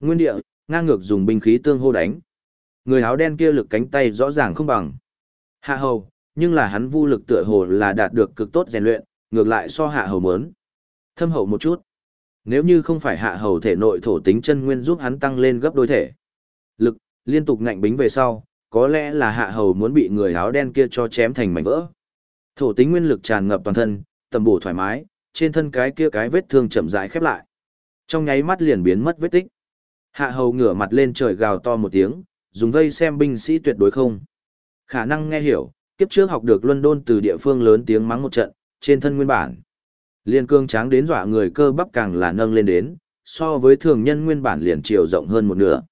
Nguyên địa, ngang ngược dùng binh khí tương hô đánh. Người áo đen kia lực cánh tay rõ ràng không bằng. Hạ hầu, nhưng là hắn vu lực tựa hồ là đạt được cực tốt rèn luyện, ngược lại so hạ hầu mớn. Thâm hậu một chút. Nếu như không phải hạ hầu thể nội thổ tính chân nguyên giúp hắn tăng lên gấp đôi thể. Lực, liên tục ngạnh bính về sau, có lẽ là hạ hầu muốn bị người áo đen kia cho chém thành mảnh vỡ. Thổ tính nguyên lực tràn ngập toàn thân, tầm bổ thoải mái, trên thân cái kia cái vết thương chậm rãi khép lại. Trong nháy mắt liền biến mất vết tích. Hạ hầu ngửa mặt lên trời gào to một tiếng, dùng vây xem binh sĩ tuyệt đối không. Khả năng nghe hiểu, kiếp trước học được London từ địa phương lớn tiếng mắng một trận, trên thân nguyên bản. Liên cương tráng đến dọa người cơ bắp càng là nâng lên đến, so với thường nhân nguyên bản liền chiều rộng hơn một nửa.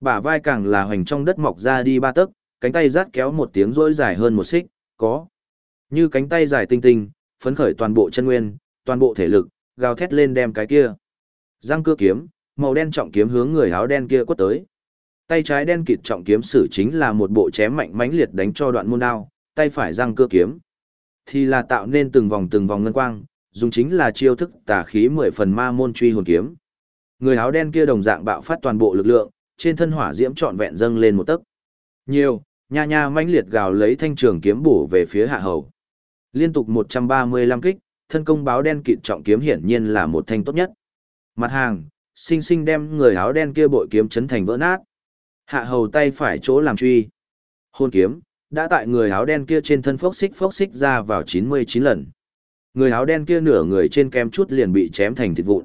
Bả vai càng là hoành trong đất mọc ra đi ba tấc, cánh tay rát kéo một tiếng rỗi dài hơn một xích, có. Như cánh tay dài tinh tinh, phấn khởi toàn bộ chân nguyên, toàn bộ thể lực, gào thét lên đem cái kia. Răng cưa kiếm, màu đen trọng kiếm hướng người áo đen kia quất tới. Tay trái đen kịt trọng kiếm sử chính là một bộ chém mạnh mãnh liệt đánh cho đoạn môn đao, tay phải răng cưa kiếm. Thì là tạo nên từng vòng từng vòng ngân quang, dùng chính là chiêu thức tà khí mười phần ma môn truy hồn kiếm. Người áo đen kia đồng dạng bạo phát toàn bộ lực lượng, trên thân hỏa diễm trọn vẹn dâng lên một tấc. Nhiều, nha nha mãnh liệt gào lấy thanh trường kiếm bổ về phía hạ hầu. Liên tục 135 kích, thân công báo đen kịt trọng kiếm hiển nhiên là một thanh tốt nhất. Mặt hàng, sinh sinh đem người áo đen kia bội kiếm chấn thành vỡ nát. Hạ hầu tay phải chỗ làm truy. Hôn kiếm, đã tại người áo đen kia trên thân phốc xích phốc xích ra vào 99 lần. Người áo đen kia nửa người trên kem chút liền bị chém thành thịt vụn.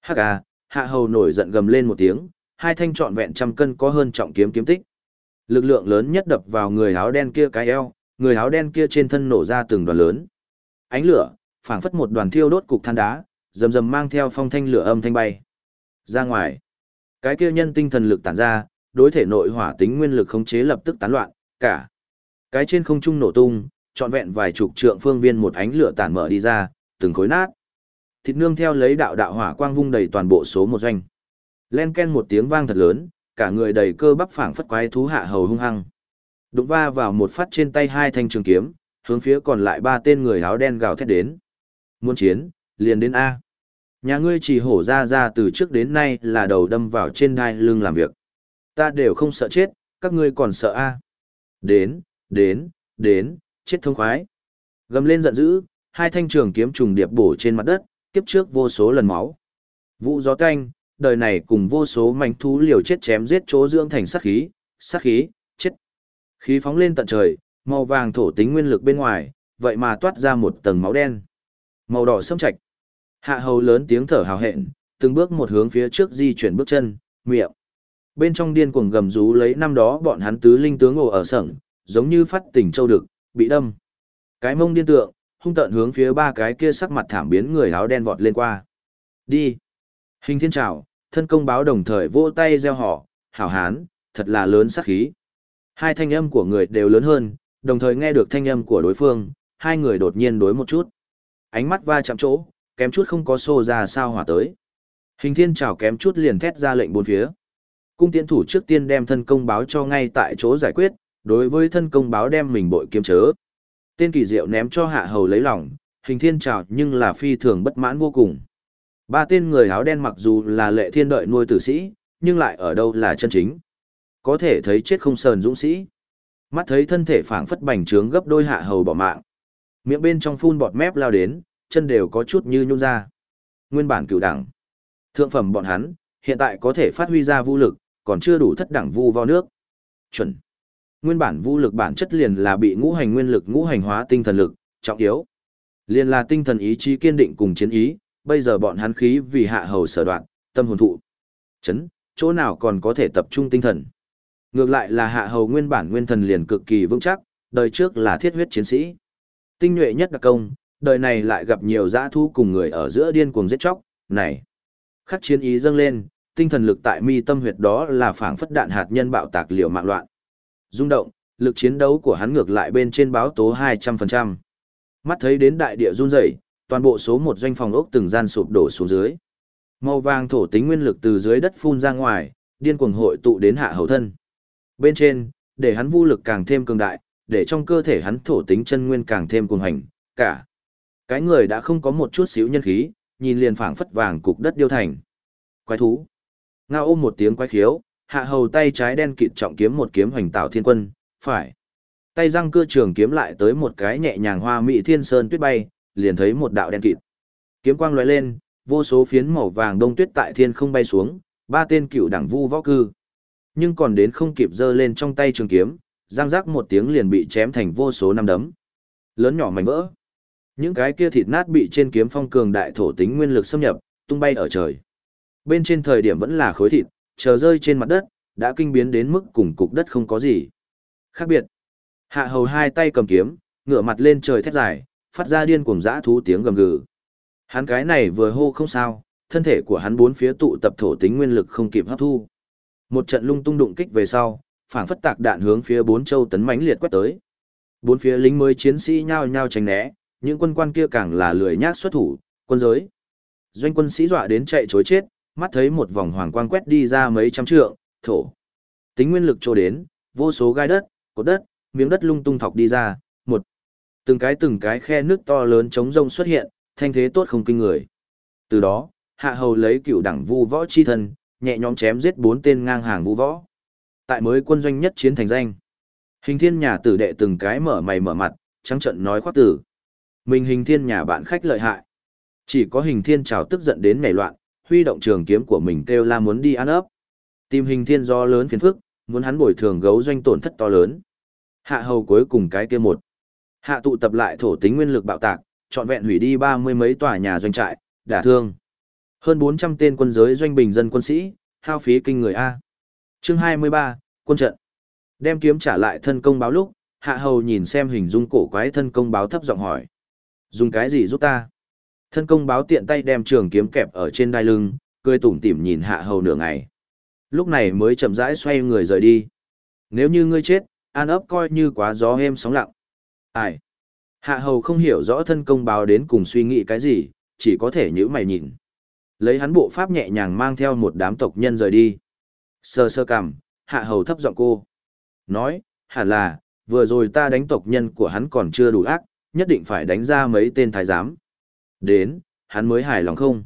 Hắc à, hạ hầu nổi giận gầm lên một tiếng, hai thanh trọn vẹn trăm cân có hơn trọng kiếm kiếm tích. Lực lượng lớn nhất đập vào người áo đen kia cái eo, người áo đen kia trên thân nổ ra từng đoàn lớn. Ánh lửa, phảng phất một đoàn thiêu đốt cục than đá, rầm rầm mang theo phong thanh lửa âm thanh bay. Ra ngoài, cái kia nhân tinh thần lực tản ra, đối thể nội hỏa tính nguyên lực khống chế lập tức tán loạn, cả cái trên không trung nổ tung, trọn vẹn vài chục trượng phương viên một ánh lửa tản mở đi ra, từng khối nát. Thịt nương theo lấy đạo đạo hỏa quang vung đầy toàn bộ số một doanh. Len ken một tiếng vang thật lớn, cả người đầy cơ bắp phảng phất quái thú hạ hầu hung hăng. Đụng va vào một phát trên tay hai thanh trường kiếm, hướng phía còn lại ba tên người áo đen gào thét đến. Muốn chiến, liền đến A. Nhà ngươi chỉ hổ ra ra từ trước đến nay là đầu đâm vào trên đai lưng làm việc. Ta đều không sợ chết, các ngươi còn sợ A. Đến, đến, đến, chết thông khoái. Gầm lên giận dữ, hai thanh trường kiếm trùng điệp bổ trên mặt đất, kiếp trước vô số lần máu. Vũ gió canh, đời này cùng vô số mảnh thú liều chết chém giết chỗ dưỡng thành sát khí, sát khí, chết. Khí phóng lên tận trời, màu vàng thổ tính nguyên lực bên ngoài, vậy mà toát ra một tầng máu đen. Màu đỏ sâm trạch. Hạ hầu lớn tiếng thở hào hẹn, từng bước một hướng phía trước di chuyển bước chân, miệng. Bên trong điên cuồng gầm rú lấy năm đó bọn hắn tứ linh tướng ồ ở sẵn, giống như phát tỉnh châu đực, bị đâm. Cái mông điên tượng, hung tận hướng phía ba cái kia sắc mặt thảm biến người áo đen vọt lên qua. Đi. Hình thiên trào, thân công báo đồng thời vỗ tay gieo họ, hảo hán, thật là lớn sắc khí. Hai thanh âm của người đều lớn hơn, đồng thời nghe được thanh âm của đối phương, hai người đột nhiên đối một chút. Ánh mắt va chạm chỗ, kém chút không có xô ra sao hỏa tới. Hình thiên trào kém chút liền thét ra lệnh bốn phía. Cung tiễn thủ trước tiên đem thân công báo cho ngay tại chỗ giải quyết, đối với thân công báo đem mình bội kiếm chớ. Tên kỳ diệu ném cho hạ hầu lấy lòng, hình thiên trào nhưng là phi thường bất mãn vô cùng. Ba tên người áo đen mặc dù là lệ thiên đợi nuôi tử sĩ, nhưng lại ở đâu là chân chính. Có thể thấy chết không sờn dũng sĩ. Mắt thấy thân thể phảng phất bành trướng gấp đôi hạ hầu bỏ mạng. Miệng bên trong phun bọt mép lao đến, chân đều có chút như nhung ra. Nguyên bản cựu đẳng. Thượng phẩm bọn hắn, hiện tại có thể phát huy ra vũ lực, còn chưa đủ thất đẳng vu vào nước. Chuẩn. Nguyên bản vũ lực bản chất liền là bị ngũ hành nguyên lực ngũ hành hóa tinh thần lực, trọng yếu. Liền là tinh thần ý chí kiên định cùng chiến ý, bây giờ bọn hắn khí vì hạ hầu sở đoạn, tâm hồn thụ. Chấn, chỗ nào còn có thể tập trung tinh thần. Ngược lại là hạ hầu nguyên bản nguyên thần liền cực kỳ vững chắc, đời trước là thiết huyết chiến sĩ. Tinh nhuệ nhất đặc công, đời này lại gặp nhiều dã thu cùng người ở giữa điên cuồng giết chóc, này. Khắc chiến ý dâng lên, tinh thần lực tại mi tâm huyệt đó là phảng phất đạn hạt nhân bạo tạc liều mạng loạn. Rung động, lực chiến đấu của hắn ngược lại bên trên báo tố 200%. Mắt thấy đến đại địa run rẩy, toàn bộ số một doanh phòng ốc từng gian sụp đổ xuống dưới. Màu vàng thổ tính nguyên lực từ dưới đất phun ra ngoài, điên cuồng hội tụ đến hạ hầu thân. Bên trên, để hắn vô lực càng thêm cường đại, để trong cơ thể hắn thổ tính chân nguyên càng thêm cuồng hành, cả. Cái người đã không có một chút xíu nhân khí, nhìn liền phảng phất vàng cục đất điêu thành. Quái thú. Ngao ôm một tiếng quái khiếu, hạ hầu tay trái đen kịt trọng kiếm một kiếm hoành tạo thiên quân, phải. Tay răng cưa trường kiếm lại tới một cái nhẹ nhàng hoa mỹ thiên sơn tuyết bay, liền thấy một đạo đen kịt. Kiếm quang lóe lên, vô số phiến màu vàng đông tuyết tại thiên không bay xuống, ba tên cựu đảng vu võ cư. Nhưng còn đến không kịp giơ lên trong tay trường kiếm, răng giác một tiếng liền bị chém thành vô số năm đấm. Lớn nhỏ mảnh vỡ. Những cái kia thịt nát bị trên kiếm phong cường đại thổ tính nguyên lực xâm nhập, tung bay ở trời. Bên trên thời điểm vẫn là khối thịt, chờ rơi trên mặt đất, đã kinh biến đến mức cùng cục đất không có gì. Khác biệt. Hạ hầu hai tay cầm kiếm, ngửa mặt lên trời thét dài, phát ra điên cuồng dã thú tiếng gầm gừ. Hắn cái này vừa hô không sao, thân thể của hắn bốn phía tụ tập thổ tính nguyên lực không kịp hấp thu. Một trận lung tung đụng kích về sau, phảng phất tạc đạn hướng phía bốn châu tấn mãnh liệt quét tới. Bốn phía lính mới chiến sĩ nhao nhao tránh né, những quân quan kia càng là lười nhác xuất thủ, quân giới. Doanh quân sĩ dọa đến chạy chối chết, mắt thấy một vòng hoàng quang quét đi ra mấy trăm trượng, thổ. Tính nguyên lực trô đến, vô số gai đất, cột đất, miếng đất lung tung thọc đi ra, một. Từng cái từng cái khe nước to lớn chống rông xuất hiện, thanh thế tốt không kinh người. Từ đó, hạ hầu lấy cựu đẳng vu võ chi thân, nhẹ nhõm chém giết bốn tên ngang hàng vu võ. Tại mới quân doanh nhất chiến thành danh. Hình thiên nhà tử đệ từng cái mở mày mở mặt, trắng trận nói khoác tử. Mình hình thiên nhà bạn khách lợi hại. Chỉ có hình thiên trào tức giận đến ngày loạn, huy động trường kiếm của mình kêu la muốn đi ăn ấp. Tìm hình thiên do lớn phiền phức, muốn hắn bồi thường gấu doanh tổn thất to lớn. Hạ hầu cuối cùng cái kia một. Hạ tụ tập lại thổ tính nguyên lực bạo tạc, trọn vẹn hủy đi ba mươi mấy tòa nhà doanh trại, đả thương. Hơn bốn trăm tên quân giới doanh bình dân quân sĩ, hao phí kinh người A. Chương hai mươi ba quân trận. Đem kiếm trả lại thân công báo lúc, hạ hầu nhìn xem hình dung cổ quái thân công báo thấp giọng hỏi. Dùng cái gì giúp ta? Thân công báo tiện tay đem trường kiếm kẹp ở trên đai lưng, cười tủm tỉm nhìn hạ hầu nửa ngày. Lúc này mới chậm rãi xoay người rời đi. Nếu như ngươi chết, an ấp coi như quá gió êm sóng lặng. Ai? Hạ hầu không hiểu rõ thân công báo đến cùng suy nghĩ cái gì, chỉ có thể nhữ mày nhìn. Lấy hắn bộ pháp nhẹ nhàng mang theo một đám tộc nhân rời đi. Sơ sơ cằm, hạ hầu thấp giọng cô. Nói, hẳn là, vừa rồi ta đánh tộc nhân của hắn còn chưa đủ ác, nhất định phải đánh ra mấy tên thái giám. Đến, hắn mới hài lòng không?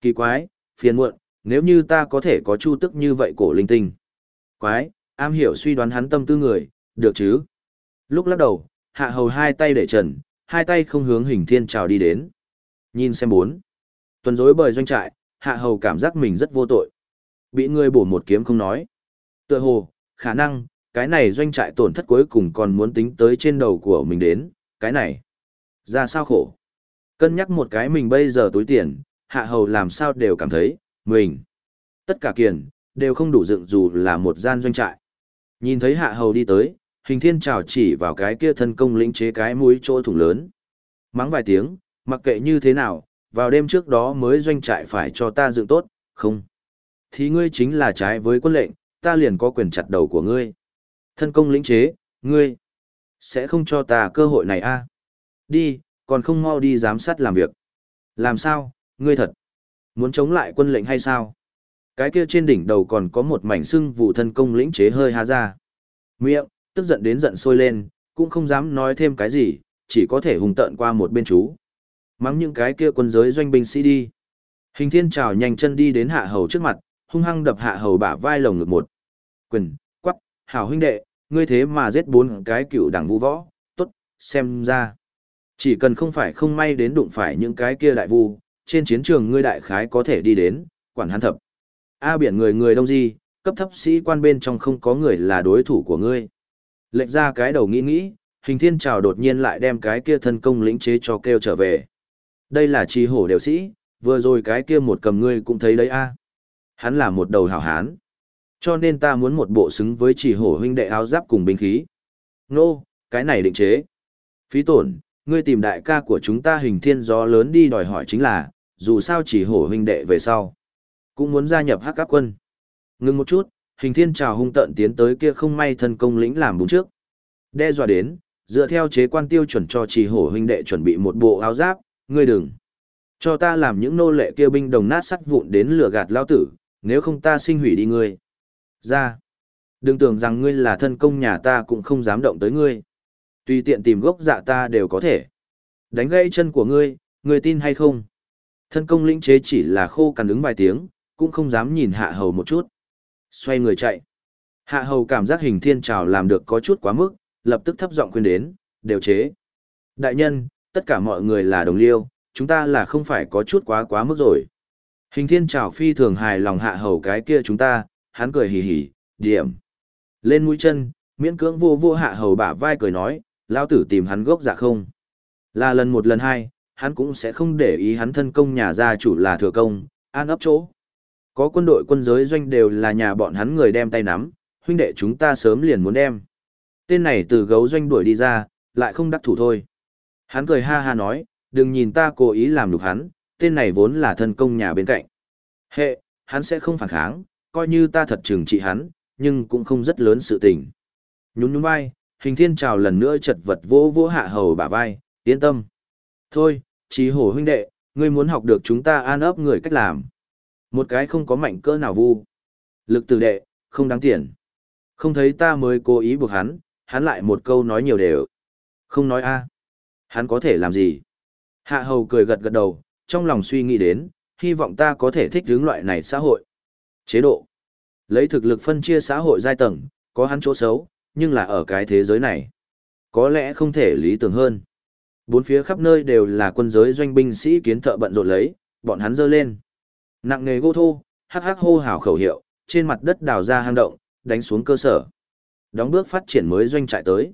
Kỳ quái, phiền muộn, nếu như ta có thể có chu tức như vậy cổ linh tinh. Quái, am hiểu suy đoán hắn tâm tư người, được chứ? Lúc lắc đầu, hạ hầu hai tay để trần, hai tay không hướng hình thiên trào đi đến. Nhìn xem bốn. Tuần dối bời doanh trại, hạ hầu cảm giác mình rất vô tội. Bị người bổ một kiếm không nói. Tựa hồ, khả năng, cái này doanh trại tổn thất cuối cùng còn muốn tính tới trên đầu của mình đến, cái này. Ra sao khổ. Cân nhắc một cái mình bây giờ túi tiền, hạ hầu làm sao đều cảm thấy, mình. Tất cả kiền, đều không đủ dựng dù là một gian doanh trại. Nhìn thấy hạ hầu đi tới, hình thiên trào chỉ vào cái kia thân công lĩnh chế cái mũi chỗ thủng lớn. Mắng vài tiếng, mặc kệ như thế nào, vào đêm trước đó mới doanh trại phải cho ta dựng tốt, không. Thì ngươi chính là trái với quân lệnh, ta liền có quyền chặt đầu của ngươi. Thân công lĩnh chế, ngươi, sẽ không cho ta cơ hội này a à? Đi, còn không mau đi giám sát làm việc. Làm sao, ngươi thật, muốn chống lại quân lệnh hay sao? Cái kia trên đỉnh đầu còn có một mảnh sưng vụ thân công lĩnh chế hơi há ra. Miệng, tức giận đến giận sôi lên, cũng không dám nói thêm cái gì, chỉ có thể hùng tợn qua một bên chú. Mắng những cái kia quân giới doanh binh sĩ đi. Hình thiên trào nhanh chân đi đến hạ hầu trước mặt, hung hăng đập hạ hầu bả vai lồng ngực một. Quyền, quắc, hảo huynh đệ, ngươi thế mà giết bốn cái cựu đảng vũ võ, tốt, xem ra. Chỉ cần không phải không may đến đụng phải những cái kia đại vu, trên chiến trường ngươi đại khái có thể đi đến, quản hắn thập. A biển người người đông gì, cấp thấp sĩ quan bên trong không có người là đối thủ của ngươi. Lệnh ra cái đầu nghĩ nghĩ, hình thiên trào đột nhiên lại đem cái kia thân công lĩnh chế cho kêu trở về. Đây là trì hổ đều sĩ, vừa rồi cái kia một cầm ngươi cũng thấy đấy a Hắn là một đầu hảo hán. Cho nên ta muốn một bộ xứng với chỉ hổ huynh đệ áo giáp cùng binh khí. Nô, cái này định chế. Phí tổn, ngươi tìm đại ca của chúng ta hình thiên gió lớn đi đòi hỏi chính là, dù sao chỉ hổ huynh đệ về sau. Cũng muốn gia nhập hắc các quân. Ngưng một chút, hình thiên trào hung tận tiến tới kia không may thân công lĩnh làm búng trước. Đe dọa đến, dựa theo chế quan tiêu chuẩn cho chỉ hổ huynh đệ chuẩn bị một bộ áo giáp, ngươi đừng. Cho ta làm những nô lệ kia binh đồng nát sắt vụn đến lửa gạt lao tử, nếu không ta sinh hủy đi ngươi. Ra. Đừng tưởng rằng ngươi là thân công nhà ta cũng không dám động tới ngươi. Tùy tiện tìm gốc dạ ta đều có thể. Đánh gãy chân của ngươi, ngươi tin hay không? Thân công lĩnh chế chỉ là khô cằn ứng vài tiếng, cũng không dám nhìn hạ hầu một chút. Xoay người chạy. Hạ hầu cảm giác hình thiên trào làm được có chút quá mức, lập tức thấp giọng khuyên đến, đều chế. Đại nhân, tất cả mọi người là đồng liêu, chúng ta là không phải có chút quá quá mức rồi. Hình thiên trào phi thường hài lòng hạ hầu cái kia chúng ta, hắn cười hì hì, điểm. Lên mũi chân, miễn cưỡng vô vô hạ hầu bả vai cười nói, lao tử tìm hắn gốc dạ không. Là lần một lần hai, hắn cũng sẽ không để ý hắn thân công nhà gia chủ là thừa công, an ấp chỗ. Có quân đội quân giới doanh đều là nhà bọn hắn người đem tay nắm, huynh đệ chúng ta sớm liền muốn đem. Tên này từ gấu doanh đuổi đi ra, lại không đắc thủ thôi. Hắn cười ha ha nói, đừng nhìn ta cố ý làm nhục hắn, tên này vốn là thân công nhà bên cạnh. Hệ, hắn sẽ không phản kháng, coi như ta thật trừng trị hắn, nhưng cũng không rất lớn sự tình. Nhún nhún vai, hình thiên trào lần nữa chật vật vỗ vỗ hạ hầu bả vai, yên tâm. Thôi, trí hổ huynh đệ, ngươi muốn học được chúng ta an ấp người cách làm. Một cái không có mạnh cỡ nào vu. Lực tử đệ, không đáng tiền. Không thấy ta mới cố ý buộc hắn, hắn lại một câu nói nhiều đều. Không nói a Hắn có thể làm gì? Hạ hầu cười gật gật đầu, trong lòng suy nghĩ đến, hy vọng ta có thể thích hướng loại này xã hội. Chế độ. Lấy thực lực phân chia xã hội giai tầng, có hắn chỗ xấu, nhưng là ở cái thế giới này. Có lẽ không thể lý tưởng hơn. Bốn phía khắp nơi đều là quân giới doanh binh sĩ kiến thợ bận rộn lấy, bọn hắn dơ lên. Nặng nghề gỗ thô, hắc hắc hô hào khẩu hiệu, trên mặt đất đào ra hang động, đánh xuống cơ sở. Đóng bước phát triển mới doanh trại tới.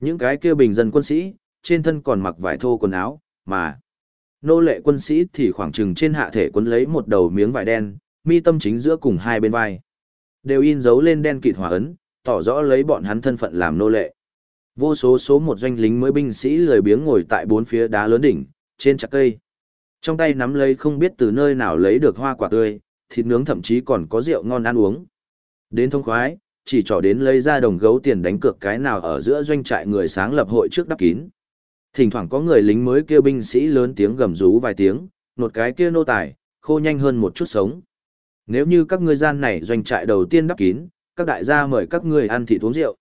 Những cái kia bình dân quân sĩ, trên thân còn mặc vải thô quần áo, mà nô lệ quân sĩ thì khoảng chừng trên hạ thể quấn lấy một đầu miếng vải đen, mi tâm chính giữa cùng hai bên vai. Đều in dấu lên đen kịt hỏa ấn, tỏ rõ lấy bọn hắn thân phận làm nô lệ. Vô số số một doanh lính mới binh sĩ lười biếng ngồi tại bốn phía đá lớn đỉnh, trên chặt cây. Trong tay nắm lấy không biết từ nơi nào lấy được hoa quả tươi, thịt nướng thậm chí còn có rượu ngon ăn uống. Đến thông khoái, chỉ trỏ đến lấy ra đồng gấu tiền đánh cược cái nào ở giữa doanh trại người sáng lập hội trước đắp kín. Thỉnh thoảng có người lính mới kêu binh sĩ lớn tiếng gầm rú vài tiếng, nột cái kia nô tài, khô nhanh hơn một chút sống. Nếu như các ngươi gian này doanh trại đầu tiên đắp kín, các đại gia mời các ngươi ăn thịt uống rượu.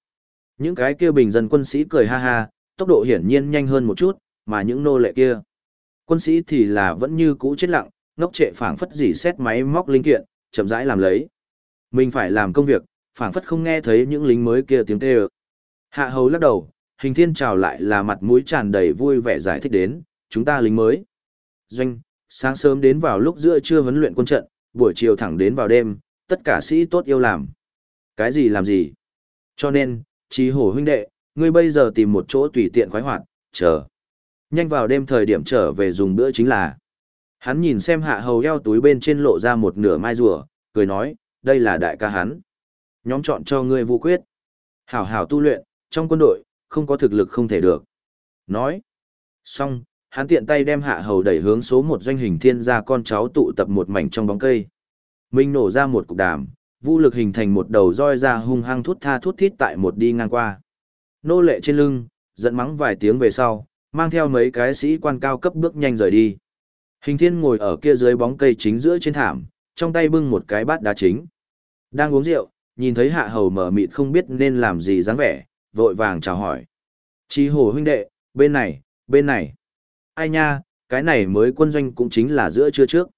Những cái kia bình dân quân sĩ cười ha ha, tốc độ hiển nhiên nhanh hơn một chút, mà những nô lệ kia. Quân sĩ thì là vẫn như cũ chết lặng, ngốc trệ phảng phất dỉ xét máy móc linh kiện, chậm rãi làm lấy. Mình phải làm công việc, phảng phất không nghe thấy những lính mới kia tiếng kêu. Hạ hầu lắc đầu, hình thiên trào lại là mặt mũi tràn đầy vui vẻ giải thích đến, chúng ta lính mới. Doanh, sáng sớm đến vào lúc giữa trưa huấn luyện quân trận, buổi chiều thẳng đến vào đêm, tất cả sĩ tốt yêu làm. Cái gì làm gì? Cho nên, trí hổ huynh đệ, ngươi bây giờ tìm một chỗ tùy tiện khoái hoạt, chờ. Nhanh vào đêm thời điểm trở về dùng bữa chính là. Hắn nhìn xem hạ hầu eo túi bên trên lộ ra một nửa mai rùa, cười nói, đây là đại ca hắn. Nhóm chọn cho ngươi vô quyết. Hảo hảo tu luyện, trong quân đội, không có thực lực không thể được. Nói. Xong, hắn tiện tay đem hạ hầu đẩy hướng số một doanh hình thiên gia con cháu tụ tập một mảnh trong bóng cây. Minh nổ ra một cục đàm, vũ lực hình thành một đầu roi ra hung hăng thút tha thút thít tại một đi ngang qua. Nô lệ trên lưng, giận mắng vài tiếng về sau, mang theo mấy cái sĩ quan cao cấp bước nhanh rời đi. Hình thiên ngồi ở kia dưới bóng cây chính giữa trên thảm, trong tay bưng một cái bát đá chính. Đang uống rượu, nhìn thấy hạ hầu mở mịt không biết nên làm gì dáng vẻ, vội vàng chào hỏi. Chí hồ huynh đệ, bên này, bên này. Ai nha, cái này mới quân doanh cũng chính là giữa trưa trước.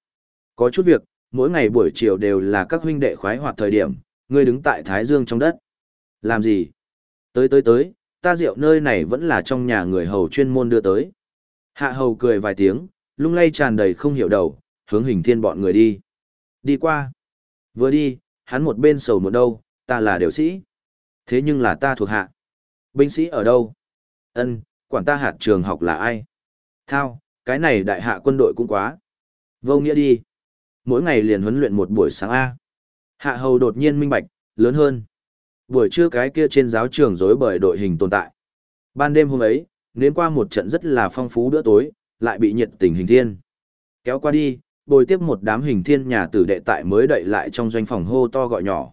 Có chút việc, mỗi ngày buổi chiều đều là các huynh đệ khoái hoạt thời điểm, ngươi đứng tại Thái Dương trong đất. Làm gì? Tới tới tới, ta rượu nơi này vẫn là trong nhà người hầu chuyên môn đưa tới. Hạ hầu cười vài tiếng, lung lay tràn đầy không hiểu đầu, hướng hình thiên bọn người đi. Đi qua. Vừa đi, hắn một bên sầu một đâu, ta là điều sĩ. Thế nhưng là ta thuộc hạ. Binh sĩ ở đâu? Ân, quản ta hạt trường học là ai? Thao, cái này đại hạ quân đội cũng quá. Vô nghĩa đi. Mỗi ngày liền huấn luyện một buổi sáng A. Hạ hầu đột nhiên minh bạch, lớn hơn. Buổi trưa cái kia trên giáo trường dối bởi đội hình tồn tại. Ban đêm hôm ấy, nếm qua một trận rất là phong phú bữa tối, lại bị nhiệt tình hình thiên. Kéo qua đi, bồi tiếp một đám hình thiên nhà tử đệ tại mới đậy lại trong doanh phòng hô to gọi nhỏ.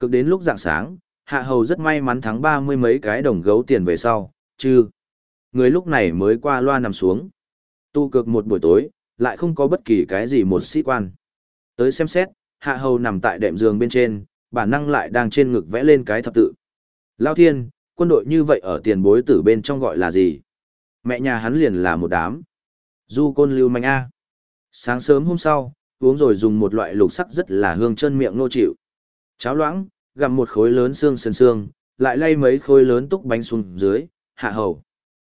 Cực đến lúc dạng sáng, hạ hầu rất may mắn thắng ba mươi mấy cái đồng gấu tiền về sau, chứ. Người lúc này mới qua loa nằm xuống. Tu cực một buổi tối, lại không có bất kỳ cái gì một sĩ quan. Tới xem xét, hạ hầu nằm tại đệm giường bên trên, bản năng lại đang trên ngực vẽ lên cái thập tự. Lao thiên, quân đội như vậy ở tiền bối tử bên trong gọi là gì? Mẹ nhà hắn liền là một đám. Du côn lưu manh A. Sáng sớm hôm sau, uống rồi dùng một loại lục sắc rất là hương chân miệng nô chịu. Cháo loãng, gặm một khối lớn xương sườn xương, lại lay mấy khối lớn túc bánh xuống dưới, hạ hầu.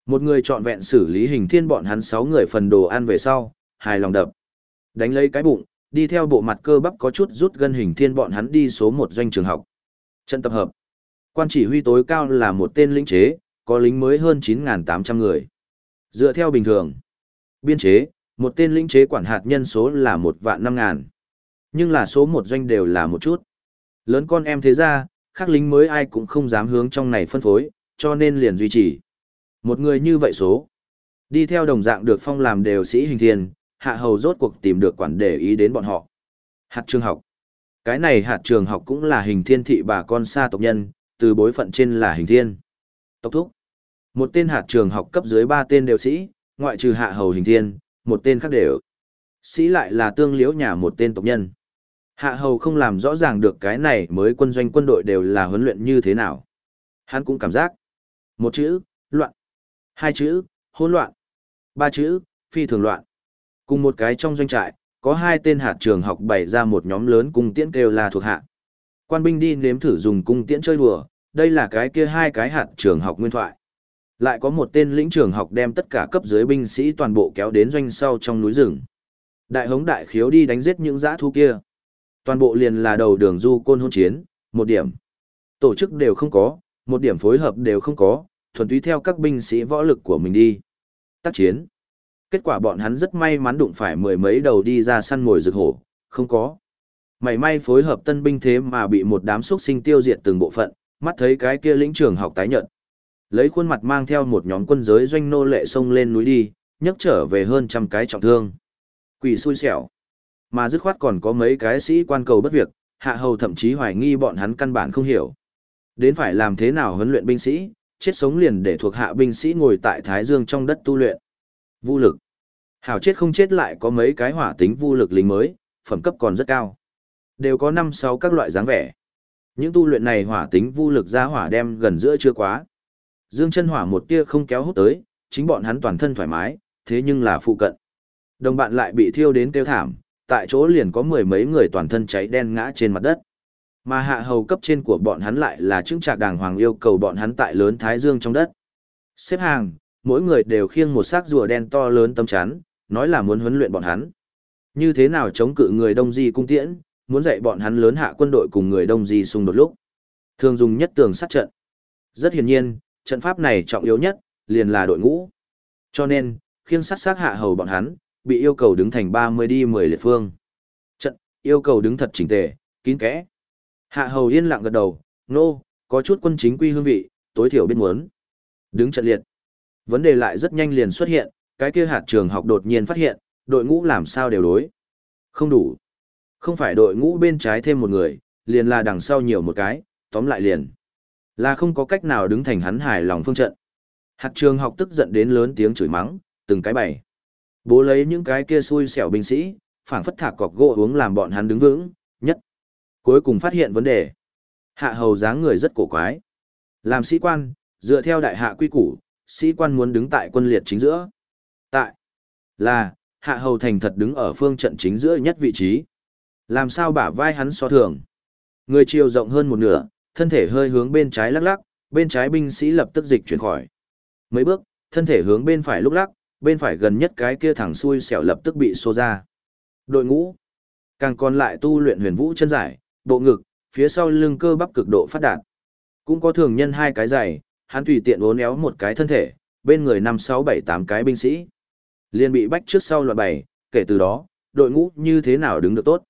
Một người chọn vẹn xử lý hình thiên bọn hắn sáu người phần đồ ăn về sau, hài lòng đập. Đánh lấy cái bụng, đi theo bộ mặt cơ bắp có chút rút gân hình thiên bọn hắn đi số một doanh trường học. Trận tập hợp. Quan chỉ huy tối cao là một tên lĩnh chế, có lính mới hơn 9.800 người. Dựa theo bình thường, biên chế, một tên lĩnh chế quản hạt nhân số là một vạn năm ngàn. Nhưng là số một doanh đều là một chút. Lớn con em thế ra, khác lính mới ai cũng không dám hướng trong này phân phối, cho nên liền duy trì. Một người như vậy số. Đi theo đồng dạng được phong làm đều sĩ hình thiên, hạ hầu rốt cuộc tìm được quản để ý đến bọn họ. Hạt trường học. Cái này hạt trường học cũng là hình thiên thị bà con xa tộc nhân, từ bối phận trên là hình thiên. Tộc thúc. Một tên hạt trường học cấp dưới ba tên đều sĩ, ngoại trừ hạ hầu hình thiên, một tên khác đều. Sĩ lại là tương liễu nhà một tên tộc nhân. Hạ hầu không làm rõ ràng được cái này mới quân doanh quân đội đều là huấn luyện như thế nào. Hắn cũng cảm giác. Một chữ, loạn. Hai chữ, hỗn loạn. Ba chữ, phi thường loạn. Cùng một cái trong doanh trại, có hai tên hạt trường học bày ra một nhóm lớn cung tiễn kêu là thuộc hạ. Quan binh đi nếm thử dùng cung tiễn chơi đùa, đây là cái kia hai cái hạt trường học nguyên thoại. Lại có một tên lĩnh trường học đem tất cả cấp dưới binh sĩ toàn bộ kéo đến doanh sau trong núi rừng. Đại hống đại khiếu đi đánh giết những dã thú kia. Toàn bộ liền là đầu đường du côn hôn chiến, một điểm. Tổ chức đều không có, một điểm phối hợp đều không có, thuần túy theo các binh sĩ võ lực của mình đi. Tác chiến. Kết quả bọn hắn rất may mắn đụng phải mười mấy đầu đi ra săn mồi rực hổ, không có. Mày may phối hợp tân binh thế mà bị một đám xuất sinh tiêu diệt từng bộ phận, mắt thấy cái kia lĩnh trường học tái nhận. Lấy khuôn mặt mang theo một nhóm quân giới doanh nô lệ xông lên núi đi, nhấc trở về hơn trăm cái trọng thương. Quỷ xui xẻo. Mà dứt khoát còn có mấy cái sĩ quan cầu bất việc, hạ hầu thậm chí hoài nghi bọn hắn căn bản không hiểu. Đến phải làm thế nào huấn luyện binh sĩ, chết sống liền để thuộc hạ binh sĩ ngồi tại Thái Dương trong đất tu luyện. Vô lực. Hảo chết không chết lại có mấy cái hỏa tính vô lực lính mới, phẩm cấp còn rất cao. Đều có 5-6 các loại dáng vẻ. Những tu luyện này hỏa tính vô lực ra hỏa đem gần giữa chưa quá. Dương chân hỏa một tia không kéo hút tới, chính bọn hắn toàn thân thoải mái, thế nhưng là phụ cận. Đồng bạn lại bị thiêu đến tiêu thảm, tại chỗ liền có mười mấy người toàn thân cháy đen ngã trên mặt đất. Mà hạ hầu cấp trên của bọn hắn lại là chứng trạc đàng hoàng yêu cầu bọn hắn tại lớn Thái Dương trong đất. Xếp hàng, mỗi người đều khiêng một xác rùa đen to lớn tấm chắn, nói là muốn huấn luyện bọn hắn. Như thế nào chống cự người đông di cung tiễn, muốn dạy bọn hắn lớn hạ quân đội cùng người đông di xung đột lúc. Thường dùng nhất tường sát trận. Rất hiển nhiên, trận pháp này trọng yếu nhất, liền là đội ngũ. Cho nên, khiêng sát sát hạ hầu bọn hắn, bị yêu cầu đứng thành 30 đi 10 liệt phương. Trận, yêu cầu đứng thật chỉnh tề, kín kẽ. Hạ hầu yên lặng gật đầu, nô, có chút quân chính quy hương vị, tối thiểu biết muốn. Đứng trận liệt. Vấn đề lại rất nhanh liền xuất hiện, cái kia hạt trường học đột nhiên phát hiện, đội ngũ làm sao đều đối. Không đủ. Không phải đội ngũ bên trái thêm một người, liền là đằng sau nhiều một cái, tóm lại liền. Là không có cách nào đứng thành hắn hài lòng phương trận. Hạt trường học tức giận đến lớn tiếng chửi mắng, từng cái bày. Bố lấy những cái kia xui xẻo binh sĩ, phảng phất thả cọc gỗ uống làm bọn hắn đứng vững. Cuối cùng phát hiện vấn đề. Hạ hầu dáng người rất cổ quái. Làm sĩ quan, dựa theo đại hạ quy củ, sĩ quan muốn đứng tại quân liệt chính giữa. Tại là, hạ hầu thành thật đứng ở phương trận chính giữa nhất vị trí. Làm sao bả vai hắn so thường. Người chiều rộng hơn một nửa, thân thể hơi hướng bên trái lắc lắc, bên trái binh sĩ lập tức dịch chuyển khỏi. Mấy bước, thân thể hướng bên phải lúc lắc, bên phải gần nhất cái kia thẳng xuôi xẻo lập tức bị xô ra. Đội ngũ, càng còn lại tu luyện huyền vũ chân giải, bộ ngực, phía sau lưng cơ bắp cực độ phát đạt. Cũng có thường nhân hai cái giày, hắn tùy tiện uốn éo một cái thân thể, bên người năm sáu bảy tám cái binh sĩ. Liên bị bách trước sau loạt bảy, kể từ đó, đội ngũ như thế nào đứng được tốt.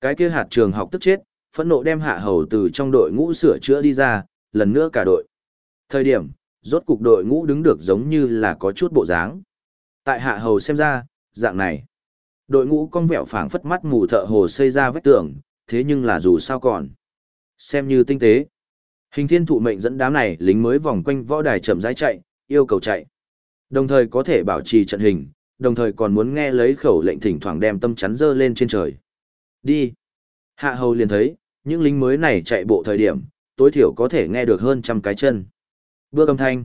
Cái kia hạt trường học tức chết, phẫn nộ đem hạ hầu từ trong đội ngũ sửa chữa đi ra, lần nữa cả đội. Thời điểm, rốt cục đội ngũ đứng được giống như là có chút bộ dáng. Tại hạ hầu xem ra, dạng này. Đội ngũ cong vẹo phảng phất mắt mù thợ hồ xây ra vách tường, thế nhưng là dù sao còn. Xem như tinh tế. Hình thiên thụ mệnh dẫn đám này lính mới vòng quanh võ đài chậm rãi chạy, yêu cầu chạy. Đồng thời có thể bảo trì trận hình, đồng thời còn muốn nghe lấy khẩu lệnh thỉnh thoảng đem tâm chắn dơ lên trên trời. Đi. Hạ hầu liền thấy, những lính mới này chạy bộ thời điểm, tối thiểu có thể nghe được hơn trăm cái chân. Bước âm thanh.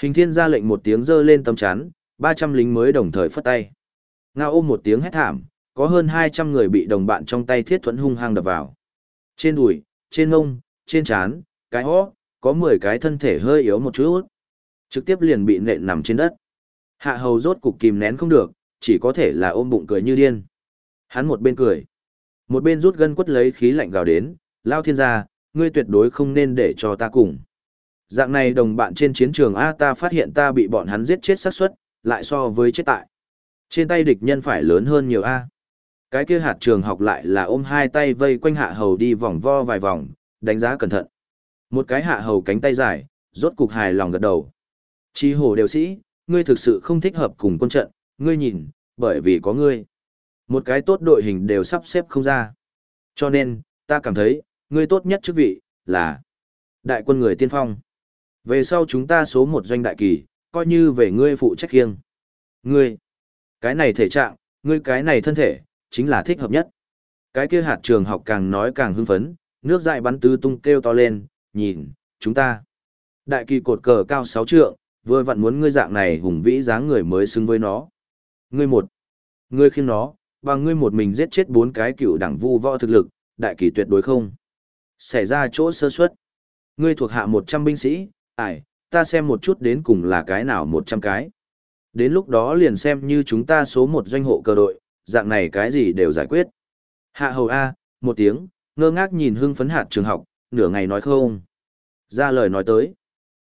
Hình thiên ra lệnh một tiếng dơ lên tâm chắn, 300 lính mới đồng thời phất tay. Ngao ôm một tiếng hét thảm, có hơn 200 người bị đồng bạn trong tay thiết thuẫn hung hăng đập vào. Trên đùi, trên ngông, trên trán, cái hó, có 10 cái thân thể hơi yếu một chút. Trực tiếp liền bị nện nằm trên đất. Hạ hầu rốt cục kìm nén không được, chỉ có thể là ôm bụng cười như điên. Hắn một bên cười, một bên rút gân quất lấy khí lạnh gào đến, lao thiên gia, ngươi tuyệt đối không nên để cho ta cùng. Dạng này đồng bạn trên chiến trường A ta phát hiện ta bị bọn hắn giết chết xác suất, lại so với chết tại. Trên tay địch nhân phải lớn hơn nhiều A. Cái kia hạt trường học lại là ôm hai tay vây quanh hạ hầu đi vòng vo vài vòng, đánh giá cẩn thận. Một cái hạ hầu cánh tay dài, rốt cục hài lòng gật đầu. Chi hồ đều sĩ, ngươi thực sự không thích hợp cùng quân trận, ngươi nhìn, bởi vì có ngươi. Một cái tốt đội hình đều sắp xếp không ra. Cho nên, ta cảm thấy, ngươi tốt nhất chức vị, là đại quân người tiên phong. Về sau chúng ta số một doanh đại kỳ, coi như về ngươi phụ trách kiêng. Ngươi, cái này thể trạng, ngươi cái này thân thể, chính là thích hợp nhất. Cái kia hạt trường học càng nói càng hưng phấn, nước dại bắn tứ tung kêu to lên, nhìn, chúng ta. Đại kỳ cột cờ cao 6 trượng, vừa vặn muốn ngươi dạng này hùng vĩ dáng người mới xứng với nó. Ngươi một, ngươi khiêng nó, bằng ngươi một mình giết chết bốn cái cựu đẳng vu võ thực lực, đại kỳ tuyệt đối không. Xảy ra chỗ sơ suất. Ngươi thuộc hạ 100 binh sĩ, ải, ta xem một chút đến cùng là cái nào 100 cái. Đến lúc đó liền xem như chúng ta số một doanh hộ cờ đội, dạng này cái gì đều giải quyết. Hạ hầu A, một tiếng, ngơ ngác nhìn hưng phấn hạt trường học, nửa ngày nói không. Ra lời nói tới.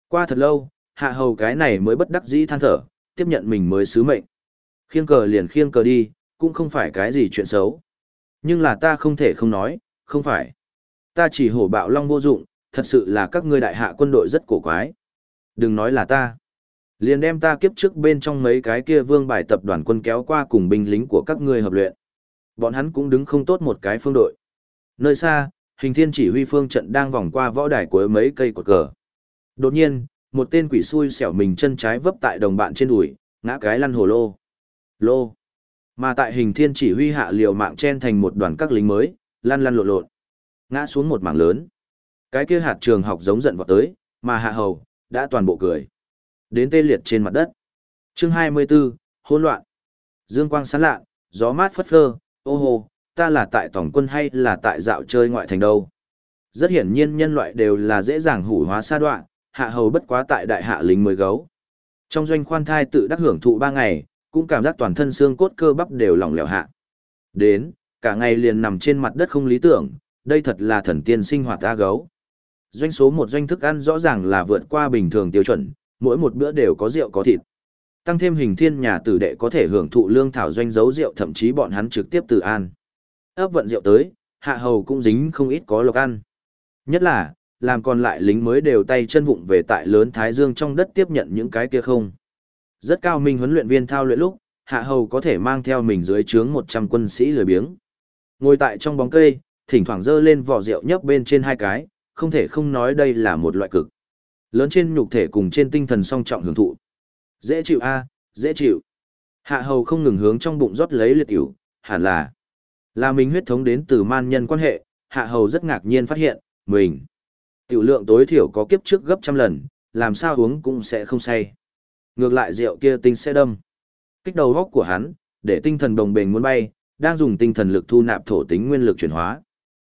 Qua thật lâu, hạ hầu cái này mới bất đắc dĩ than thở, tiếp nhận mình mới sứ mệnh. Khiêng cờ liền khiêng cờ đi, cũng không phải cái gì chuyện xấu. Nhưng là ta không thể không nói, không phải. Ta chỉ hổ bạo long vô dụng, thật sự là các ngươi đại hạ quân đội rất cổ quái. Đừng nói là ta. Liền đem ta kiếp trước bên trong mấy cái kia vương bài tập đoàn quân kéo qua cùng binh lính của các ngươi hợp luyện. Bọn hắn cũng đứng không tốt một cái phương đội. Nơi xa, hình thiên chỉ huy phương trận đang vòng qua võ đài cuối mấy cây cột cờ. Đột nhiên, một tên quỷ xui xẻo mình chân trái vấp tại đồng bạn trên đùi, ngã cái lăn hồ lô. Lô. Mà tại hình thiên chỉ huy hạ liều mạng chen thành một đoàn các lính mới, lăn lăn lộn lộn. Ngã xuống một mảng lớn. Cái kia hạt trường học giống giận vọt tới, mà hạ hầu, đã toàn bộ cười. Đến tê liệt trên mặt đất. chương 24, hỗn loạn. Dương quang sáng lạ, gió mát phất phơ, ô hồ, ta là tại tổng quân hay là tại dạo chơi ngoại thành đâu. Rất hiển nhiên nhân loại đều là dễ dàng hủ hóa sa đoạn, hạ hầu bất quá tại đại hạ lính mới gấu. Trong doanh khoan thai tự đắc hưởng thụ ba ngày, cũng cảm giác toàn thân xương cốt cơ bắp đều lỏng lẻo hạ. Đến, cả ngày liền nằm trên mặt đất không lý tưởng, đây thật là thần tiên sinh hoạt ta gấu. Doanh số một doanh thức ăn rõ ràng là vượt qua bình thường tiêu chuẩn, mỗi một bữa đều có rượu có thịt. Tăng thêm hình thiên nhà tử đệ có thể hưởng thụ lương thảo doanh giấu rượu thậm chí bọn hắn trực tiếp từ an. Ấp vận rượu tới, hạ hầu cũng dính không ít có lộc ăn. Nhất là, làm còn lại lính mới đều tay chân vụng về tại lớn Thái Dương trong đất tiếp nhận những cái kia không. Rất cao minh huấn luyện viên thao luyện lúc, hạ hầu có thể mang theo mình dưới trướng 100 quân sĩ lười biếng. Ngồi tại trong bóng cây, thỉnh thoảng dơ lên vỏ rượu nhấp bên trên hai cái, không thể không nói đây là một loại cực. Lớn trên nhục thể cùng trên tinh thần song trọng hưởng thụ. Dễ chịu a, dễ chịu. Hạ hầu không ngừng hướng trong bụng rót lấy liệt ỉu, hẳn là là mình huyết thống đến từ man nhân quan hệ, hạ hầu rất ngạc nhiên phát hiện, mình tiểu lượng tối thiểu có kiếp trước gấp trăm lần, làm sao uống cũng sẽ không say. Ngược lại rượu kia tinh sẽ đâm. Kích đầu góc của hắn, để tinh thần đồng bền muốn bay, đang dùng tinh thần lực thu nạp thổ tính nguyên lực chuyển hóa.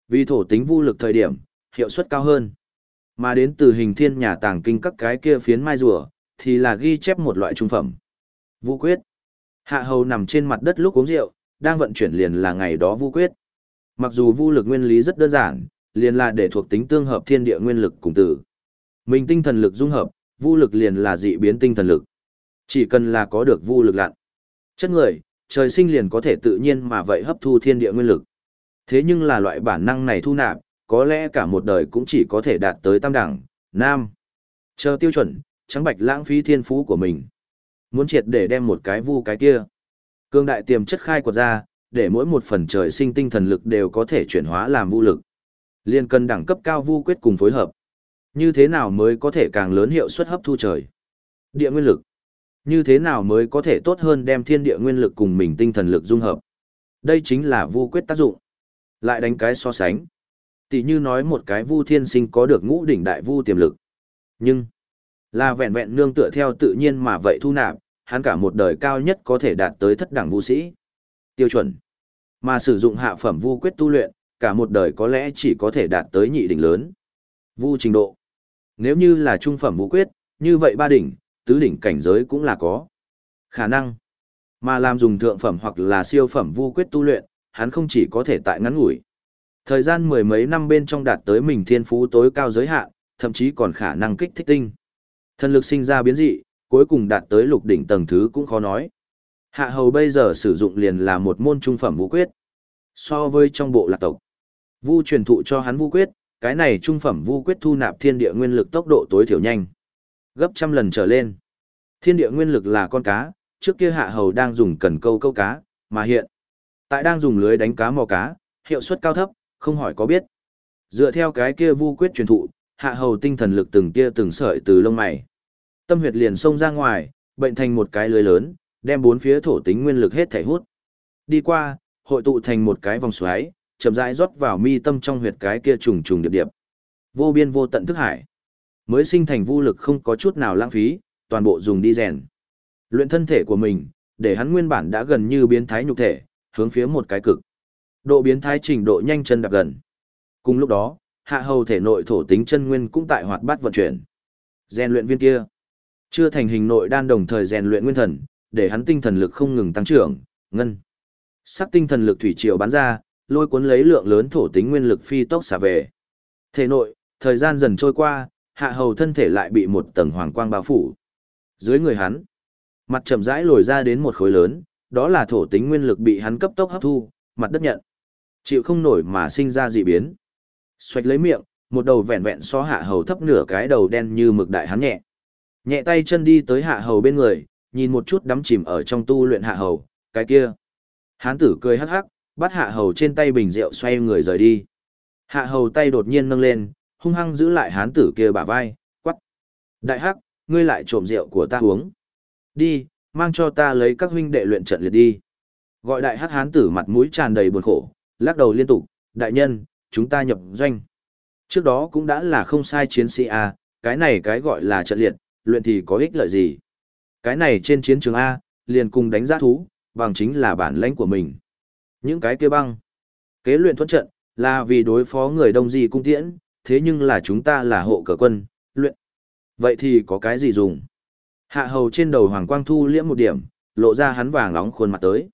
Vì thổ tính vô lực thời điểm, hiệu suất cao hơn. Mà đến từ hình thiên nhà tàng kinh các cái kia phiến mai rùa, thì là ghi chép một loại trung phẩm. Vũ quyết. Hạ hầu nằm trên mặt đất lúc uống rượu, đang vận chuyển liền là ngày đó vũ quyết. Mặc dù vũ lực nguyên lý rất đơn giản, liền là để thuộc tính tương hợp thiên địa nguyên lực cùng tử. Mình tinh thần lực dung hợp, vũ lực liền là dị biến tinh thần lực. Chỉ cần là có được vũ lực lặn. Chất người, trời sinh liền có thể tự nhiên mà vậy hấp thu thiên địa nguyên lực. Thế nhưng là loại bản năng này thu nạp, có lẽ cả một đời cũng chỉ có thể đạt tới tam đẳng, nam. Chờ tiêu chuẩn, trắng bạch lãng phí thiên phú của mình. Muốn triệt để đem một cái vu cái kia. Cương đại tiềm chất khai quật ra, để mỗi một phần trời sinh tinh thần lực đều có thể chuyển hóa làm vu lực. Liên cần đẳng cấp cao vu quyết cùng phối hợp. Như thế nào mới có thể càng lớn hiệu suất hấp thu trời? Địa nguyên lực. Như thế nào mới có thể tốt hơn đem thiên địa nguyên lực cùng mình tinh thần lực dung hợp? Đây chính là vu quyết tác dụng. Lại đánh cái so sánh. Tỷ như nói một cái vu thiên sinh có được ngũ đỉnh đại vu tiềm lực. Nhưng, là vẹn vẹn nương tựa theo tự nhiên mà vậy thu nạp, hắn cả một đời cao nhất có thể đạt tới thất đẳng vu sĩ. Tiêu chuẩn. Mà sử dụng hạ phẩm vu quyết tu luyện, cả một đời có lẽ chỉ có thể đạt tới nhị đỉnh lớn. Vu trình độ. Nếu như là trung phẩm vu quyết, như vậy ba đỉnh, tứ đỉnh cảnh giới cũng là có. Khả năng. Mà làm dùng thượng phẩm hoặc là siêu phẩm vu quyết tu luyện, hắn không chỉ có thể tại ngắn ngủi. Thời gian mười mấy năm bên trong đạt tới mình thiên phú tối cao giới hạn, thậm chí còn khả năng kích thích tinh. Thần lực sinh ra biến dị, cuối cùng đạt tới lục đỉnh tầng thứ cũng khó nói. Hạ hầu bây giờ sử dụng liền là một môn trung phẩm vũ quyết. So với trong bộ lạc tộc, vu truyền thụ cho hắn vũ quyết, cái này trung phẩm vu quyết thu nạp thiên địa nguyên lực tốc độ tối thiểu nhanh. Gấp trăm lần trở lên. Thiên địa nguyên lực là con cá, trước kia hạ hầu đang dùng cần câu câu cá, mà hiện tại đang dùng lưới đánh cá mò cá, hiệu suất cao thấp, không hỏi có biết. Dựa theo cái kia vu quyết truyền thụ, hạ hầu tinh thần lực từng kia từng sợi từ lông mày. Tâm huyệt liền xông ra ngoài, bệnh thành một cái lưới lớn, đem bốn phía thổ tính nguyên lực hết thể hút. Đi qua, hội tụ thành một cái vòng xoáy, chậm rãi rót vào mi tâm trong huyệt cái kia trùng trùng điệp điệp. Vô biên vô tận thức hải. Mới sinh thành vu lực không có chút nào lãng phí, toàn bộ dùng đi rèn. Luyện thân thể của mình, để hắn nguyên bản đã gần như biến thái nhục thể, hướng phía một cái cực. Độ biến thái trình độ nhanh chân đạp gần. Cùng lúc đó, hạ hầu thể nội thổ tính chân nguyên cũng tại hoạt bát vận chuyển. Rèn luyện viên kia, chưa thành hình nội đan đồng thời rèn luyện nguyên thần, để hắn tinh thần lực không ngừng tăng trưởng, ngân. Sắc tinh thần lực thủy triều bắn ra, lôi cuốn lấy lượng lớn thổ tính nguyên lực phi tốc xả về. Thể nội, thời gian dần trôi qua, hạ hầu thân thể lại bị một tầng hoàng quang bao phủ. Dưới người hắn, mặt chậm rãi lồi ra đến một khối lớn, đó là thổ tính nguyên lực bị hắn cấp tốc hấp thu, mặt đất nhận. Chịu không nổi mà sinh ra dị biến. Xoạch lấy miệng, một đầu vẹn vẹn so hạ hầu thấp nửa cái đầu đen như mực đại hắn nhẹ. Nhẹ tay chân đi tới hạ hầu bên người, nhìn một chút đắm chìm ở trong tu luyện hạ hầu, cái kia. Hán tử cười hắc hắc, bắt hạ hầu trên tay bình rượu xoay người rời đi. Hạ hầu tay đột nhiên nâng lên, hung hăng giữ lại hán tử kia bả vai, quắc. Đại hắc, ngươi lại trộm rượu của ta uống. Đi, mang cho ta lấy các huynh đệ luyện trận liệt đi. Gọi đại hắc hán tử mặt mũi tràn đầy buồn khổ, lắc đầu liên tục, đại nhân, chúng ta nhập doanh. Trước đó cũng đã là không sai chiến sĩ A, cái này cái gọi là trận liệt, luyện thì có ích lợi gì. Cái này trên chiến trường A, liền cùng đánh giá thú, bằng chính là bản lãnh của mình. Những cái kia băng, kế luyện thuận trận, là vì đối phó người đông gì cung tiễn, thế nhưng là chúng ta là hộ cờ quân, luyện. Vậy thì có cái gì dùng? Hạ hầu trên đầu Hoàng Quang Thu liễm một điểm, lộ ra hắn vàng nóng khuôn mặt tới.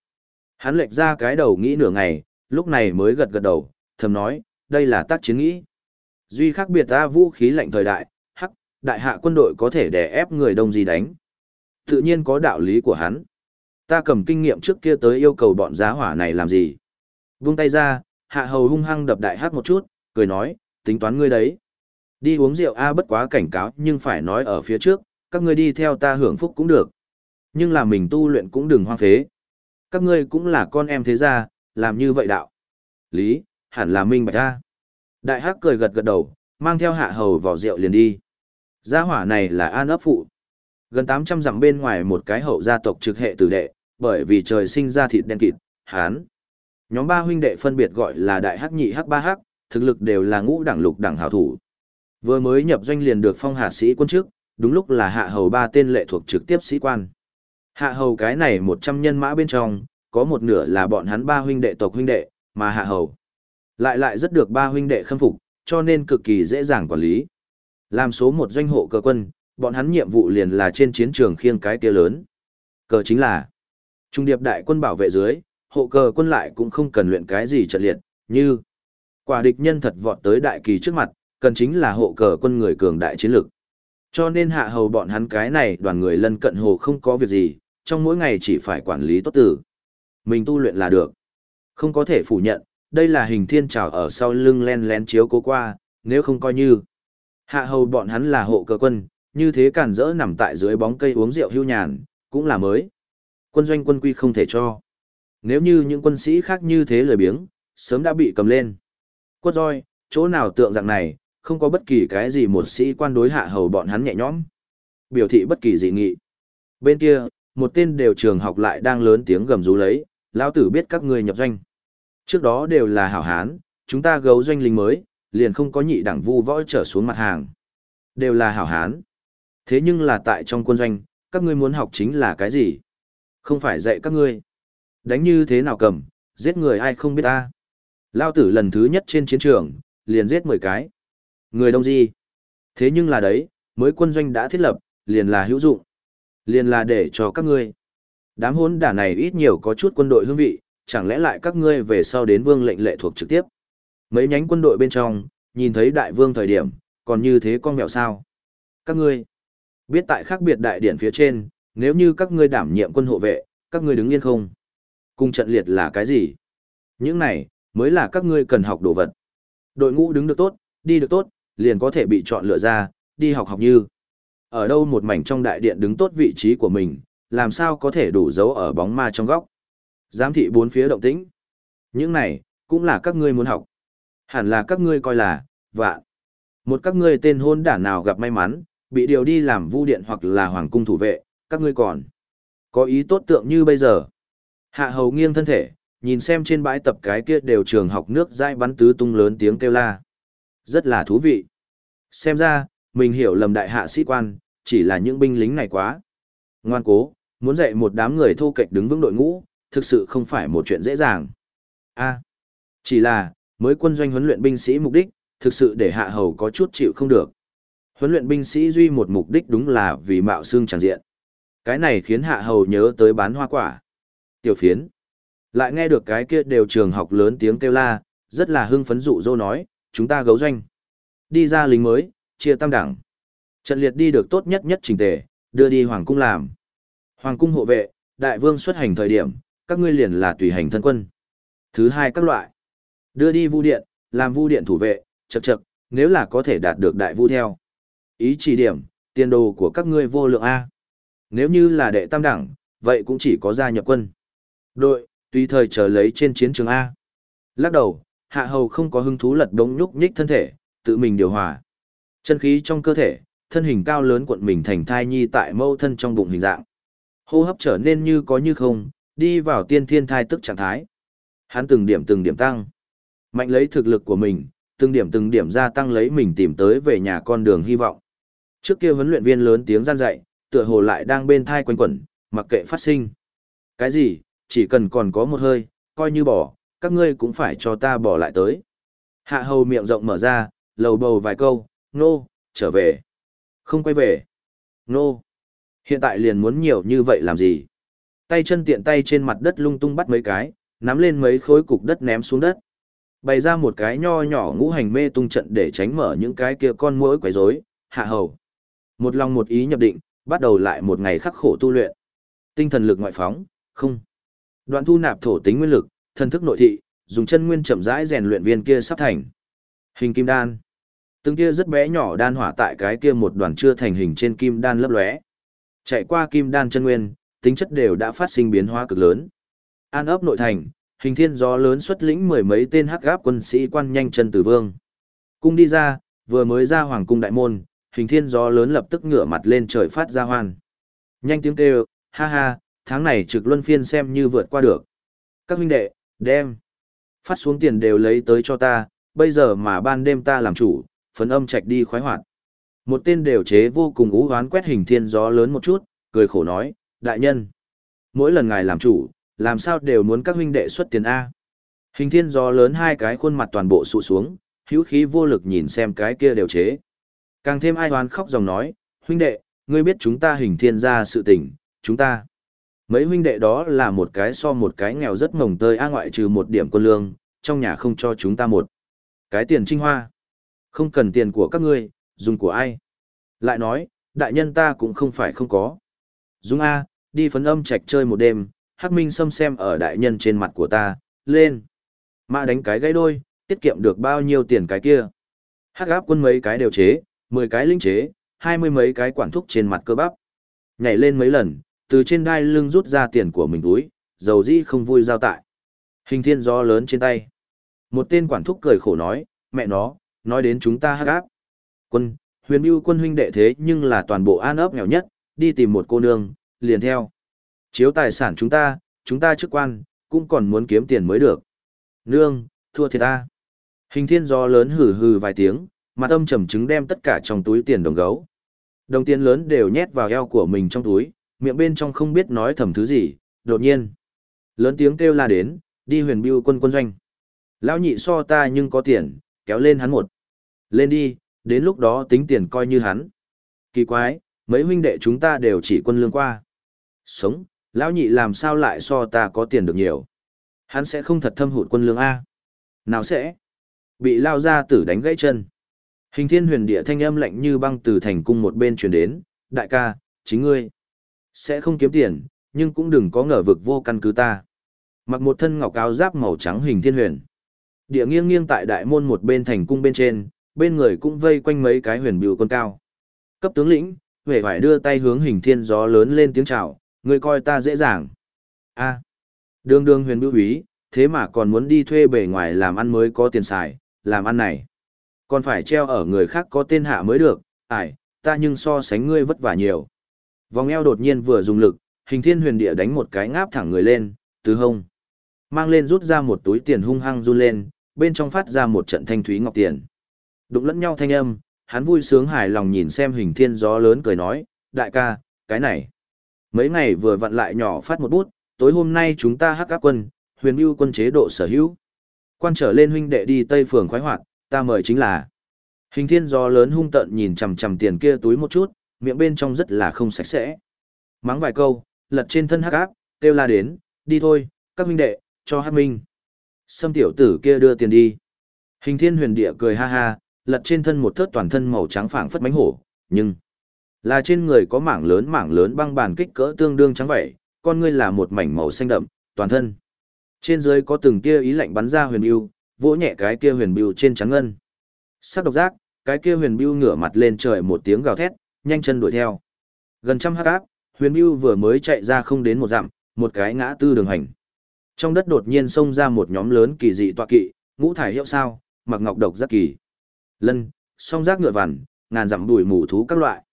Hắn lệch ra cái đầu nghĩ nửa ngày, lúc này mới gật gật đầu, thầm nói, đây là tác chiến nghĩ. Duy khác biệt ta vũ khí lạnh thời đại, hắc, đại hạ quân đội có thể đè ép người đông gì đánh. Tự nhiên có đạo lý của hắn. Ta cầm kinh nghiệm trước kia tới yêu cầu bọn giá hỏa này làm gì. Vung tay ra, hạ hầu hung hăng đập đại hắc một chút, cười nói, tính toán ngươi đấy. Đi uống rượu A bất quá cảnh cáo nhưng phải nói ở phía trước, các ngươi đi theo ta hưởng phúc cũng được. Nhưng là mình tu luyện cũng đừng hoang phế. Các ngươi cũng là con em thế gia, làm như vậy đạo. Lý, hẳn là minh bạch ta. Đại hắc cười gật gật đầu, mang theo hạ hầu vào rượu liền đi. Gia hỏa này là an ấp phụ. Gần 800 dặm bên ngoài một cái hậu gia tộc trực hệ tử đệ, bởi vì trời sinh ra thịt đen kịt, hán. Nhóm ba huynh đệ phân biệt gọi là đại hắc nhị hắc ba hắc, thực lực đều là ngũ đẳng lục đẳng hảo thủ. Vừa mới nhập doanh liền được phong hạ sĩ quân trước, đúng lúc là hạ hầu ba tên lệ thuộc trực tiếp sĩ quan. Hạ hầu cái này 100 nhân mã bên trong, có một nửa là bọn hắn ba huynh đệ tộc huynh đệ, mà hạ hầu. Lại lại rất được ba huynh đệ khâm phục, cho nên cực kỳ dễ dàng quản lý. Làm số một doanh hộ cờ quân, bọn hắn nhiệm vụ liền là trên chiến trường khiêng cái kia lớn. Cờ chính là trung điệp đại quân bảo vệ dưới, hộ cờ quân lại cũng không cần luyện cái gì trận liệt, như quả địch nhân thật vọt tới đại kỳ trước mặt, cần chính là hộ cờ quân người cường đại chiến lực. Cho nên hạ hầu bọn hắn cái này đoàn người lân cận hồ không có việc gì, trong mỗi ngày chỉ phải quản lý tốt tử. Mình tu luyện là được. Không có thể phủ nhận, đây là hình thiên trào ở sau lưng len lén chiếu cố qua, nếu không coi như. Hạ hầu bọn hắn là hộ cơ quân, như thế cản rỡ nằm tại dưới bóng cây uống rượu hưu nhàn, cũng là mới. Quân doanh quân quy không thể cho. Nếu như những quân sĩ khác như thế lười biếng, sớm đã bị cầm lên. Quất roi, chỗ nào tượng dạng này, không có bất kỳ cái gì một sĩ quan đối hạ hầu bọn hắn nhẹ nhõm. Biểu thị bất kỳ dị nghị. Bên kia, một tên đều trường học lại đang lớn tiếng gầm rú lấy, lão tử biết các ngươi nhập doanh. Trước đó đều là hảo hán, chúng ta gấu doanh lính mới, liền không có nhị đẳng vu võ trở xuống mặt hàng. Đều là hảo hán. Thế nhưng là tại trong quân doanh, các ngươi muốn học chính là cái gì? Không phải dạy các ngươi. Đánh như thế nào cầm, giết người ai không biết ta. Lao tử lần thứ nhất trên chiến trường, liền giết 10 cái. Người đông gì? Thế nhưng là đấy, mới quân doanh đã thiết lập, liền là hữu dụng. Liền là để cho các ngươi. Đám hốn đả này ít nhiều có chút quân đội hương vị, chẳng lẽ lại các ngươi về sau đến vương lệnh lệ thuộc trực tiếp. Mấy nhánh quân đội bên trong, nhìn thấy đại vương thời điểm, còn như thế con mẹo sao. Các ngươi, biết tại khác biệt đại điển phía trên, nếu như các ngươi đảm nhiệm quân hộ vệ, các ngươi đứng yên không? Cùng trận liệt là cái gì? Những này, mới là các ngươi cần học đồ vật. Đội ngũ đứng được tốt, đi được tốt, liền có thể bị chọn lựa ra, đi học học như. Ở đâu một mảnh trong đại điện đứng tốt vị trí của mình, làm sao có thể đủ dấu ở bóng ma trong góc. Giám thị bốn phía động tĩnh. Những này, cũng là các ngươi muốn học. Hẳn là các ngươi coi là, vạn. Một các ngươi tên hôn đản nào gặp may mắn, bị điều đi làm vu điện hoặc là hoàng cung thủ vệ, các ngươi còn. Có ý tốt tượng như bây giờ. Hạ hầu nghiêng thân thể, nhìn xem trên bãi tập cái kia đều trường học nước dai bắn tứ tung lớn tiếng kêu la. Rất là thú vị. Xem ra, mình hiểu lầm đại hạ sĩ quan, chỉ là những binh lính này quá. Ngoan cố, muốn dạy một đám người thô kệch đứng vững đội ngũ, thực sự không phải một chuyện dễ dàng. A, chỉ là, mới quân doanh huấn luyện binh sĩ mục đích, thực sự để hạ hầu có chút chịu không được. Huấn luyện binh sĩ duy một mục đích đúng là vì mạo xương tràn diện. Cái này khiến hạ hầu nhớ tới bán hoa quả. Tiểu phiến. Lại nghe được cái kia đều trường học lớn tiếng kêu la, rất là hưng phấn dụ dô nói, chúng ta gấu doanh. Đi ra lính mới, chia tam đẳng. Trận liệt đi được tốt nhất nhất trình tề, đưa đi hoàng cung làm. Hoàng cung hộ vệ, đại vương xuất hành thời điểm, các ngươi liền là tùy hành thân quân. Thứ hai các loại. Đưa đi vu điện, làm vu điện thủ vệ, chậc chậc, nếu là có thể đạt được đại vu theo. Ý chỉ điểm, tiền đồ của các ngươi vô lượng A. Nếu như là đệ tam đẳng, vậy cũng chỉ có gia nhập quân. Đội, tùy thời chờ lấy trên chiến trường A. Lắc đầu, hạ hầu không có hứng thú lật đống nhúc nhích thân thể, tự mình điều hòa. Chân khí trong cơ thể, thân hình cao lớn cuộn mình thành thai nhi tại mâu thân trong bụng hình dạng. Hô hấp trở nên như có như không, đi vào tiên thiên thai tức trạng thái. Hắn từng điểm từng điểm tăng. Mạnh lấy thực lực của mình, từng điểm từng điểm gia tăng lấy mình tìm tới về nhà con đường hy vọng. Trước kia huấn luyện viên lớn tiếng gian dạy, tựa hồ lại đang bên thai quanh quẩn, mặc kệ phát sinh. Cái gì, chỉ cần còn có một hơi, coi như bỏ, các ngươi cũng phải cho ta bỏ lại tới. Hạ hầu miệng rộng mở ra, lầu bầu vài câu, nô, trở về. Không quay về. Nô. Hiện tại liền muốn nhiều như vậy làm gì? Tay chân tiện tay trên mặt đất lung tung bắt mấy cái, nắm lên mấy khối cục đất ném xuống đất. Bày ra một cái nho nhỏ ngũ hành mê tung trận để tránh mở những cái kia con muỗi quấy rối, hạ hầu. Một lòng một ý nhập định, bắt đầu lại một ngày khắc khổ tu luyện. Tinh thần lực ngoại phóng, không. Đoạn thu nạp thổ tính nguyên lực, thần thức nội thị, dùng chân nguyên chậm rãi rèn luyện viên kia sắp thành. Hình kim đan. Từng kia rất bé nhỏ đan hỏa tại cái kia một đoàn chưa thành hình trên kim đan lấp lóe. Chạy qua kim đan chân nguyên, tính chất đều đã phát sinh biến hóa cực lớn. An ấp nội thành, hình thiên gió lớn xuất lĩnh mười mấy tên hắc gáp quân sĩ quan nhanh chân từ vương. Cung đi ra, vừa mới ra hoàng cung đại môn, hình thiên gió lớn lập tức ngửa mặt lên trời phát ra hoan. Nhanh tiếng kêu, ha ha, tháng này trực luân phiên xem như vượt qua được. Các huynh đệ, đem. Phát xuống tiền đều lấy tới cho ta, bây giờ mà ban đêm ta làm chủ, phấn âm trạch đi khoái hoạt. Một tên đều chế vô cùng ú hoán quét hình thiên gió lớn một chút, cười khổ nói, đại nhân. Mỗi lần ngài làm chủ, làm sao đều muốn các huynh đệ xuất tiền A. Hình thiên gió lớn hai cái khuôn mặt toàn bộ sụ xuống, hữu khí vô lực nhìn xem cái kia đều chế. Càng thêm ai hoán khóc dòng nói, huynh đệ, ngươi biết chúng ta hình thiên ra sự tình, chúng ta. Mấy huynh đệ đó là một cái so một cái nghèo rất mồng tơi a ngoại trừ một điểm quân lương, trong nhà không cho chúng ta một. Cái tiền trinh hoa. Không cần tiền của các ngươi, dùng của ai. Lại nói, đại nhân ta cũng không phải không có. Dung A, đi phấn âm trạch chơi một đêm, Hắc Minh xâm xem ở đại nhân trên mặt của ta, lên. Mã đánh cái gãy đôi, tiết kiệm được bao nhiêu tiền cái kia. Hắc áp quân mấy cái đều chế, 10 cái linh chế, hai mươi mấy cái quản thúc trên mặt cơ bắp. Nhảy lên mấy lần, từ trên đai lưng rút ra tiền của mình túi, dầu dĩ không vui giao tại. Hình thiên gió lớn trên tay. Một tên quản thúc cười khổ nói, mẹ nó, nói đến chúng ta hắc áp. Quân, huyền mưu quân huynh đệ thế nhưng là toàn bộ an ấp nghèo nhất, đi tìm một cô nương, liền theo. Chiếu tài sản chúng ta, chúng ta chức quan, cũng còn muốn kiếm tiền mới được. Nương, thua thiệt ta. Hình thiên gió lớn hừ hừ vài tiếng, mặt âm trầm chứng đem tất cả trong túi tiền đồng gấu. Đồng tiền lớn đều nhét vào eo của mình trong túi, miệng bên trong không biết nói thầm thứ gì, đột nhiên. Lớn tiếng kêu la đến, đi huyền biêu quân quân doanh. Lão nhị so ta nhưng có tiền, kéo lên hắn một. Lên đi, đến lúc đó tính tiền coi như hắn. Kỳ quái, mấy huynh đệ chúng ta đều chỉ quân lương qua. Sống, lão nhị làm sao lại so ta có tiền được nhiều. Hắn sẽ không thật thâm hụt quân lương A. Nào sẽ? Bị lao ra tử đánh gãy chân. Hình thiên huyền địa thanh âm lạnh như băng từ thành cung một bên truyền đến, đại ca, chính ngươi. Sẽ không kiếm tiền, nhưng cũng đừng có ngờ vực vô căn cứ ta. Mặc một thân ngọc áo giáp màu trắng hình thiên huyền. Địa nghiêng nghiêng tại đại môn một bên thành cung bên trên, bên người cũng vây quanh mấy cái huyền biểu con cao. Cấp tướng lĩnh, vẻ vải đưa tay hướng hình thiên gió lớn lên tiếng chào, người coi ta dễ dàng. a đường đường huyền biểu úy, thế mà còn muốn đi thuê bề ngoài làm ăn mới có tiền xài, làm ăn này. Còn phải treo ở người khác có tên hạ mới được, ải, ta nhưng so sánh ngươi vất vả nhiều. Vòng eo đột nhiên vừa dùng lực, hình thiên huyền địa đánh một cái ngáp thẳng người lên, từ hông. Mang lên rút ra một túi tiền hung hăng run lên, bên trong phát ra một trận thanh thúy ngọc tiền. Đụng lẫn nhau thanh âm, hắn vui sướng hài lòng nhìn xem hình thiên gió lớn cười nói, đại ca, cái này. Mấy ngày vừa vặn lại nhỏ phát một bút, tối hôm nay chúng ta hắc áp quân, huyền mưu quân chế độ sở hữu. Quan trở lên huynh đệ đi Tây Phường khoái hoạt, ta mời chính là. Hình thiên gió lớn hung tận nhìn chằm chằm tiền kia túi một chút, miệng bên trong rất là không sạch sẽ. Mắng vài câu, lật trên thân hắc áp, kêu la đến, đi thôi, các huynh đệ, cho hát minh. Sâm tiểu tử kia đưa tiền đi. Hình thiên huyền địa cười ha ha, lật trên thân một thớt toàn thân màu trắng phảng phất bánh hổ, nhưng là trên người có mảng lớn mảng lớn băng bàn kích cỡ tương đương trắng vậy, con ngươi là một mảnh màu xanh đậm, toàn thân. Trên dưới có từng kia ý lạnh bắn ra huyền bưu, vỗ nhẹ cái kia huyền bưu trên trắng ngân. Sắc độc giác, cái kia huyền bưu ngửa mặt lên trời một tiếng gào thét, nhanh chân đuổi theo. Gần trăm hắc áp, huyền bưu vừa mới chạy ra không đến một dặm, một cái ngã tư đường hành. Trong đất đột nhiên xông ra một nhóm lớn kỳ dị tọa kỵ, ngũ thải hiệu sao, mặc ngọc độc rất kỳ. Lân, song rác ngựa vằn, ngàn dặm đuổi mù thú các loại.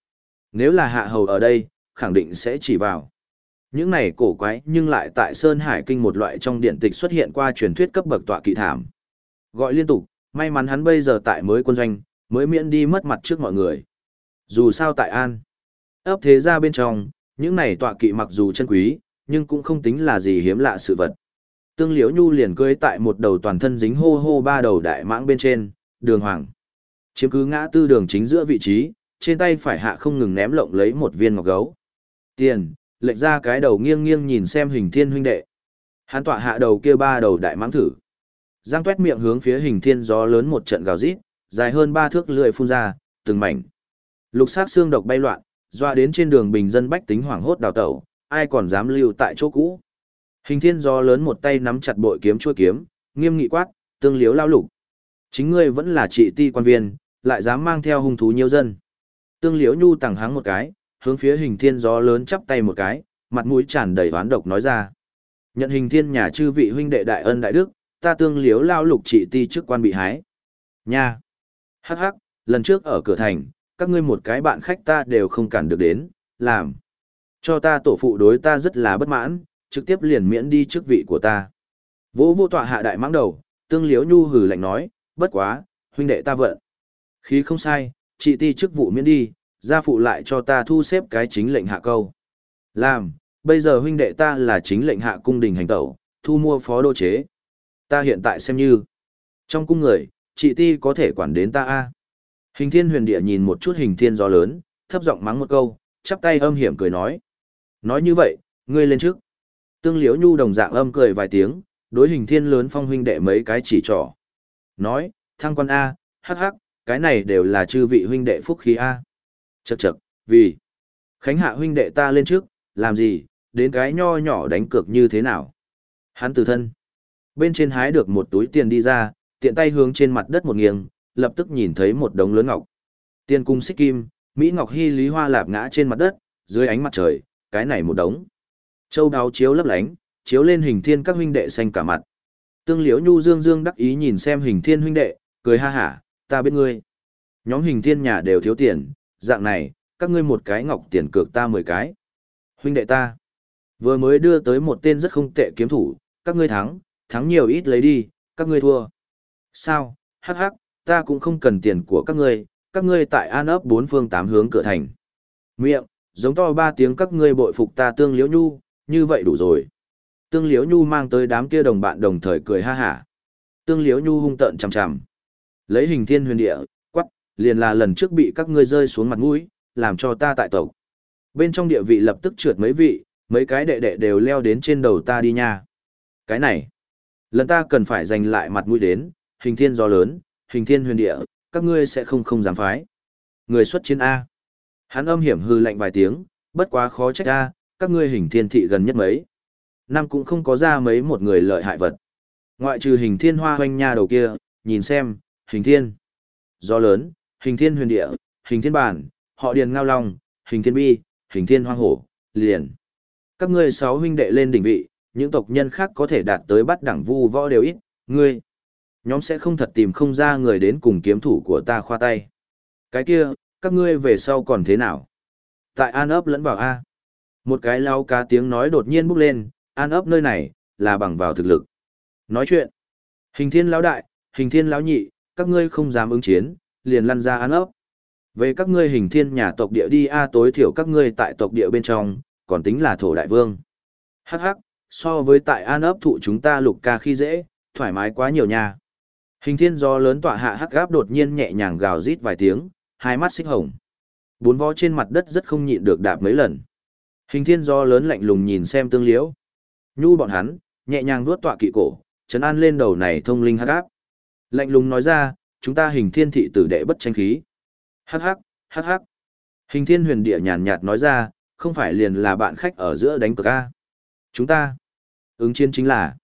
Nếu là hạ hầu ở đây, khẳng định sẽ chỉ vào. Những này cổ quái nhưng lại tại Sơn Hải Kinh một loại trong điện tịch xuất hiện qua truyền thuyết cấp bậc tọa kỵ thảm. Gọi liên tục, may mắn hắn bây giờ tại mới quân doanh, mới miễn đi mất mặt trước mọi người. Dù sao tại An, ấp thế ra bên trong, những này tọa kỵ mặc dù chân quý, nhưng cũng không tính là gì hiếm lạ sự vật. Tương Liễu Nhu liền cưỡi tại một đầu toàn thân dính hô hô ba đầu đại mãng bên trên, đường hoàng. Chiếm cứ ngã tư đường chính giữa vị trí, trên tay phải hạ không ngừng ném lộng lấy một viên ngọc gấu. Tiền, lệch ra cái đầu nghiêng nghiêng nhìn xem hình thiên huynh đệ. Hắn tọa hạ đầu kia ba đầu đại mãng thử. Giang tuét miệng hướng phía hình thiên gió lớn một trận gào rít, dài hơn ba thước lưỡi phun ra, từng mảnh. Lục sắc xương độc bay loạn, doa đến trên đường bình dân bách tính hoảng hốt đào tẩu, ai còn dám lưu tại chỗ cũ. Hình thiên gió lớn một tay nắm chặt bội kiếm chua kiếm, nghiêm nghị quát, tương liếu lao lục. Chính ngươi vẫn là trị ti quan viên, lại dám mang theo hung thú nhiều dân. Tương liễu nhu tẳng háng một cái, hướng phía hình thiên gió lớn chắp tay một cái, mặt mũi tràn đầy oán độc nói ra. Nhận hình thiên nhà chư vị huynh đệ đại ân đại đức, ta tương liếu lao lục trị ti chức quan bị hái. Nha! Hắc hắc, lần trước ở cửa thành, các ngươi một cái bạn khách ta đều không cản được đến, làm. Cho ta tổ phụ đối ta rất là bất mãn, trực tiếp liền miễn đi chức vị của ta. Vỗ vô tọa hạ đại mãng đầu, tương liếu nhu hừ lạnh nói, bất quá, huynh đệ ta vận. Khí không sai, chị ti chức vụ miễn đi, gia phụ lại cho ta thu xếp cái chính lệnh hạ câu. Làm, bây giờ huynh đệ ta là chính lệnh hạ cung đình hành tẩu, thu mua phó đô chế. Ta hiện tại xem như, trong cung người, chị ti có thể quản đến ta a Hình thiên huyền địa nhìn một chút hình thiên gió lớn, thấp giọng mắng một câu, chắp tay âm hiểm cười nói. Nói như vậy, ngươi lên trước. Tương liễu nhu đồng dạng âm cười vài tiếng, đối hình thiên lớn phong huynh đệ mấy cái chỉ trỏ. Nói, thăng quan A, hắc hắc, cái này đều là chư vị huynh đệ phúc khí A. Chậc chậc, vì. Khánh hạ huynh đệ ta lên trước, làm gì, đến cái nho nhỏ đánh cược như thế nào. Hắn từ thân. Bên trên hái được một túi tiền đi ra, tiện tay hướng trên mặt đất một nghiêng, lập tức nhìn thấy một đống lớn ngọc. Tiền cung xích kim, Mỹ Ngọc Hy Lý Hoa lạp ngã trên mặt đất, dưới ánh mặt trời, cái này một đống. Châu đáo chiếu lấp lánh, chiếu lên hình thiên các huynh đệ xanh cả mặt. Tương Liễu Nhu Dương Dương đắc ý nhìn xem hình thiên huynh đệ, cười ha hả, ta biết ngươi. Nhóm hình thiên nhà đều thiếu tiền, dạng này, các ngươi một cái ngọc tiền cược ta mười cái. Huynh đệ ta, vừa mới đưa tới một tên rất không tệ kiếm thủ, các ngươi thắng, thắng nhiều ít lấy đi, các ngươi thua. Sao, hắc hắc, ta cũng không cần tiền của các ngươi, các ngươi tại an ấp bốn phương tám hướng cửa thành. Miệng, giống to ba tiếng các ngươi bội phục ta tương liễu nhu, như vậy đủ rồi. Tương Liễu Nhu mang tới đám kia đồng bạn đồng thời cười ha hả. Tương Liễu Nhu hung tợn chằm chằm. Lấy hình thiên huyền địa, quắc, liền là lần trước bị các ngươi rơi xuống mặt mũi, làm cho ta tại tộc. Bên trong địa vị lập tức trượt mấy vị, mấy cái đệ đệ đều leo đến trên đầu ta đi nha. Cái này, lần ta cần phải giành lại mặt mũi đến, hình thiên gió lớn, hình thiên huyền địa, các ngươi sẽ không không dám phái. Người xuất chiến A. Hắn âm hiểm hư lạnh vài tiếng, bất quá khó trách A, các ngươi hình thiên thị gần nhất mấy. Năm cũng không có ra mấy một người lợi hại vật. Ngoại trừ hình thiên hoa hoanh nha đầu kia, nhìn xem, hình thiên. Gió lớn, hình thiên huyền địa, hình thiên bản, họ điền ngao long, hình thiên bi, hình thiên hoang hổ, liền. Các ngươi sáu huynh đệ lên đỉnh vị, những tộc nhân khác có thể đạt tới bắt đẳng vu võ đều ít, ngươi. Nhóm sẽ không thật tìm không ra người đến cùng kiếm thủ của ta khoa tay. Cái kia, các ngươi về sau còn thế nào? Tại an ấp lẫn vào A. Một cái lao cá tiếng nói đột nhiên bốc lên, an ấp nơi này, là bằng vào thực lực. Nói chuyện. Hình thiên lão đại, hình thiên lão nhị, các ngươi không dám ứng chiến, liền lăn ra an ấp. Về các ngươi hình thiên nhà tộc địa đi A à, tối thiểu các ngươi tại tộc địa bên trong, còn tính là thổ đại vương. Hắc hắc, so với tại an ấp thụ chúng ta lục ca khi dễ, thoải mái quá nhiều nha. Hình thiên do lớn tọa hạ hắc gáp đột nhiên nhẹ nhàng gào rít vài tiếng, hai mắt xích hồng. Bốn vó trên mặt đất rất không nhịn được đạp mấy lần. Hình thiên do lớn lạnh lùng nhìn xem tương liễu. Nhu bọn hắn, nhẹ nhàng vuốt tọa kỵ cổ, chấn an lên đầu này thông linh hắc áp. Lạnh lùng nói ra, chúng ta hình thiên thị tử đệ bất tranh khí. Hắc hắc, hắc hắc. Hình thiên huyền địa nhàn nhạt nói ra, không phải liền là bạn khách ở giữa đánh cược A. Chúng ta, ứng chiến chính là,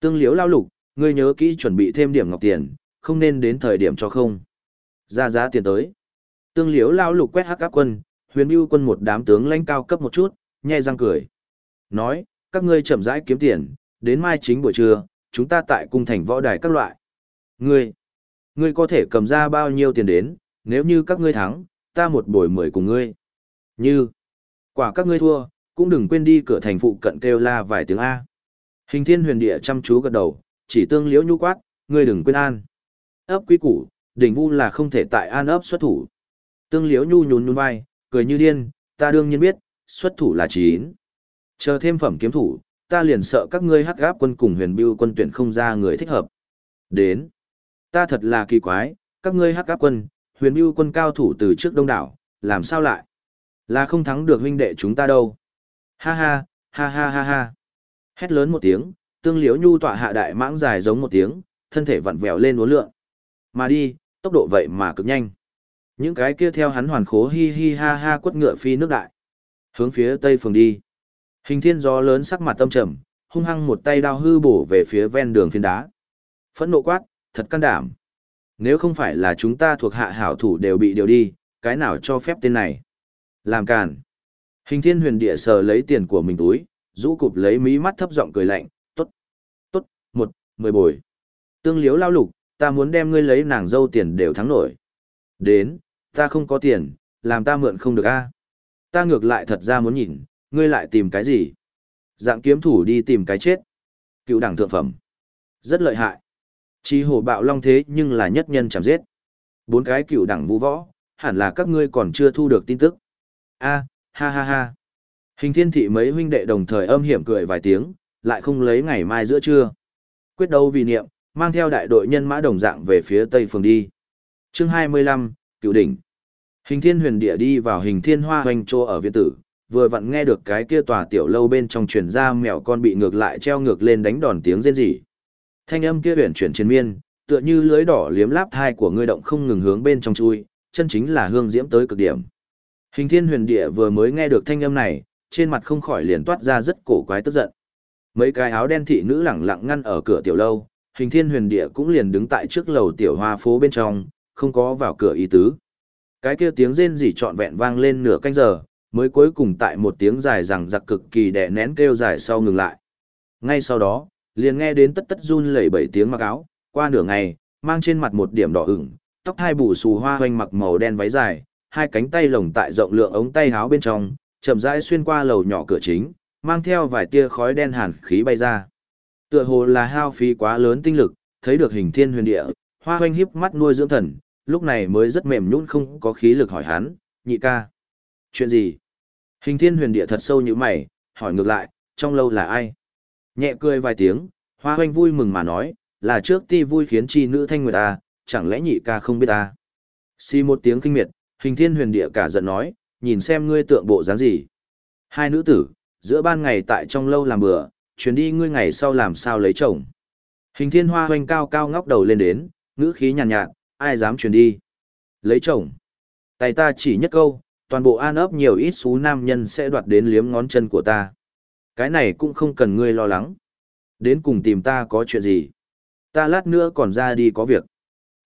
tương liễu lao lục, ngươi nhớ kỹ chuẩn bị thêm điểm ngọc tiền, không nên đến thời điểm cho không. Ra giá tiền tới. Tương liễu lao lục quét hắc áp quân, huyền bưu quân một đám tướng lãnh cao cấp một chút, nhe răng cười. Nói, các ngươi chậm rãi kiếm tiền, đến mai chính buổi trưa, chúng ta tại cung thành võ đài các loại. Ngươi, ngươi có thể cầm ra bao nhiêu tiền đến, nếu như các ngươi thắng, ta một buổi mười cùng ngươi. Như, quả các ngươi thua, cũng đừng quên đi cửa thành phụ cận kêu la vài tiếng A. Hình thiên huyền địa chăm chú gật đầu, chỉ tương liễu nhu quát, ngươi đừng quên an. Ấp quý củ, đỉnh vu là không thể tại an ấp xuất thủ. Tương liễu nhu nhún nhún vai, cười như điên, ta đương nhiên biết, xuất thủ là chín. Chờ thêm phẩm kiếm thủ, ta liền sợ các ngươi hắc gáp quân cùng huyền bưu quân tuyển không ra người thích hợp. Đến. Ta thật là kỳ quái, các ngươi hắc gáp quân, huyền bưu quân cao thủ từ trước đông đảo, làm sao lại? Là không thắng được huynh đệ chúng ta đâu. Ha ha, ha ha ha ha. Hét lớn một tiếng, tương liễu nhu tọa hạ đại mãng dài giống một tiếng, thân thể vặn vẹo lên uốn lượn. Mà đi, tốc độ vậy mà cực nhanh. Những cái kia theo hắn hoàn khố hi hi ha ha quất ngựa phi nước đại. Hướng phía tây phường đi. Hình thiên gió lớn sắc mặt tâm trầm, hung hăng một tay đao hư bổ về phía ven đường phiến đá. Phẫn nộ quát, thật can đảm. Nếu không phải là chúng ta thuộc hạ hảo thủ đều bị điều đi, cái nào cho phép tên này? Làm càn. Hình thiên huyền địa sờ lấy tiền của mình túi, rũ cụp lấy mí mắt thấp giọng cười lạnh, tốt, tốt, một, mười bồi. Tương liếu lao lục, ta muốn đem ngươi lấy nàng dâu tiền đều thắng nổi. Đến, ta không có tiền, làm ta mượn không được a. Ta ngược lại thật ra muốn nhìn, ngươi lại tìm cái gì? Dạng kiếm thủ đi tìm cái chết. Cựu đảng thượng phẩm. Rất lợi hại. Chí hồ bạo long thế nhưng là nhất nhân chạm giết. Bốn cái cựu đảng vũ võ, hẳn là các ngươi còn chưa thu được tin tức. A, ha ha ha. Hình thiên thị mấy huynh đệ đồng thời âm hiểm cười vài tiếng, lại không lấy ngày mai giữa trưa. Quyết đấu vì niệm, mang theo đại đội nhân mã đồng dạng về phía tây phường đi. Chương 25, Cựu đỉnh. Hình thiên huyền địa đi vào hình thiên hoa hoành trô ở viện tử, vừa vặn nghe được cái kia tòa tiểu lâu bên trong truyền ra mèo con bị ngược lại treo ngược lên đánh đòn tiếng rên rỉ. Thanh âm kia huyền chuyển trên miên, tựa như lưới đỏ liếm láp thai của ngươi động không ngừng hướng bên trong chui, chân chính là hương diễm tới cực điểm. Hình thiên huyền địa vừa mới nghe được thanh âm này, trên mặt không khỏi liền toát ra rất cổ quái tức giận. Mấy cái áo đen thị nữ lẳng lặng ngăn ở cửa tiểu lâu, hình thiên huyền địa cũng liền đứng tại trước lầu tiểu hoa phố bên trong, không có vào cửa ý tứ. Cái kia tiếng rên rỉ trọn vẹn vang lên nửa canh giờ, mới cuối cùng tại một tiếng dài rằng giặc cực kỳ đè nén kêu dài sau ngừng lại. Ngay sau đó, liền nghe đến tất tất run lẩy bẩy tiếng mặc áo, qua nửa ngày, mang trên mặt một điểm đỏ ửng, tóc hai bù xù hoa hoành mặc màu đen váy dài, hai cánh tay lồng tại rộng lượng ống tay áo bên trong, chậm rãi xuyên qua lầu nhỏ cửa chính, mang theo vài tia khói đen hàn khí bay ra. Tựa hồ là hao phí quá lớn tinh lực, thấy được hình thiên huyền địa, hoa hoanh híp mắt nuôi dưỡng thần, lúc này mới rất mềm nhũn không có khí lực hỏi hắn, nhị ca. Chuyện gì? Hình thiên huyền địa thật sâu như mày, hỏi ngược lại, trong lâu là ai? Nhẹ cười vài tiếng, hoa hoanh vui mừng mà nói, là trước ti vui khiến chi nữ thanh người ta, chẳng lẽ nhị ca không biết ta. Xì một tiếng kinh miệt, hình thiên huyền địa cả giận nói, nhìn xem ngươi tượng bộ dáng gì. Hai nữ tử, giữa ban ngày tại trong lâu làm bữa, chuyến đi ngươi ngày sau làm sao lấy chồng. Hình thiên hoa hoanh cao cao ngóc đầu lên đến, ngữ khí nhàn nhạt, nhạt, ai dám chuyển đi. Lấy chồng. Tay ta chỉ nhất câu, toàn bộ an ấp nhiều ít xú nam nhân sẽ đoạt đến liếm ngón chân của ta. Cái này cũng không cần ngươi lo lắng. Đến cùng tìm ta có chuyện gì. Ta lát nữa còn ra đi có việc.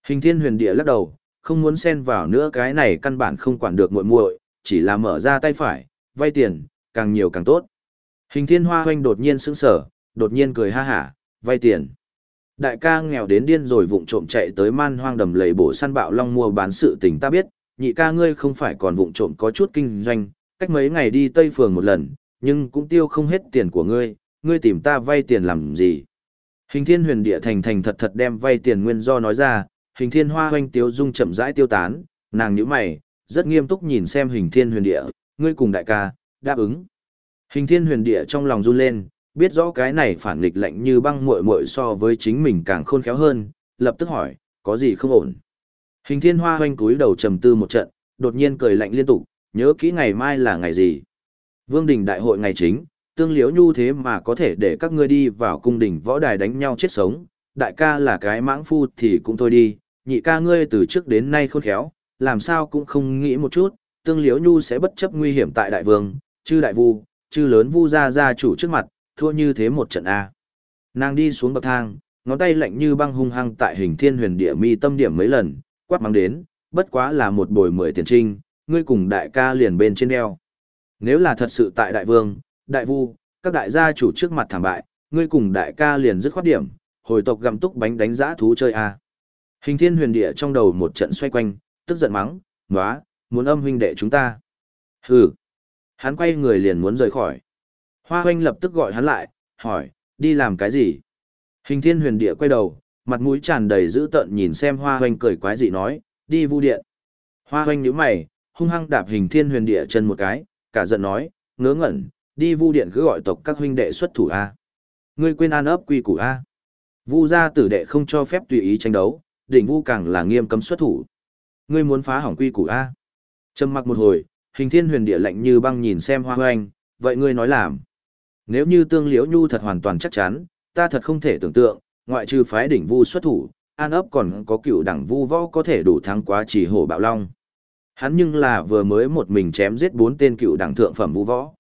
Hình thiên huyền địa lắc đầu, không muốn xen vào nữa cái này căn bản không quản được muội muội, chỉ là mở ra tay phải, vay tiền, càng nhiều càng tốt. Hình thiên hoa hoanh đột nhiên sững sở, đột nhiên cười ha hả, vay tiền. Đại ca nghèo đến điên rồi vụng trộm chạy tới man hoang đầm lầy bổ săn bạo long mua bán sự tình ta biết, nhị ca ngươi không phải còn vụng trộm có chút kinh doanh, cách mấy ngày đi Tây Phường một lần, nhưng cũng tiêu không hết tiền của ngươi, ngươi tìm ta vay tiền làm gì. Hình thiên huyền địa thành thành thật thật đem vay tiền nguyên do nói ra, hình thiên hoa hoanh tiêu dung chậm rãi tiêu tán, nàng nhíu mày, rất nghiêm túc nhìn xem hình thiên huyền địa, ngươi cùng đại ca, đáp ứng. Hình thiên huyền địa trong lòng run lên, biết rõ cái này phản nghịch lạnh như băng muội muội so với chính mình càng khôn khéo hơn, lập tức hỏi, có gì không ổn. Hình thiên hoa hoanh cúi đầu trầm tư một trận, đột nhiên cười lạnh liên tục, nhớ kỹ ngày mai là ngày gì. Vương đình đại hội ngày chính, tương Liễu nhu thế mà có thể để các ngươi đi vào cung đình võ đài đánh nhau chết sống, đại ca là cái mãng phu thì cũng thôi đi, nhị ca ngươi từ trước đến nay khôn khéo, làm sao cũng không nghĩ một chút, tương Liễu nhu sẽ bất chấp nguy hiểm tại đại vương, chư đại vu, chư lớn vu ra ra chủ trước mặt, thua như thế một trận A. Nàng đi xuống bậc thang, ngón tay lạnh như băng hung hăng tại hình thiên huyền địa mi tâm điểm mấy lần, quát mắng đến, bất quá là một bồi mười tiền trinh, ngươi cùng đại ca liền bên trên đeo. Nếu là thật sự tại đại vương, đại vu, các đại gia chủ trước mặt thảm bại, ngươi cùng đại ca liền dứt khoát điểm, hồi tộc gặm túc bánh đánh giã thú chơi a. Hình thiên huyền địa trong đầu một trận xoay quanh, tức giận mắng, nóa, muốn âm huynh đệ chúng ta. Hừ. Hắn quay người liền muốn rời khỏi. Hoa huynh lập tức gọi hắn lại, hỏi, đi làm cái gì? Hình thiên huyền địa quay đầu, mặt mũi tràn đầy dữ tợn nhìn xem hoa Hoanh cười quái dị nói, đi vu điện. Hoa Hoanh nhíu mày, hung hăng đạp hình thiên huyền địa chân một cái, cả giận nói, ngớ ngẩn, đi vu điện cứ gọi tộc các huynh đệ xuất thủ A. Ngươi quên an ấp quy củ A. Vu gia tử đệ không cho phép tùy ý tranh đấu, đỉnh vu càng là nghiêm cấm xuất thủ. Ngươi muốn phá hỏng quy củ A. Trầm mặc một hồi, hình thiên huyền địa lạnh như băng nhìn xem hoa Hoanh. vậy ngươi nói làm. Nếu như tương liễu nhu thật hoàn toàn chắc chắn, ta thật không thể tưởng tượng, ngoại trừ phái đỉnh vu xuất thủ, an ấp còn có cựu đẳng vu võ có thể đủ thắng quá chỉ hổ bạo long. Hắn nhưng là vừa mới một mình chém giết bốn tên cựu đẳng thượng phẩm vu võ.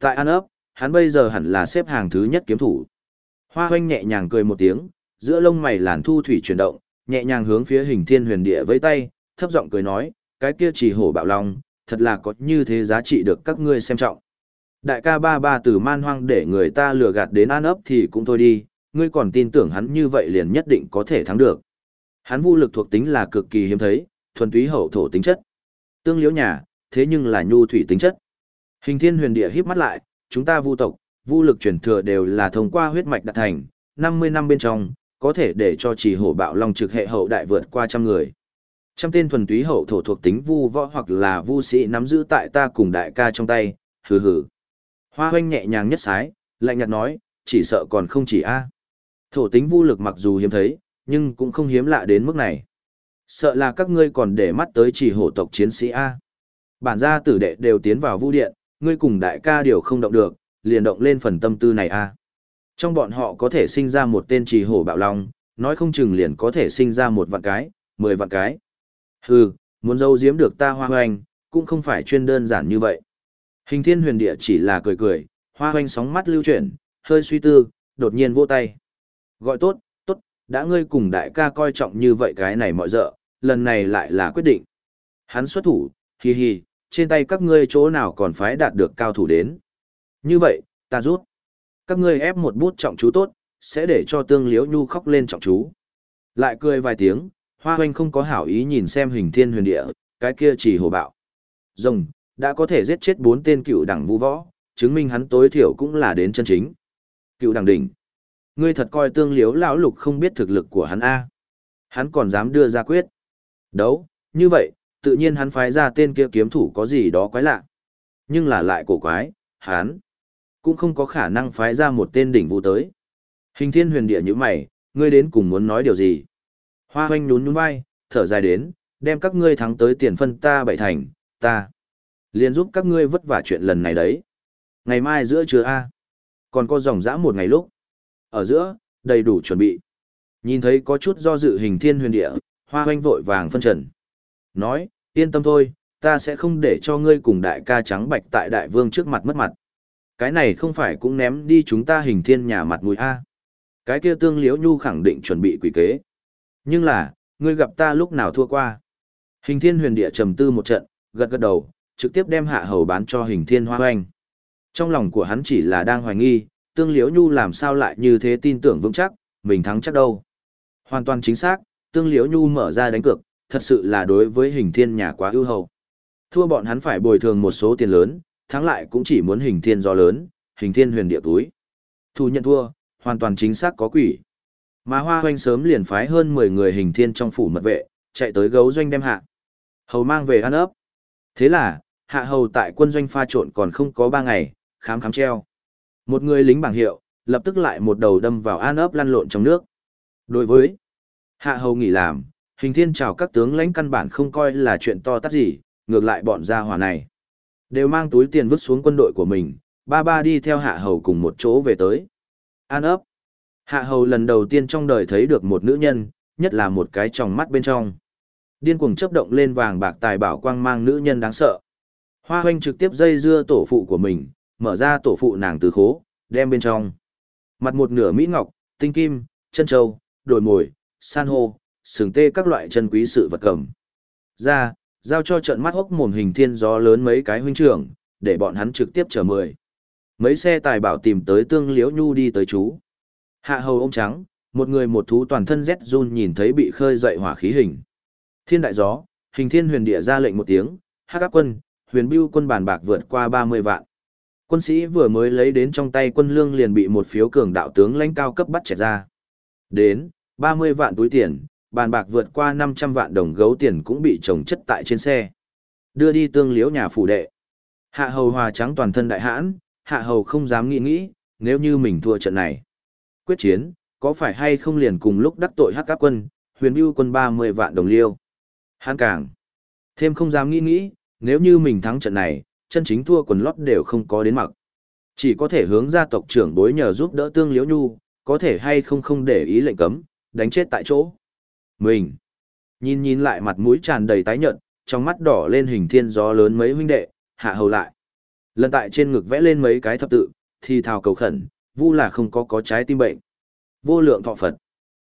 Tại an ấp, hắn bây giờ hẳn là xếp hàng thứ nhất kiếm thủ. Hoa hoanh nhẹ nhàng cười một tiếng, giữa lông mày làn thu thủy chuyển động, nhẹ nhàng hướng phía hình thiên huyền địa với tay, thấp giọng cười nói, cái kia chỉ hổ bạo long, thật là có như thế giá trị được các ngươi xem trọng. Đại ca ba ba từ man hoang để người ta lừa gạt đến an ấp thì cũng thôi đi, ngươi còn tin tưởng hắn như vậy liền nhất định có thể thắng được. Hắn vô lực thuộc tính là cực kỳ hiếm thấy, thuần túy hậu thổ tính chất. Tương liễu nhà, thế nhưng là nhu thủy tính chất. Hình thiên huyền địa híp mắt lại, chúng ta vu tộc, vu lực truyền thừa đều là thông qua huyết mạch đạt thành, 50 năm bên trong, có thể để cho chỉ hổ bạo long trực hệ hậu đại vượt qua trăm người. Trăm tên thuần túy hậu thổ thuộc tính vu võ hoặc là vu sĩ nắm giữ tại ta cùng đại ca trong tay, hừ hừ. Hoa hoanh nhẹ nhàng nhất sái, lạnh nhạt nói, chỉ sợ còn không chỉ A. Thổ tính vu lực mặc dù hiếm thấy, nhưng cũng không hiếm lạ đến mức này. Sợ là các ngươi còn để mắt tới chỉ hổ tộc chiến sĩ A. Bản gia tử đệ đều tiến vào vu điện, ngươi cùng đại ca điều không động được, liền động lên phần tâm tư này A. Trong bọn họ có thể sinh ra một tên trì hổ bạo long, nói không chừng liền có thể sinh ra một vạn cái, mười vạn cái. Hừ, muốn dâu diếm được ta hoa hoành, cũng không phải chuyên đơn giản như vậy. Hình thiên huyền địa chỉ là cười cười, hoa hoanh sóng mắt lưu chuyển, hơi suy tư, đột nhiên vỗ tay. Gọi tốt, tốt, đã ngươi cùng đại ca coi trọng như vậy cái này mọi dợ, lần này lại là quyết định. Hắn xuất thủ, hì hì trên tay các ngươi chỗ nào còn phái đạt được cao thủ đến. Như vậy, ta rút. Các ngươi ép một bút trọng chú tốt, sẽ để cho tương liễu nhu khóc lên trọng chú. Lại cười vài tiếng, hoa hoanh không có hảo ý nhìn xem hình thiên huyền địa, cái kia chỉ hồ bạo. Rồng, đã có thể giết chết bốn tên cựu đẳng vũ võ, chứng minh hắn tối thiểu cũng là đến chân chính. Cựu đẳng đỉnh. Ngươi thật coi tương liếu lão lục không biết thực lực của hắn A. Hắn còn dám đưa ra quyết. Đấu, như vậy, tự nhiên hắn phái ra tên kia kiếm thủ có gì đó quái lạ. Nhưng là lại cổ quái, hắn. cũng không có khả năng phái ra một tên đỉnh vũ tới. Hình thiên huyền địa như mày, ngươi đến cùng muốn nói điều gì? Hoa hoanh nhún nhún vai, thở dài đến, đem các ngươi thắng tới tiền phân ta bảy thành, ta. liền giúp các ngươi vất vả chuyện lần này đấy. Ngày mai giữa trưa A. Còn có dòng dã một ngày lúc. Ở giữa, đầy đủ chuẩn bị. Nhìn thấy có chút do dự hình thiên huyền địa, hoa hoanh vội vàng phân trần. Nói, yên tâm thôi, ta sẽ không để cho ngươi cùng đại ca trắng bạch tại đại vương trước mặt mất mặt. Cái này không phải cũng ném đi chúng ta hình thiên nhà mặt mũi A. Cái kia tương liễu nhu khẳng định chuẩn bị quỷ kế. Nhưng là, ngươi gặp ta lúc nào thua qua. Hình thiên huyền địa trầm tư một trận, gật gật đầu, trực tiếp đem hạ hầu bán cho hình thiên hoa hoanh. Trong lòng của hắn chỉ là đang hoài nghi, tương liễu nhu làm sao lại như thế tin tưởng vững chắc, mình thắng chắc đâu. Hoàn toàn chính xác, tương liễu nhu mở ra đánh cược, thật sự là đối với hình thiên nhà quá ưu hậu. Thua bọn hắn phải bồi thường một số tiền lớn, thắng lại cũng chỉ muốn hình thiên do lớn, hình thiên huyền địa túi. Thu nhận thua, hoàn toàn chính xác có quỷ. Mà hoa hoanh sớm liền phái hơn 10 người hình thiên trong phủ mật vệ, chạy tới gấu doanh đem hạ. Hầu mang về ăn ấp. Thế là, hạ hầu tại quân doanh pha trộn còn không có 3 ngày, khám khám treo. Một người lính bảng hiệu, lập tức lại một đầu đâm vào an ấp lăn lộn trong nước. Đối với hạ hầu nghỉ làm, hình thiên chào các tướng lãnh căn bản không coi là chuyện to tát gì, ngược lại bọn gia hỏa này. Đều mang túi tiền vứt xuống quân đội của mình, ba ba đi theo hạ hầu cùng một chỗ về tới. An ấp. Hạ hầu lần đầu tiên trong đời thấy được một nữ nhân, nhất là một cái tròng mắt bên trong. Điên cuồng chấp động lên vàng bạc tài bảo quang mang nữ nhân đáng sợ. Hoa hoanh trực tiếp dây dưa tổ phụ của mình, mở ra tổ phụ nàng từ khố, đem bên trong. Mặt một nửa mỹ ngọc, tinh kim, chân châu, đồi mồi, san hô, sừng tê các loại chân quý sự vật cầm. Ra, giao cho trận mắt hốc mồm hình thiên gió lớn mấy cái huynh trưởng, để bọn hắn trực tiếp chở mười. Mấy xe tài bảo tìm tới tương liễu nhu đi tới chú. Hạ hầu ông trắng, một người một thú toàn thân rét run nhìn thấy bị khơi dậy hỏa khí hình. Thiên đại gió, hình thiên huyền địa ra lệnh một tiếng, hát các quân, huyền bưu quân bàn bạc vượt qua 30 vạn. Quân sĩ vừa mới lấy đến trong tay quân lương liền bị một phiếu cường đạo tướng lãnh cao cấp bắt chẹt ra. Đến, 30 vạn túi tiền, bàn bạc vượt qua 500 vạn đồng gấu tiền cũng bị trồng chất tại trên xe. Đưa đi tương liễu nhà phủ đệ. Hạ hầu hòa trắng toàn thân đại hãn, hạ hầu không dám nghĩ nghĩ, nếu như mình thua trận này. Quyết chiến, có phải hay không liền cùng lúc đắc tội hắc các quân, huyền bưu quân 30 vạn đồng liêu. Hán càng. Thêm không dám nghĩ nghĩ, nếu như mình thắng trận này, chân chính thua quần lót đều không có đến mặc. Chỉ có thể hướng gia tộc trưởng bối nhờ giúp đỡ tương liễu nhu, có thể hay không không để ý lệnh cấm, đánh chết tại chỗ. Mình. Nhìn nhìn lại mặt mũi tràn đầy tái nhợt, trong mắt đỏ lên hình thiên gió lớn mấy huynh đệ, hạ hầu lại. Lần tại trên ngực vẽ lên mấy cái thập tự, thì thào cầu khẩn, vu là không có có trái tim bệnh. Vô lượng thọ Phật.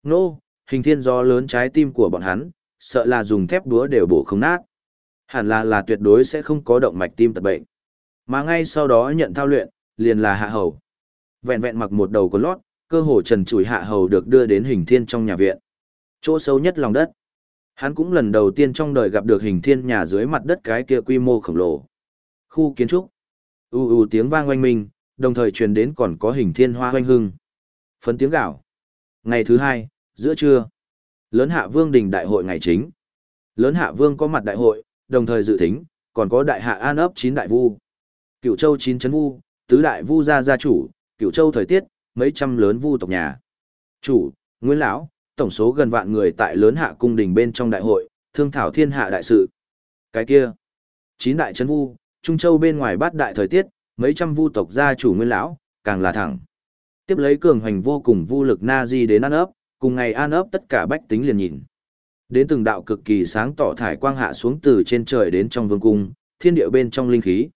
Nô, hình thiên gió lớn trái tim của bọn hắn, sợ là dùng thép đúa đều bổ không nát. Hẳn là là tuyệt đối sẽ không có động mạch tim tật bệnh. Mà ngay sau đó nhận thao luyện, liền là hạ hầu. Vẹn vẹn mặc một đầu có lót, cơ hồ trần trụi hạ hầu được đưa đến hình thiên trong nhà viện. Chỗ sâu nhất lòng đất. Hắn cũng lần đầu tiên trong đời gặp được hình thiên nhà dưới mặt đất cái kia quy mô khổng lồ. Khu kiến trúc. U u tiếng vang oanh minh, đồng thời truyền đến còn có hình thiên hoa oanh hưng. Phấn tiếng gạo. Ngày thứ hai, giữa trưa. Lớn hạ vương đình đại hội ngày chính. Lớn hạ vương có mặt đại hội, đồng thời dự tính còn có đại hạ an ấp chín đại vu. Cựu châu chín chấn vu, tứ đại vu gia gia chủ, cựu châu thời tiết, mấy trăm lớn vu tộc nhà. Chủ, nguyễn lão, tổng số gần vạn người tại lớn hạ cung đình bên trong đại hội, thương thảo thiên hạ đại sự. Cái kia, chín đại chấn vu, Trung Châu bên ngoài bát đại thời tiết, mấy trăm vu tộc gia chủ Nguyên lão, càng là thẳng. Tiếp lấy cường hành vô cùng vu lực na di đến an ấp, cùng ngày an ấp tất cả bách tính liền nhìn. Đến từng đạo cực kỳ sáng tỏ thải quang hạ xuống từ trên trời đến trong vương cung, thiên địa bên trong linh khí.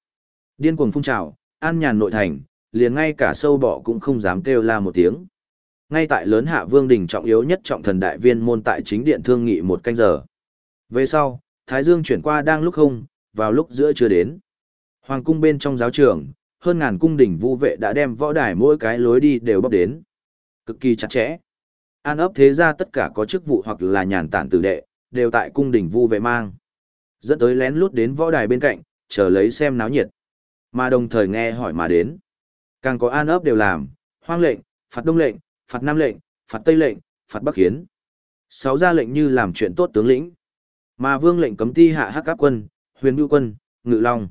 Điên cuồng phun trào, an nhàn nội thành, liền ngay cả sâu bọ cũng không dám kêu la một tiếng. Ngay tại lớn hạ vương đình trọng yếu nhất trọng thần đại viên môn tại chính điện thương nghị một canh giờ. Về sau, Thái Dương chuyển qua đang lúc không, vào lúc giữa chưa đến. Hoàng cung bên trong giáo trường, hơn ngàn cung đình vu vệ đã đem võ đài mỗi cái lối đi đều bóc đến. Cực kỳ chặt chẽ. An ấp thế ra tất cả có chức vụ hoặc là nhàn tản tử đệ, đều tại cung đình vu vệ mang. Dẫn tới lén lút đến võ đài bên cạnh, chờ lấy xem náo nhiệt. Mà đồng thời nghe hỏi mà đến. Càng có an ấp đều làm, hoang lệnh, phạt đông lệnh, phạt nam lệnh, phạt tây lệnh, phạt bắc hiến. Sáu ra lệnh như làm chuyện tốt tướng lĩnh. Mà vương lệnh cấm ti hạ hắc các quân, huyền bưu quân, ngự long.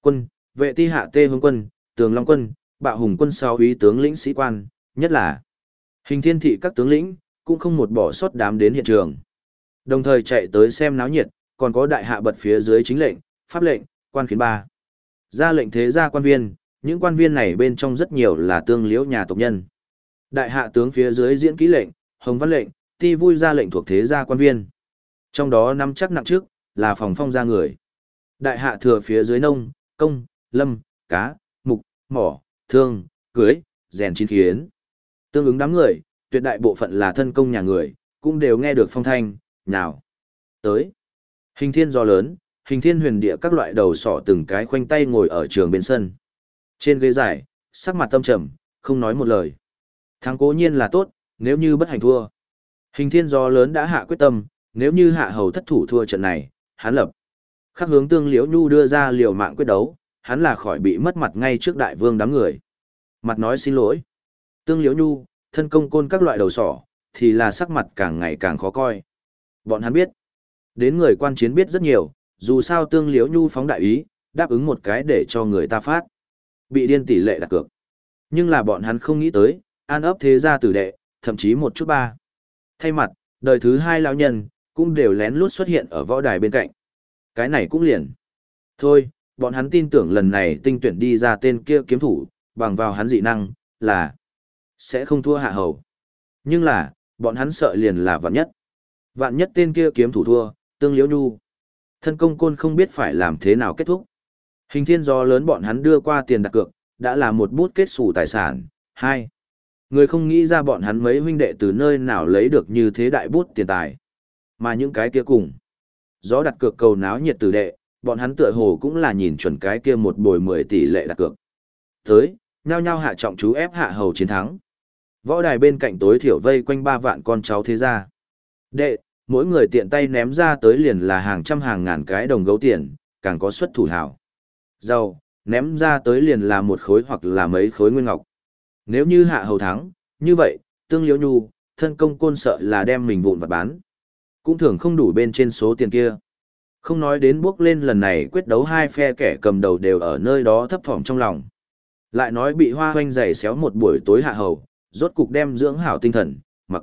Quân, vệ ti hạ tê hướng quân, tường long quân, bạo hùng quân sáu ý tướng lĩnh sĩ quan, nhất là hình thiên thị các tướng lĩnh, cũng không một bỏ sót đám đến hiện trường. Đồng thời chạy tới xem náo nhiệt, còn có đại hạ bật phía dưới chính lệnh, pháp lệnh, quan khiến ba. Ra lệnh thế gia quan viên, những quan viên này bên trong rất nhiều là tương liễu nhà tộc nhân. Đại hạ tướng phía dưới diễn ký lệnh, hồng văn lệnh, ti vui ra lệnh thuộc thế gia quan viên. Trong đó năm chắc nặng trước, là phòng phong gia người. Đại hạ thừa phía dưới nông, công, lâm, cá, mục, mỏ, thương, cưới, rèn chiến khiến. Tương ứng đám người, tuyệt đại bộ phận là thân công nhà người, cũng đều nghe được phong thanh, nào. Tới. Hình thiên do lớn, hình thiên huyền địa các loại đầu sỏ từng cái khoanh tay ngồi ở trường bên sân. Trên ghế dài, sắc mặt tâm trầm, không nói một lời. Thắng cố nhiên là tốt, nếu như bất hành thua. Hình thiên do lớn đã hạ quyết tâm, nếu như hạ hầu thất thủ thua trận này, hắn lập. Khắc hướng tương liễu nhu đưa ra liều mạng quyết đấu, hắn là khỏi bị mất mặt ngay trước đại vương đám người. Mặt nói xin lỗi. Tương liễu nhu, thân công côn các loại đầu sỏ, thì là sắc mặt càng ngày càng khó coi. Bọn hắn biết. Đến người quan chiến biết rất nhiều, dù sao tương liễu nhu phóng đại ý, đáp ứng một cái để cho người ta phát. Bị điên tỷ lệ đặt cược. Nhưng là bọn hắn không nghĩ tới, an ấp thế gia tử đệ, thậm chí một chút ba. Thay mặt, đời thứ hai lão nhân, cũng đều lén lút xuất hiện ở võ đài bên cạnh. Cái này cũng liền. Thôi, bọn hắn tin tưởng lần này tinh tuyển đi ra tên kia kiếm thủ, bằng vào hắn dị năng, là sẽ không thua hạ hầu. Nhưng là, bọn hắn sợ liền là vạn nhất. Vạn nhất tên kia kiếm thủ thua, tương liễu nhu. Thân công côn không biết phải làm thế nào kết thúc. Hình thiên do lớn bọn hắn đưa qua tiền đặt cược, đã là một bút kết sủ tài sản. Hai, Người không nghĩ ra bọn hắn mấy huynh đệ từ nơi nào lấy được như thế đại bút tiền tài. Mà những cái kia cùng. Gió đặt cược cầu náo nhiệt tử đệ, bọn hắn tựa hồ cũng là nhìn chuẩn cái kia một bồi 10 tỷ lệ đặt cược. Tới, nhao nhao hạ trọng chú ép hạ hầu chiến thắng. Võ đài bên cạnh tối thiểu vây quanh ba vạn con cháu thế gia. Đệ, mỗi người tiện tay ném ra tới liền là hàng trăm hàng ngàn cái đồng gấu tiền, càng có xuất thủ hảo. Giàu, ném ra tới liền là một khối hoặc là mấy khối nguyên ngọc. Nếu như hạ hầu thắng, như vậy, tương liễu nhu, thân công côn sợ là đem mình vụn vặt bán. Cũng thường không đủ bên trên số tiền kia. Không nói đến bước lên lần này quyết đấu hai phe kẻ cầm đầu đều ở nơi đó thấp thỏm trong lòng. Lại nói bị hoa hoanh giày xéo một buổi tối hạ hầu, rốt cục đem dưỡng hảo tinh thần, mặc.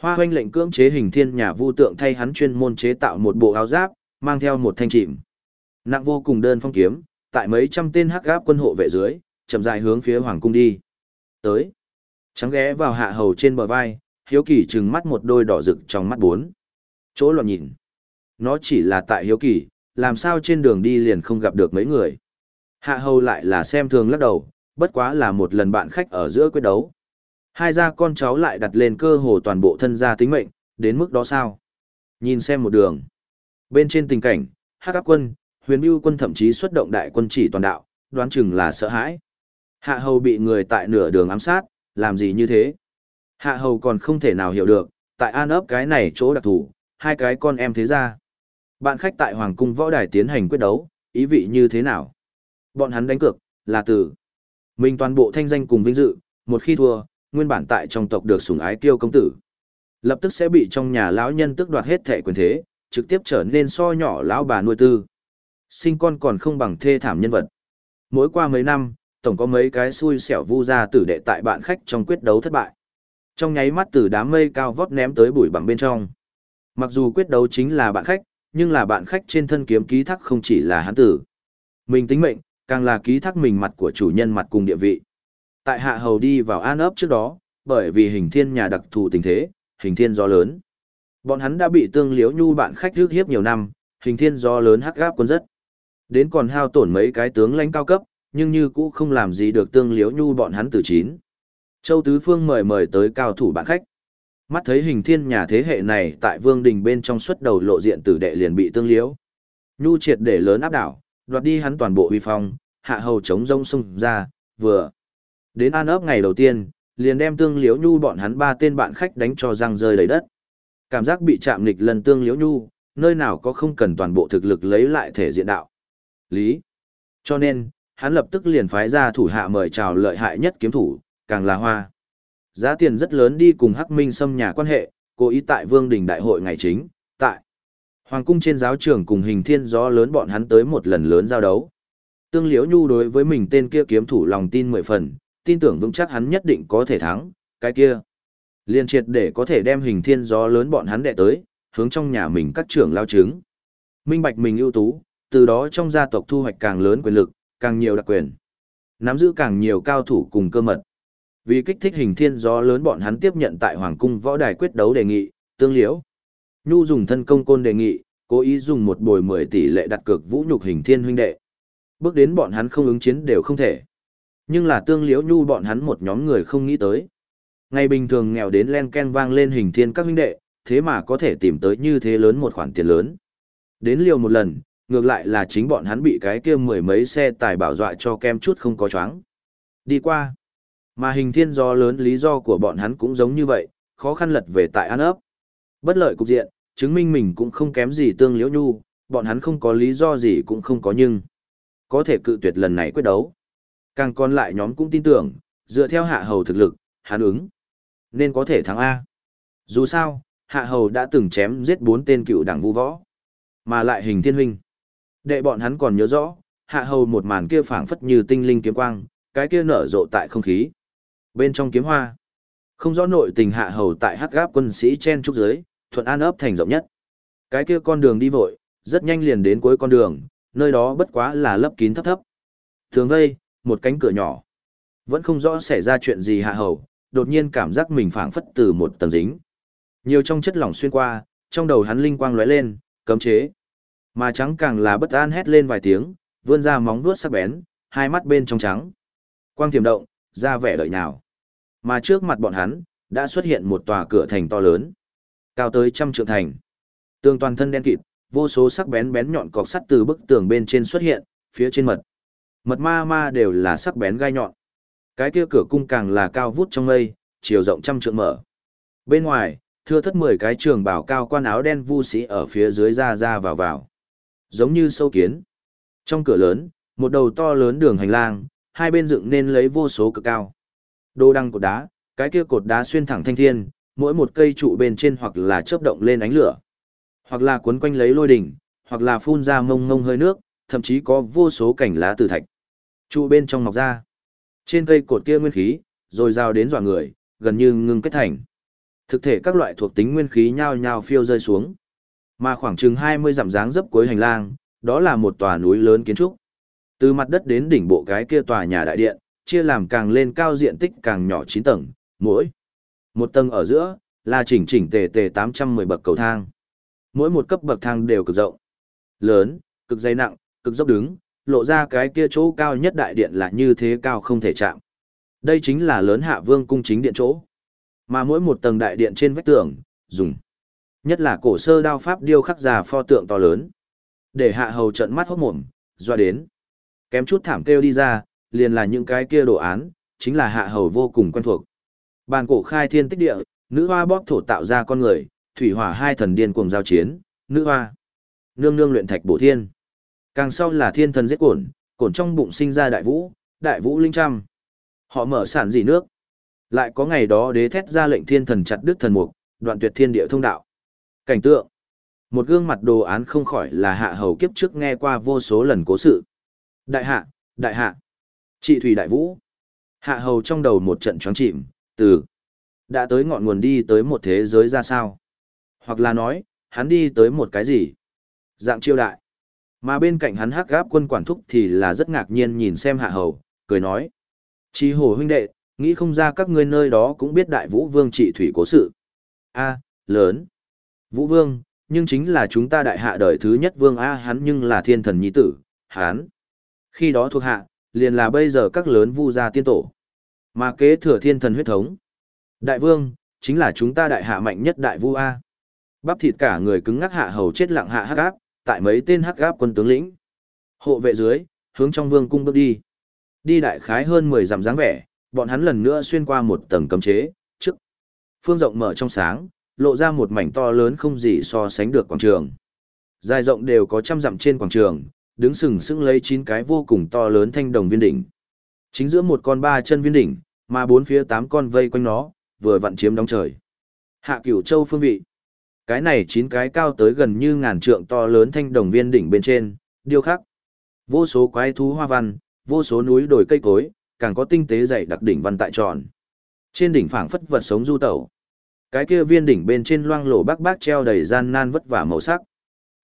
Hoa hoanh lệnh cưỡng chế hình thiên nhà vu tượng thay hắn chuyên môn chế tạo một bộ áo giáp, mang theo một thanh chìm. Nặng vô cùng đơn phong kiếm, tại mấy trăm tên hắc gáp quân hộ vệ dưới, chậm dài hướng phía hoàng cung đi. Tới. Trắng ghé vào hạ hầu trên bờ vai, hiếu kỳ trừng mắt một đôi đỏ rực trong mắt bốn. Chỗ loạn nhìn. Nó chỉ là tại hiếu kỳ, làm sao trên đường đi liền không gặp được mấy người. Hạ hầu lại là xem thường lắc đầu, bất quá là một lần bạn khách ở giữa quyết đấu. Hai gia con cháu lại đặt lên cơ hồ toàn bộ thân gia tính mệnh, đến mức đó sao? Nhìn xem một đường. Bên trên tình cảnh, hắc áp quân, huyền bưu quân thậm chí xuất động đại quân chỉ toàn đạo, đoán chừng là sợ hãi. Hạ hầu bị người tại nửa đường ám sát, làm gì như thế? Hạ hầu còn không thể nào hiểu được, tại an ấp cái này chỗ đặc thù, hai cái con em thế ra. Bạn khách tại Hoàng cung võ đài tiến hành quyết đấu, ý vị như thế nào? Bọn hắn đánh cược, là từ mình toàn bộ thanh danh cùng vinh dự, một khi thua, nguyên bản tại trong tộc được sủng ái kiêu công tử. Lập tức sẽ bị trong nhà lão nhân tức đoạt hết thẻ quyền thế, trực tiếp trở nên so nhỏ lão bà nuôi tư. Sinh con còn không bằng thê thảm nhân vật. Mỗi qua mấy năm, tổng có mấy cái xui xẻo vu ra tử đệ tại bạn khách trong quyết đấu thất bại. Trong nháy mắt từ đám mây cao vót ném tới bụi bằng bên trong. Mặc dù quyết đấu chính là bạn khách, nhưng là bạn khách trên thân kiếm ký thác không chỉ là hắn tử. Mình tính mệnh, càng là ký thác mình mặt của chủ nhân mặt cùng địa vị. Tại hạ hầu đi vào an ấp trước đó, bởi vì hình thiên nhà đặc thù tình thế, hình thiên gió lớn. Bọn hắn đã bị tương liếu nhu bạn khách rước hiếp nhiều năm, hình thiên gió lớn hắc gáp quân rất. Đến còn hao tổn mấy cái tướng lãnh cao cấp, nhưng như cũ không làm gì được tương liếu nhu bọn hắn từ chín. Châu Tứ Phương mời mời tới cao thủ bạn khách. Mắt thấy hình thiên nhà thế hệ này tại vương đình bên trong xuất đầu lộ diện tử đệ liền bị tương liếu. Nhu triệt để lớn áp đảo, đoạt đi hắn toàn bộ uy phong, hạ hầu chống rông sung ra, vừa. Đến an ấp ngày đầu tiên, liền đem tương liếu nhu bọn hắn ba tên bạn khách đánh cho răng rơi đầy đất. Cảm giác bị chạm nghịch lần tương liếu nhu, nơi nào có không cần toàn bộ thực lực lấy lại thể diện đạo. Lý. Cho nên, hắn lập tức liền phái ra thủ hạ mời chào lợi hại nhất kiếm thủ, càng là hoa. Giá tiền rất lớn đi cùng Hắc Minh xâm nhà quan hệ, cố ý tại Vương Đình Đại hội ngày chính, tại Hoàng cung trên giáo trường cùng hình thiên gió lớn bọn hắn tới một lần lớn giao đấu. Tương Liễu Nhu đối với mình tên kia kiếm thủ lòng tin mười phần, tin tưởng vững chắc hắn nhất định có thể thắng, cái kia. Liên triệt để có thể đem hình thiên gió lớn bọn hắn đệ tới, hướng trong nhà mình các trưởng lao trứng Minh bạch mình ưu tú, từ đó trong gia tộc thu hoạch càng lớn quyền lực, càng nhiều đặc quyền. Nắm giữ càng nhiều cao thủ cùng cơ mật. Vì kích thích hình thiên gió lớn bọn hắn tiếp nhận tại Hoàng cung võ đài quyết đấu đề nghị, tương liễu. Nhu dùng thân công côn đề nghị, cố ý dùng một bồi 10 tỷ lệ đặt cược vũ nhục hình thiên huynh đệ. Bước đến bọn hắn không ứng chiến đều không thể. Nhưng là tương liễu nhu bọn hắn một nhóm người không nghĩ tới. Ngày bình thường nghèo đến len ken vang lên hình thiên các huynh đệ, thế mà có thể tìm tới như thế lớn một khoản tiền lớn. Đến liều một lần, ngược lại là chính bọn hắn bị cái kia mười mấy xe tài bảo dọa cho kem chút không có choáng. Đi qua. Mà hình thiên do lớn lý do của bọn hắn cũng giống như vậy, khó khăn lật về tại an ấp. Bất lợi cục diện, chứng minh mình cũng không kém gì tương liễu nhu, bọn hắn không có lý do gì cũng không có nhưng. Có thể cự tuyệt lần này quyết đấu. Càng còn lại nhóm cũng tin tưởng, dựa theo hạ hầu thực lực, hắn ứng. Nên có thể thắng A. Dù sao, hạ hầu đã từng chém giết bốn tên cựu đảng vu võ. Mà lại hình thiên huynh. Đệ bọn hắn còn nhớ rõ, hạ hầu một màn kia phảng phất như tinh linh kiếm quang, cái kia nở rộ tại không khí. Bên trong kiếm hoa, không rõ nội tình hạ hầu tại hắc gáp quân sĩ chen trúc dưới, thuận an ấp thành rộng nhất. Cái kia con đường đi vội, rất nhanh liền đến cuối con đường, nơi đó bất quá là lấp kín thấp thấp. Thường vây, một cánh cửa nhỏ. Vẫn không rõ xảy ra chuyện gì hạ hầu, đột nhiên cảm giác mình phảng phất từ một tầng dính. Nhiều trong chất lỏng xuyên qua, trong đầu hắn linh quang lóe lên, cấm chế. Mà trắng càng là bất an hét lên vài tiếng, vươn ra móng vuốt sắc bén, hai mắt bên trong trắng. Quang tiềm động, ra vẻ đợi nào. Mà trước mặt bọn hắn, đã xuất hiện một tòa cửa thành to lớn. Cao tới trăm trượng thành. Tường toàn thân đen kịt, vô số sắc bén bén nhọn cọc sắt từ bức tường bên trên xuất hiện, phía trên mật. Mật ma ma đều là sắc bén gai nhọn. Cái kia cửa cung càng là cao vút trong mây, chiều rộng trăm trượng mở. Bên ngoài, thưa thất mười cái trường bảo cao quan áo đen vu sĩ ở phía dưới ra ra vào vào. Giống như sâu kiến. Trong cửa lớn, một đầu to lớn đường hành lang, hai bên dựng nên lấy vô số cực cao. Đô đăng cột đá, cái kia cột đá xuyên thẳng thanh thiên, mỗi một cây trụ bên trên hoặc là chớp động lên ánh lửa, hoặc là cuốn quanh lấy lôi đỉnh, hoặc là phun ra mông ngông hơi nước, thậm chí có vô số cảnh lá từ thạch. Trụ bên trong mọc ra. Trên cây cột kia nguyên khí, rồi rào đến dọa người, gần như ngưng kết thành. Thực thể các loại thuộc tính nguyên khí nhao nhao phiêu rơi xuống. Mà khoảng chừng 20 dặm dáng dấp cuối hành lang, đó là một tòa núi lớn kiến trúc. Từ mặt đất đến đỉnh bộ cái kia tòa nhà đại điện, chia làm càng lên cao diện tích càng nhỏ 9 tầng, mỗi một tầng ở giữa là chỉnh chỉnh tề tề 810 bậc cầu thang. Mỗi một cấp bậc thang đều cực rộng, lớn, cực dày nặng, cực dốc đứng, lộ ra cái kia chỗ cao nhất đại điện là như thế cao không thể chạm. Đây chính là lớn hạ vương cung chính điện chỗ. Mà mỗi một tầng đại điện trên vách tường, dùng. Nhất là cổ sơ đao pháp điêu khắc già pho tượng to lớn. Để hạ hầu trận mắt hốt mồm, doa đến. Kém chút thảm kêu đi ra, liền là những cái kia đồ án, chính là hạ hầu vô cùng quen thuộc. Bàn cổ khai thiên tích địa, nữ hoa bóp thổ tạo ra con người, thủy hỏa hai thần điên cuồng giao chiến, nữ hoa. Nương nương luyện thạch bổ thiên. Càng sau là thiên thần giết cổn, cổn trong bụng sinh ra đại vũ, đại vũ linh trăm. Họ mở sản dị nước. Lại có ngày đó đế thét ra lệnh thiên thần chặt đứt thần mục, đoạn tuyệt thiên địa thông đạo. Cảnh tượng. Một gương mặt đồ án không khỏi là hạ hầu kiếp trước nghe qua vô số lần cố sự. Đại hạ, đại hạ. Trị thủy đại vũ. Hạ hầu trong đầu một trận choáng chìm, từ đã tới ngọn nguồn đi tới một thế giới ra sao. Hoặc là nói, hắn đi tới một cái gì? Dạng chiêu đại. Mà bên cạnh hắn hắc gáp quân quản thúc thì là rất ngạc nhiên nhìn xem hạ hầu, cười nói. Chí hồ huynh đệ, nghĩ không ra các ngươi nơi đó cũng biết đại vũ vương trị thủy cố sự. A, lớn. Vũ vương, nhưng chính là chúng ta đại hạ đời thứ nhất vương A hắn nhưng là thiên thần nhi tử, hắn. Khi đó thuộc hạ, liền là bây giờ các lớn vu gia tiên tổ. Mà kế thừa thiên thần huyết thống. Đại vương, chính là chúng ta đại hạ mạnh nhất đại vu A. Bắp thịt cả người cứng ngắc hạ hầu chết lặng hạ hắc áp, tại mấy tên hắc áp quân tướng lĩnh. Hộ vệ dưới, hướng trong vương cung bước đi. Đi đại khái hơn 10 dặm dáng vẻ, bọn hắn lần nữa xuyên qua một tầng cấm chế, trước. Phương rộng mở trong sáng, lộ ra một mảnh to lớn không gì so sánh được quảng trường. Dài rộng đều có trăm dặm trên quảng trường, đứng sừng sững lấy chín cái vô cùng to lớn thanh đồng viên đỉnh. Chính giữa một con ba chân viên đỉnh, mà bốn phía tám con vây quanh nó, vừa vặn chiếm đóng trời. Hạ cửu châu phương vị. Cái này chín cái cao tới gần như ngàn trượng to lớn thanh đồng viên đỉnh bên trên, điêu khắc. Vô số quái thú hoa văn, vô số núi đồi cây cối, càng có tinh tế dày đặc đỉnh văn tại tròn. Trên đỉnh phảng phất vật sống du tẩu. Cái kia viên đỉnh bên trên loang lổ bác bác treo đầy gian nan vất vả màu sắc.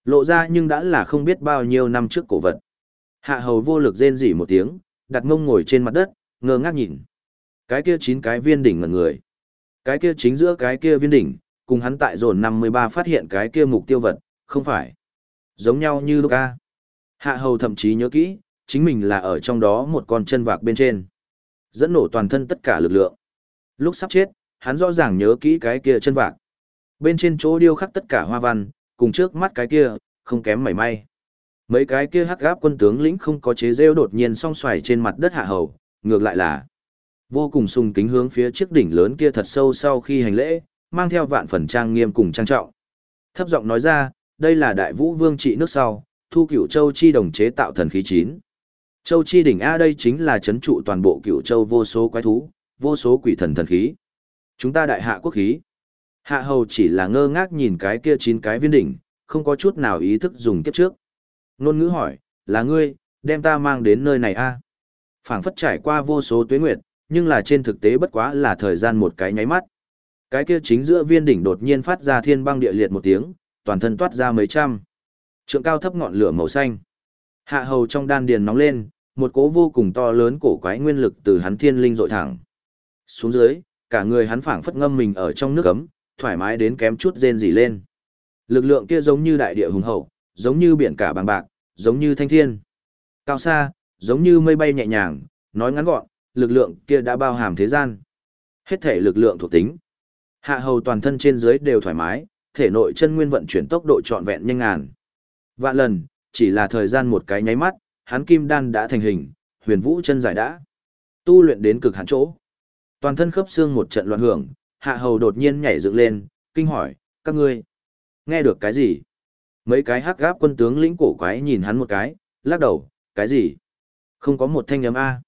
Lộ ra nhưng đã là không biết bao nhiêu năm trước cổ vật. Hạ hầu vô lực rên rỉ một tiếng, đặt ngông ngồi trên mặt đất, ngơ ngác nhìn. Cái kia chín cái viên đỉnh ngẩn người. Cái kia chính giữa cái kia viên đỉnh, cùng hắn tại dồn 53 phát hiện cái kia mục tiêu vật, không phải. Giống nhau như lúc a Hạ hầu thậm chí nhớ kỹ, chính mình là ở trong đó một con chân vạc bên trên. Dẫn nổ toàn thân tất cả lực lượng. Lúc sắp chết, hắn rõ ràng nhớ kỹ cái kia chân vạc. Bên trên chỗ điêu khắc tất cả hoa văn, cùng trước mắt cái kia, không kém mảy may. Mấy cái kia hắc gáp quân tướng lĩnh không có chế rêu đột nhiên song xoài trên mặt đất hạ hầu, ngược lại là vô cùng sung kính hướng phía chiếc đỉnh lớn kia thật sâu sau khi hành lễ, mang theo vạn phần trang nghiêm cùng trang trọng. Thấp giọng nói ra, đây là đại vũ vương trị nước sau, thu cửu châu chi đồng chế tạo thần khí chín. Châu chi đỉnh A đây chính là chấn trụ toàn bộ cửu châu vô số quái thú, vô số quỷ thần thần khí. Chúng ta đại hạ quốc khí. Hạ hầu chỉ là ngơ ngác nhìn cái kia chín cái viên đỉnh, không có chút nào ý thức dùng kiếp trước. Nôn ngữ hỏi, là ngươi, đem ta mang đến nơi này a phảng phất trải qua vô số tuế nguyệt, nhưng là trên thực tế bất quá là thời gian một cái nháy mắt. Cái kia chính giữa viên đỉnh đột nhiên phát ra thiên băng địa liệt một tiếng, toàn thân toát ra mấy trăm. Trượng cao thấp ngọn lửa màu xanh. Hạ hầu trong đan điền nóng lên, một cỗ vô cùng to lớn cổ quái nguyên lực từ hắn thiên linh dội thẳng. Xuống dưới, cả người hắn phảng phất ngâm mình ở trong nước ấm, thoải mái đến kém chút rên rỉ lên. Lực lượng kia giống như đại địa hùng hậu, giống như biển cả bằng bạc, giống như thanh thiên. Cao xa, giống như mây bay nhẹ nhàng, nói ngắn gọn, lực lượng kia đã bao hàm thế gian. Hết thể lực lượng thuộc tính. Hạ hầu toàn thân trên dưới đều thoải mái, thể nội chân nguyên vận chuyển tốc độ trọn vẹn nhanh ngàn. Vạn lần, chỉ là thời gian một cái nháy mắt, hắn kim đan đã thành hình, huyền vũ chân giải đã. Tu luyện đến cực hạn chỗ. Toàn thân khớp xương một trận loạn hưởng, hạ hầu đột nhiên nhảy dựng lên, kinh hỏi, các ngươi, nghe được cái gì? Mấy cái hắc gáp quân tướng lĩnh cổ quái nhìn hắn một cái, lắc đầu, cái gì? Không có một thanh âm A.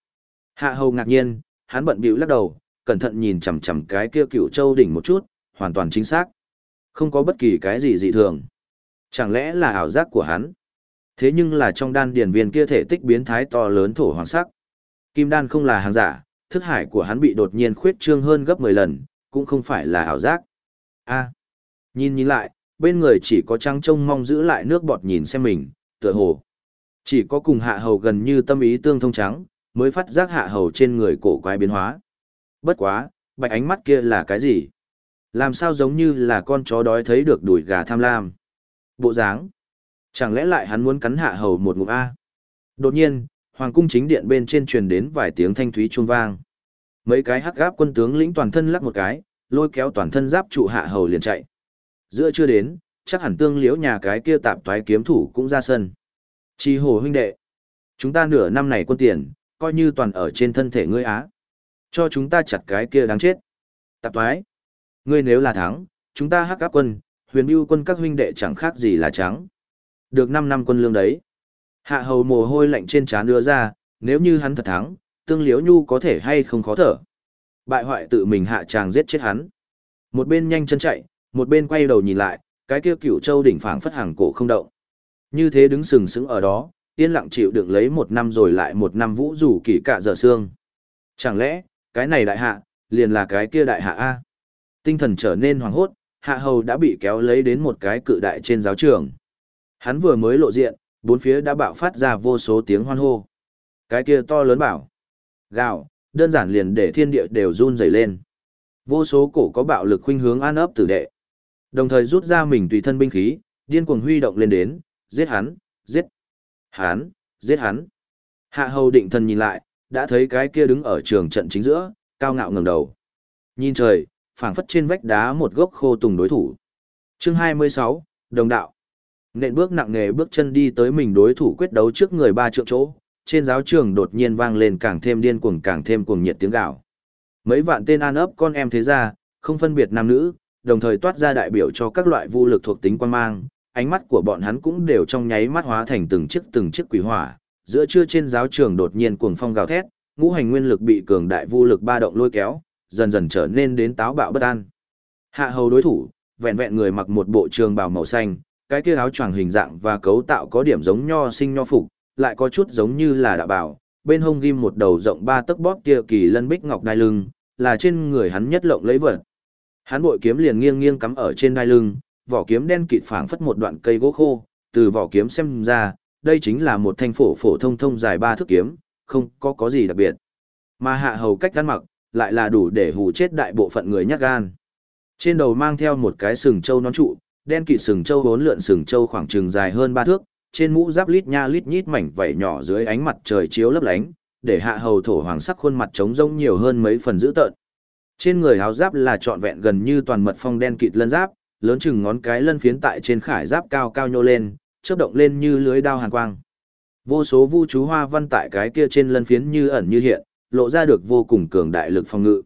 Hạ hầu ngạc nhiên, hắn bận bịu lắc đầu, cẩn thận nhìn chằm chằm cái kia cựu châu đỉnh một chút, hoàn toàn chính xác. Không có bất kỳ cái gì dị thường. Chẳng lẽ là ảo giác của hắn? Thế nhưng là trong đan điền viên kia thể tích biến thái to lớn thổ hoàng sắc. Kim đan không là hàng giả, thức hải của hắn bị đột nhiên khuyết trương hơn gấp 10 lần, cũng không phải là ảo giác. A. nhìn nhìn lại, bên người chỉ có trăng trông mong giữ lại nước bọt nhìn xem mình, tựa hồ. Chỉ có cùng hạ hầu gần như tâm ý tương thông trắng, mới phát giác hạ hầu trên người cổ quái biến hóa. Bất quá, bạch ánh mắt kia là cái gì? Làm sao giống như là con chó đói thấy được đùi gà tham lam? Bộ dáng. Chẳng lẽ lại hắn muốn cắn hạ hầu một ngụm A? Đột nhiên, hoàng cung chính điện bên trên truyền đến vài tiếng thanh thúy chuông vang. Mấy cái hắc gáp quân tướng lĩnh toàn thân lắc một cái, lôi kéo toàn thân giáp trụ hạ hầu liền chạy. Giữa chưa đến, chắc hẳn tương liễu nhà cái kia tạp toái kiếm thủ cũng ra sân. Chi hồ huynh đệ, chúng ta nửa năm này quân tiền, coi như toàn ở trên thân thể ngươi á. Cho chúng ta chặt cái kia đáng chết. Tạp thoái. ngươi nếu là thắng, chúng ta hắc áp quân, huyền bưu quân các huynh đệ chẳng khác gì là trắng. Được 5 năm quân lương đấy. Hạ hầu mồ hôi lạnh trên trán đưa ra, nếu như hắn thật thắng, tương liễu nhu có thể hay không khó thở. Bại hoại tự mình hạ tràng giết chết hắn. Một bên nhanh chân chạy, một bên quay đầu nhìn lại, cái kia cửu châu đỉnh phảng phất hàng cổ không động. Như thế đứng sừng sững ở đó, yên lặng chịu đựng lấy một năm rồi lại một năm vũ rủ kỳ cả giờ xương. Chẳng lẽ, cái này đại hạ, liền là cái kia đại hạ A. Tinh thần trở nên hoàng hốt, hạ hầu đã bị kéo lấy đến một cái cự đại trên giáo trường. Hắn vừa mới lộ diện, bốn phía đã bạo phát ra vô số tiếng hoan hô. Cái kia to lớn bảo. Gạo, đơn giản liền để thiên địa đều run rẩy lên. Vô số cổ có bạo lực khuynh hướng an ấp tử đệ. Đồng thời rút ra mình tùy thân binh khí, điên cuồng huy động lên đến, giết hắn, giết hắn, giết hắn. Hạ hầu định thần nhìn lại, đã thấy cái kia đứng ở trường trận chính giữa, cao ngạo ngẩng đầu. Nhìn trời, phảng phất trên vách đá một gốc khô tùng đối thủ. Chương 26, Đồng đạo. Nện bước nặng nề bước chân đi tới mình đối thủ quyết đấu trước người ba trượng chỗ, trên giáo trường đột nhiên vang lên càng thêm điên cuồng càng thêm cuồng nhiệt tiếng gào. Mấy vạn tên an ấp con em thế gia, không phân biệt nam nữ, đồng thời toát ra đại biểu cho các loại vũ lực thuộc tính quan mang, ánh mắt của bọn hắn cũng đều trong nháy mắt hóa thành từng chiếc từng chiếc quỷ hỏa. Giữa trưa trên giáo trường đột nhiên cuồng phong gào thét, ngũ hành nguyên lực bị cường đại vô lực ba động lôi kéo, dần dần trở nên đến táo bạo bất an. Hạ hầu đối thủ, vẹn vẹn người mặc một bộ trường bào màu xanh, cái kia áo choàng hình dạng và cấu tạo có điểm giống nho sinh nho phục, lại có chút giống như là đạo bảo, bên hông ghim một đầu rộng ba tấc bóp kia kỳ lân bích ngọc đai lưng, là trên người hắn nhất lộng lấy vật. Hắn bội kiếm liền nghiêng nghiêng cắm ở trên đai lưng, vỏ kiếm đen kịt phảng phất một đoạn cây gỗ khô, từ vỏ kiếm xem ra, đây chính là một thanh phổ phổ thông thông dài ba thước kiếm, không có có gì đặc biệt. Mà hạ hầu cách ăn mặc, lại là đủ để hù chết đại bộ phận người nhát gan. Trên đầu mang theo một cái sừng trâu nón trụ, đen kịt sừng trâu bốn lượn sừng trâu khoảng chừng dài hơn ba thước, trên mũ giáp lít nha lít nhít mảnh vảy nhỏ dưới ánh mặt trời chiếu lấp lánh, để hạ hầu thổ hoàng sắc khuôn mặt trống rông nhiều hơn mấy phần dữ tợn. Trên người áo giáp là trọn vẹn gần như toàn mật phong đen kịt lân giáp, lớn chừng ngón cái lân phiến tại trên khải giáp cao cao nhô lên, chớp động lên như lưới đao hàn quang. Vô số vu chú hoa văn tại cái kia trên lân phiến như ẩn như hiện, lộ ra được vô cùng cường đại lực phòng ngự.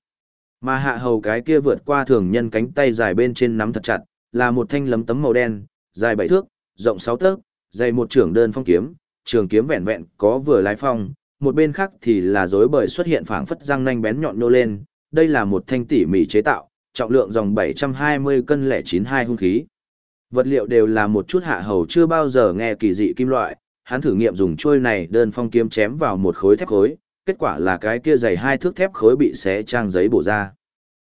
Mà hạ hầu cái kia vượt qua thường nhân cánh tay dài bên trên nắm thật chặt, là một thanh lấm tấm màu đen, dài bảy thước, rộng sáu tấc, dày một trưởng đơn phong kiếm, trường kiếm vẹn vẹn có vừa lái phong, một bên khác thì là rối bời xuất hiện phảng phất răng nanh bén nhọn nô lên, đây là một thanh tỉ mỉ chế tạo, trọng lượng dòng 720 cân lẻ 92 hung khí. Vật liệu đều là một chút hạ hầu chưa bao giờ nghe kỳ dị kim loại, hắn thử nghiệm dùng trôi này đơn phong kiếm chém vào một khối thép khối, kết quả là cái kia dày hai thước thép khối bị xé trang giấy bổ ra.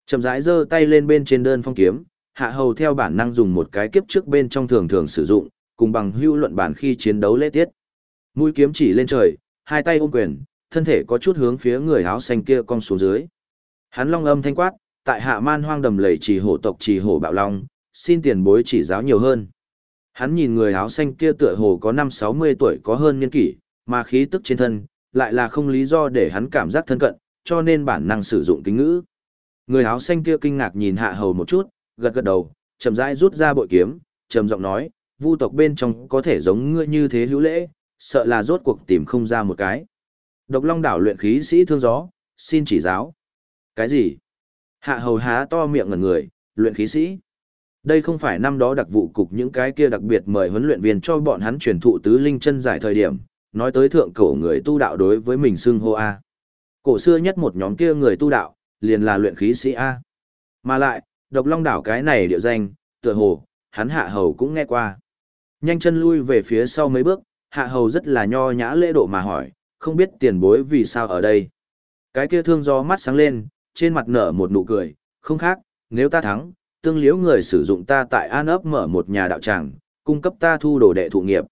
Chậm rãi giơ tay lên bên trên đơn phong kiếm, hạ hầu theo bản năng dùng một cái kiếp trước bên trong thường thường sử dụng, cùng bằng hưu luận bản khi chiến đấu lễ tiết. Mũi kiếm chỉ lên trời, hai tay ôm quyền, thân thể có chút hướng phía người áo xanh kia cong xuống dưới. Hắn long âm thanh quát, tại hạ man hoang đầm lầy trì hổ tộc trì hổ bạo long, xin tiền bối chỉ giáo nhiều hơn. Hắn nhìn người áo xanh kia tựa hồ có năm sáu mươi tuổi có hơn niên kỷ, mà khí tức trên thân, lại là không lý do để hắn cảm giác thân cận, cho nên bản năng sử dụng kính ngữ. Người áo xanh kia kinh ngạc nhìn hạ hầu một chút, gật gật đầu, chậm rãi rút ra bội kiếm, trầm giọng nói, vu tộc bên trong có thể giống ngươi như thế hữu lễ, sợ là rốt cuộc tìm không ra một cái. Độc Long đảo luyện khí sĩ thương gió, xin chỉ giáo. Cái gì? Hạ hầu há to miệng ngẩn người, luyện khí sĩ. Đây không phải năm đó đặc vụ cục những cái kia đặc biệt mời huấn luyện viên cho bọn hắn truyền thụ tứ linh chân giải thời điểm, nói tới thượng cổ người tu đạo đối với mình xưng hô A. Cổ xưa nhất một nhóm kia người tu đạo, liền là luyện khí sĩ A. Mà lại, độc long đảo cái này địa danh, tựa hồ, hắn hạ hầu cũng nghe qua. Nhanh chân lui về phía sau mấy bước, hạ hầu rất là nho nhã lễ độ mà hỏi, không biết tiền bối vì sao ở đây. Cái kia thương do mắt sáng lên, trên mặt nở một nụ cười, không khác, nếu ta thắng, tương liễu người sử dụng ta tại An ấp mở một nhà đạo tràng, cung cấp ta thu đồ đệ thụ nghiệp.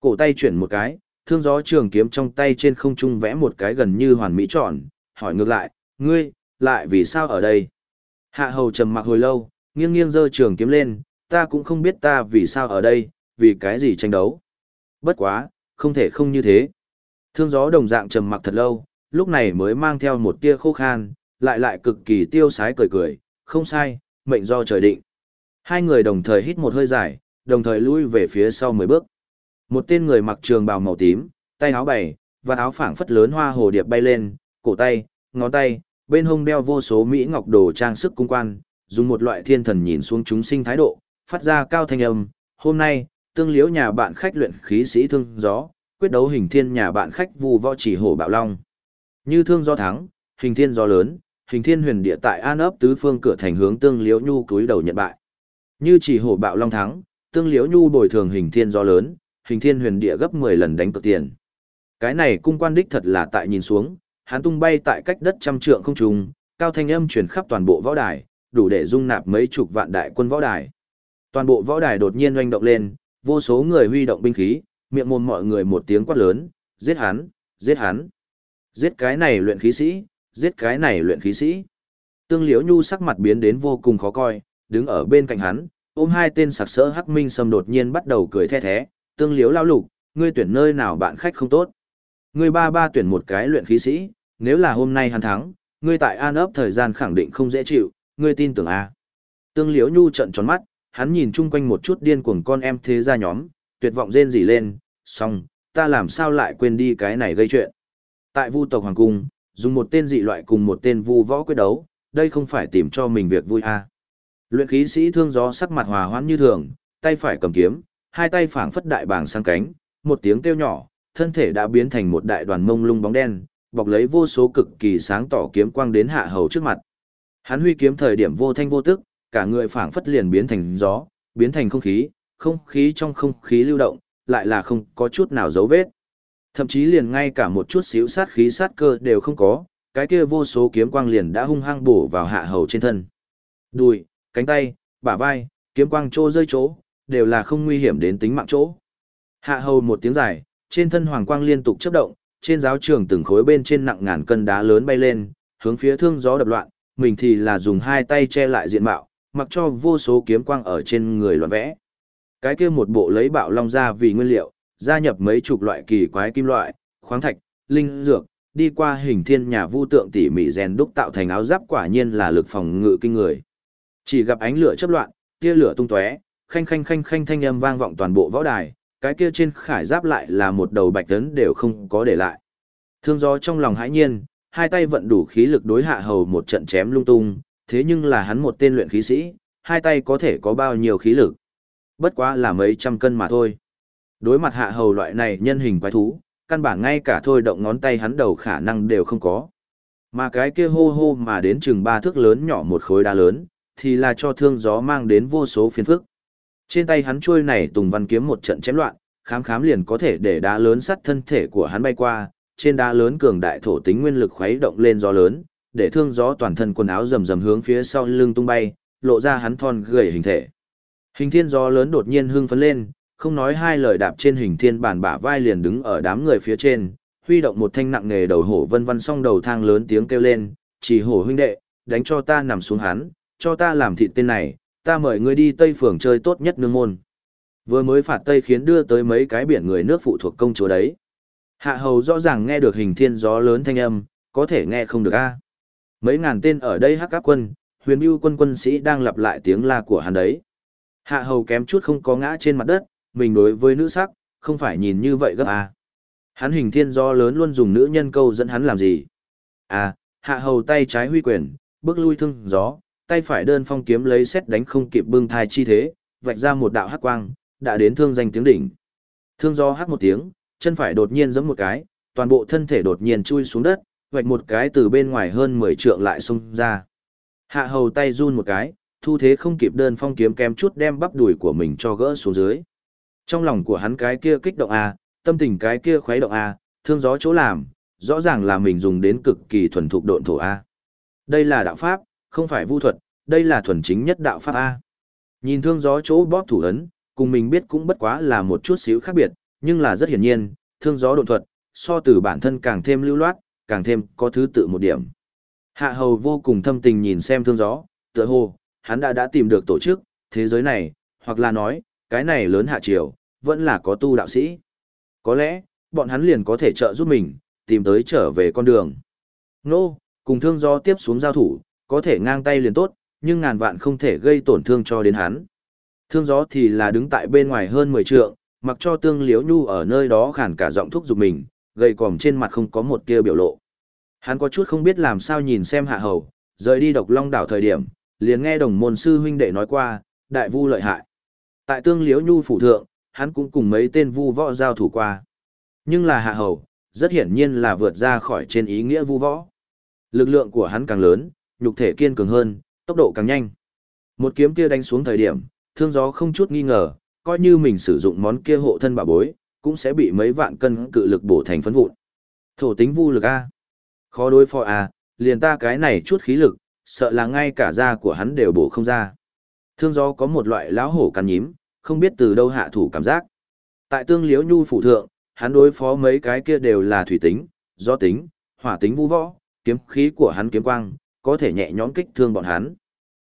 Cổ tay chuyển một cái, thương gió trường kiếm trong tay trên không trung vẽ một cái gần như hoàn mỹ tròn, hỏi ngược lại, ngươi, lại vì sao ở đây? Hạ hầu trầm mặc hồi lâu, nghiêng nghiêng giơ trường kiếm lên, ta cũng không biết ta vì sao ở đây, vì cái gì tranh đấu. Bất quá, không thể không như thế. Thương gió đồng dạng trầm mặc thật lâu, lúc này mới mang theo một tia khô khan, lại lại cực kỳ tiêu sái cười cười, không sai, mệnh do trời định. Hai người đồng thời hít một hơi dài, đồng thời lui về phía sau mười bước. Một tên người mặc trường bào màu tím, tay áo bày, và áo phảng phất lớn hoa hồ điệp bay lên, cổ tay, ngón tay, bên hông đeo vô số mỹ ngọc đồ trang sức cung quan, dùng một loại thiên thần nhìn xuống chúng sinh thái độ, phát ra cao thanh âm, hôm nay, tương liễu nhà bạn khách luyện khí sĩ thương gió, quyết đấu hình thiên nhà bạn khách vu võ chỉ hổ bạo long. Như thương do thắng, hình thiên do lớn, hình thiên huyền địa tại an ấp tứ phương cửa thành hướng tương liễu nhu cúi đầu nhận bại. Như chỉ hổ bạo long thắng, tương liễu nhu bồi thường hình thiên do lớn, hình thiên huyền địa gấp 10 lần đánh cược tiền. Cái này cung quan đích thật là tại nhìn xuống, hắn tung bay tại cách đất trăm trượng không trùng, cao thanh âm truyền khắp toàn bộ võ đài, đủ để dung nạp mấy chục vạn đại quân võ đài. Toàn bộ võ đài đột nhiên oanh động lên, vô số người huy động binh khí, miệng mồm mọi người một tiếng quát lớn, giết hắn, giết hắn. Giết cái này luyện khí sĩ, giết cái này luyện khí sĩ. Tương Liễu Nhu sắc mặt biến đến vô cùng khó coi, đứng ở bên cạnh hắn, ôm hai tên sặc sỡ hắc minh sâm đột nhiên bắt đầu cười the thé, "Tương Liễu lao lục, ngươi tuyển nơi nào bạn khách không tốt? Ngươi ba ba tuyển một cái luyện khí sĩ, nếu là hôm nay hắn thắng, ngươi tại An ấp thời gian khẳng định không dễ chịu, ngươi tin tưởng a?" Tương Liễu Nhu trợn tròn mắt, hắn nhìn chung quanh một chút điên cuồng con em thế gia nhóm, tuyệt vọng rên rỉ lên, "Xong, ta làm sao lại quên đi cái này gây chuyện?" Tại Vu tộc hoàng cung, dùng một tên dị loại cùng một tên vu võ quyết đấu, đây không phải tìm cho mình việc vui à. Luyện khí sĩ thương gió sắc mặt hòa hoãn như thường, tay phải cầm kiếm, hai tay phảng phất đại bàng sang cánh, một tiếng kêu nhỏ, thân thể đã biến thành một đại đoàn mông lung bóng đen, bọc lấy vô số cực kỳ sáng tỏ kiếm quang đến hạ hầu trước mặt. Hắn huy kiếm thời điểm vô thanh vô tức, cả người phảng phất liền biến thành gió, biến thành không khí, không khí trong không khí lưu động, lại là không có chút nào dấu vết. Thậm chí liền ngay cả một chút xíu sát khí sát cơ đều không có, cái kia vô số kiếm quang liền đã hung hăng bổ vào hạ hầu trên thân. Đùi, cánh tay, bả vai, kiếm quang trô rơi chỗ, đều là không nguy hiểm đến tính mạng chỗ. Hạ hầu một tiếng dài, trên thân hoàng quang liên tục chấp động, trên giáo trường từng khối bên trên nặng ngàn cân đá lớn bay lên, hướng phía thương gió đập loạn, mình thì là dùng hai tay che lại diện mạo, mặc cho vô số kiếm quang ở trên người loạn vẽ. Cái kia một bộ lấy bạo long ra vì nguyên liệu, gia nhập mấy chục loại kỳ quái kim loại, khoáng thạch, linh dược, đi qua hình thiên nhà vu tượng tỉ mỉ rèn đúc tạo thành áo giáp quả nhiên là lực phòng ngự kinh người. Chỉ gặp ánh lửa chớp loạn, tia lửa tung tóe, khanh khanh khanh khanh thanh âm vang vọng toàn bộ võ đài, cái kia trên khải giáp lại là một đầu bạch tấn đều không có để lại. Thương gió trong lòng hãi nhiên, hai tay vận đủ khí lực đối hạ hầu một trận chém lung tung, thế nhưng là hắn một tên luyện khí sĩ, hai tay có thể có bao nhiêu khí lực. Bất quá là mấy trăm cân mà thôi. Đối mặt hạ hầu loại này nhân hình quái thú, căn bản ngay cả thôi động ngón tay hắn đầu khả năng đều không có. Mà cái kia hô hô mà đến chừng ba thước lớn nhỏ một khối đá lớn, thì là cho thương gió mang đến vô số phiền phức. Trên tay hắn chui này Tùng Văn kiếm một trận chém loạn, khám khám liền có thể để đá lớn sắt thân thể của hắn bay qua, trên đá lớn cường đại thổ tính nguyên lực khuấy động lên gió lớn, để thương gió toàn thân quần áo rầm rầm hướng phía sau lưng tung bay, lộ ra hắn thon gầy hình thể. Hình thiên gió lớn đột nhiên hưng phấn lên, không nói hai lời đạp trên hình thiên bản bả vai liền đứng ở đám người phía trên, huy động một thanh nặng nghề đầu hổ vân vân song đầu thang lớn tiếng kêu lên, chỉ hổ huynh đệ, đánh cho ta nằm xuống hắn, cho ta làm thịt tên này, ta mời ngươi đi Tây Phường chơi tốt nhất nương môn. Vừa mới phạt Tây khiến đưa tới mấy cái biển người nước phụ thuộc công chúa đấy. Hạ hầu rõ ràng nghe được hình thiên gió lớn thanh âm, có thể nghe không được a. Mấy ngàn tên ở đây hắc áp quân, huyền bưu quân quân sĩ đang lặp lại tiếng la của hắn đấy. Hạ hầu kém chút không có ngã trên mặt đất, mình đối với nữ sắc, không phải nhìn như vậy gấp à. Hắn hình thiên do lớn luôn dùng nữ nhân câu dẫn hắn làm gì. À, hạ hầu tay trái huy quyền, bước lui thương gió, tay phải đơn phong kiếm lấy xét đánh không kịp bưng thai chi thế, vạch ra một đạo hắc quang, đã đến thương danh tiếng đỉnh. Thương gió hắc một tiếng, chân phải đột nhiên giẫm một cái, toàn bộ thân thể đột nhiên chui xuống đất, vạch một cái từ bên ngoài hơn 10 trượng lại xông ra. Hạ hầu tay run một cái, thu thế không kịp đơn phong kiếm kém chút đem bắp đùi của mình cho gỡ xuống dưới. Trong lòng của hắn cái kia kích động a, tâm tình cái kia khuấy động a, thương gió chỗ làm, rõ ràng là mình dùng đến cực kỳ thuần thục độn thổ a. Đây là đạo pháp, không phải vu thuật, đây là thuần chính nhất đạo pháp a. Nhìn thương gió chỗ bóp thủ ấn, cùng mình biết cũng bất quá là một chút xíu khác biệt, nhưng là rất hiển nhiên, thương gió độn thuật, so từ bản thân càng thêm lưu loát, càng thêm có thứ tự một điểm. Hạ hầu vô cùng thâm tình nhìn xem thương gió, tựa hồ, hắn đã đã tìm được tổ chức, thế giới này, hoặc là nói, cái này lớn hạ triều, vẫn là có tu đạo sĩ. Có lẽ, bọn hắn liền có thể trợ giúp mình, tìm tới trở về con đường. Nô, cùng thương do tiếp xuống giao thủ, có thể ngang tay liền tốt, nhưng ngàn vạn không thể gây tổn thương cho đến hắn. Thương gió thì là đứng tại bên ngoài hơn 10 trượng, mặc cho tương liếu nhu ở nơi đó khản cả giọng thúc giục mình, gầy còm trên mặt không có một tia biểu lộ. Hắn có chút không biết làm sao nhìn xem hạ hầu, rời đi độc long đảo thời điểm, liền nghe đồng môn sư huynh đệ nói qua, đại vu lợi hại. Tại tương liếu nhu phủ thượng, hắn cũng cùng mấy tên vu võ giao thủ qua. Nhưng là hạ hầu, rất hiển nhiên là vượt ra khỏi trên ý nghĩa vu võ. Lực lượng của hắn càng lớn, nhục thể kiên cường hơn, tốc độ càng nhanh. Một kiếm kia đánh xuống thời điểm, thương gió không chút nghi ngờ, coi như mình sử dụng món kia hộ thân bảo bối, cũng sẽ bị mấy vạn cân cự lực bổ thành phấn vụn. Thổ tính vu lực A. Khó đối phó A, liền ta cái này chút khí lực, sợ là ngay cả da của hắn đều bổ không ra. Thương gió có một loại lão hổ cắn nhím, không biết từ đâu hạ thủ cảm giác. Tại tương liếu nhu phụ thượng, hắn đối phó mấy cái kia đều là thủy tính, do tính, hỏa tính vũ võ, kiếm khí của hắn kiếm quang, có thể nhẹ nhõm kích thương bọn hắn.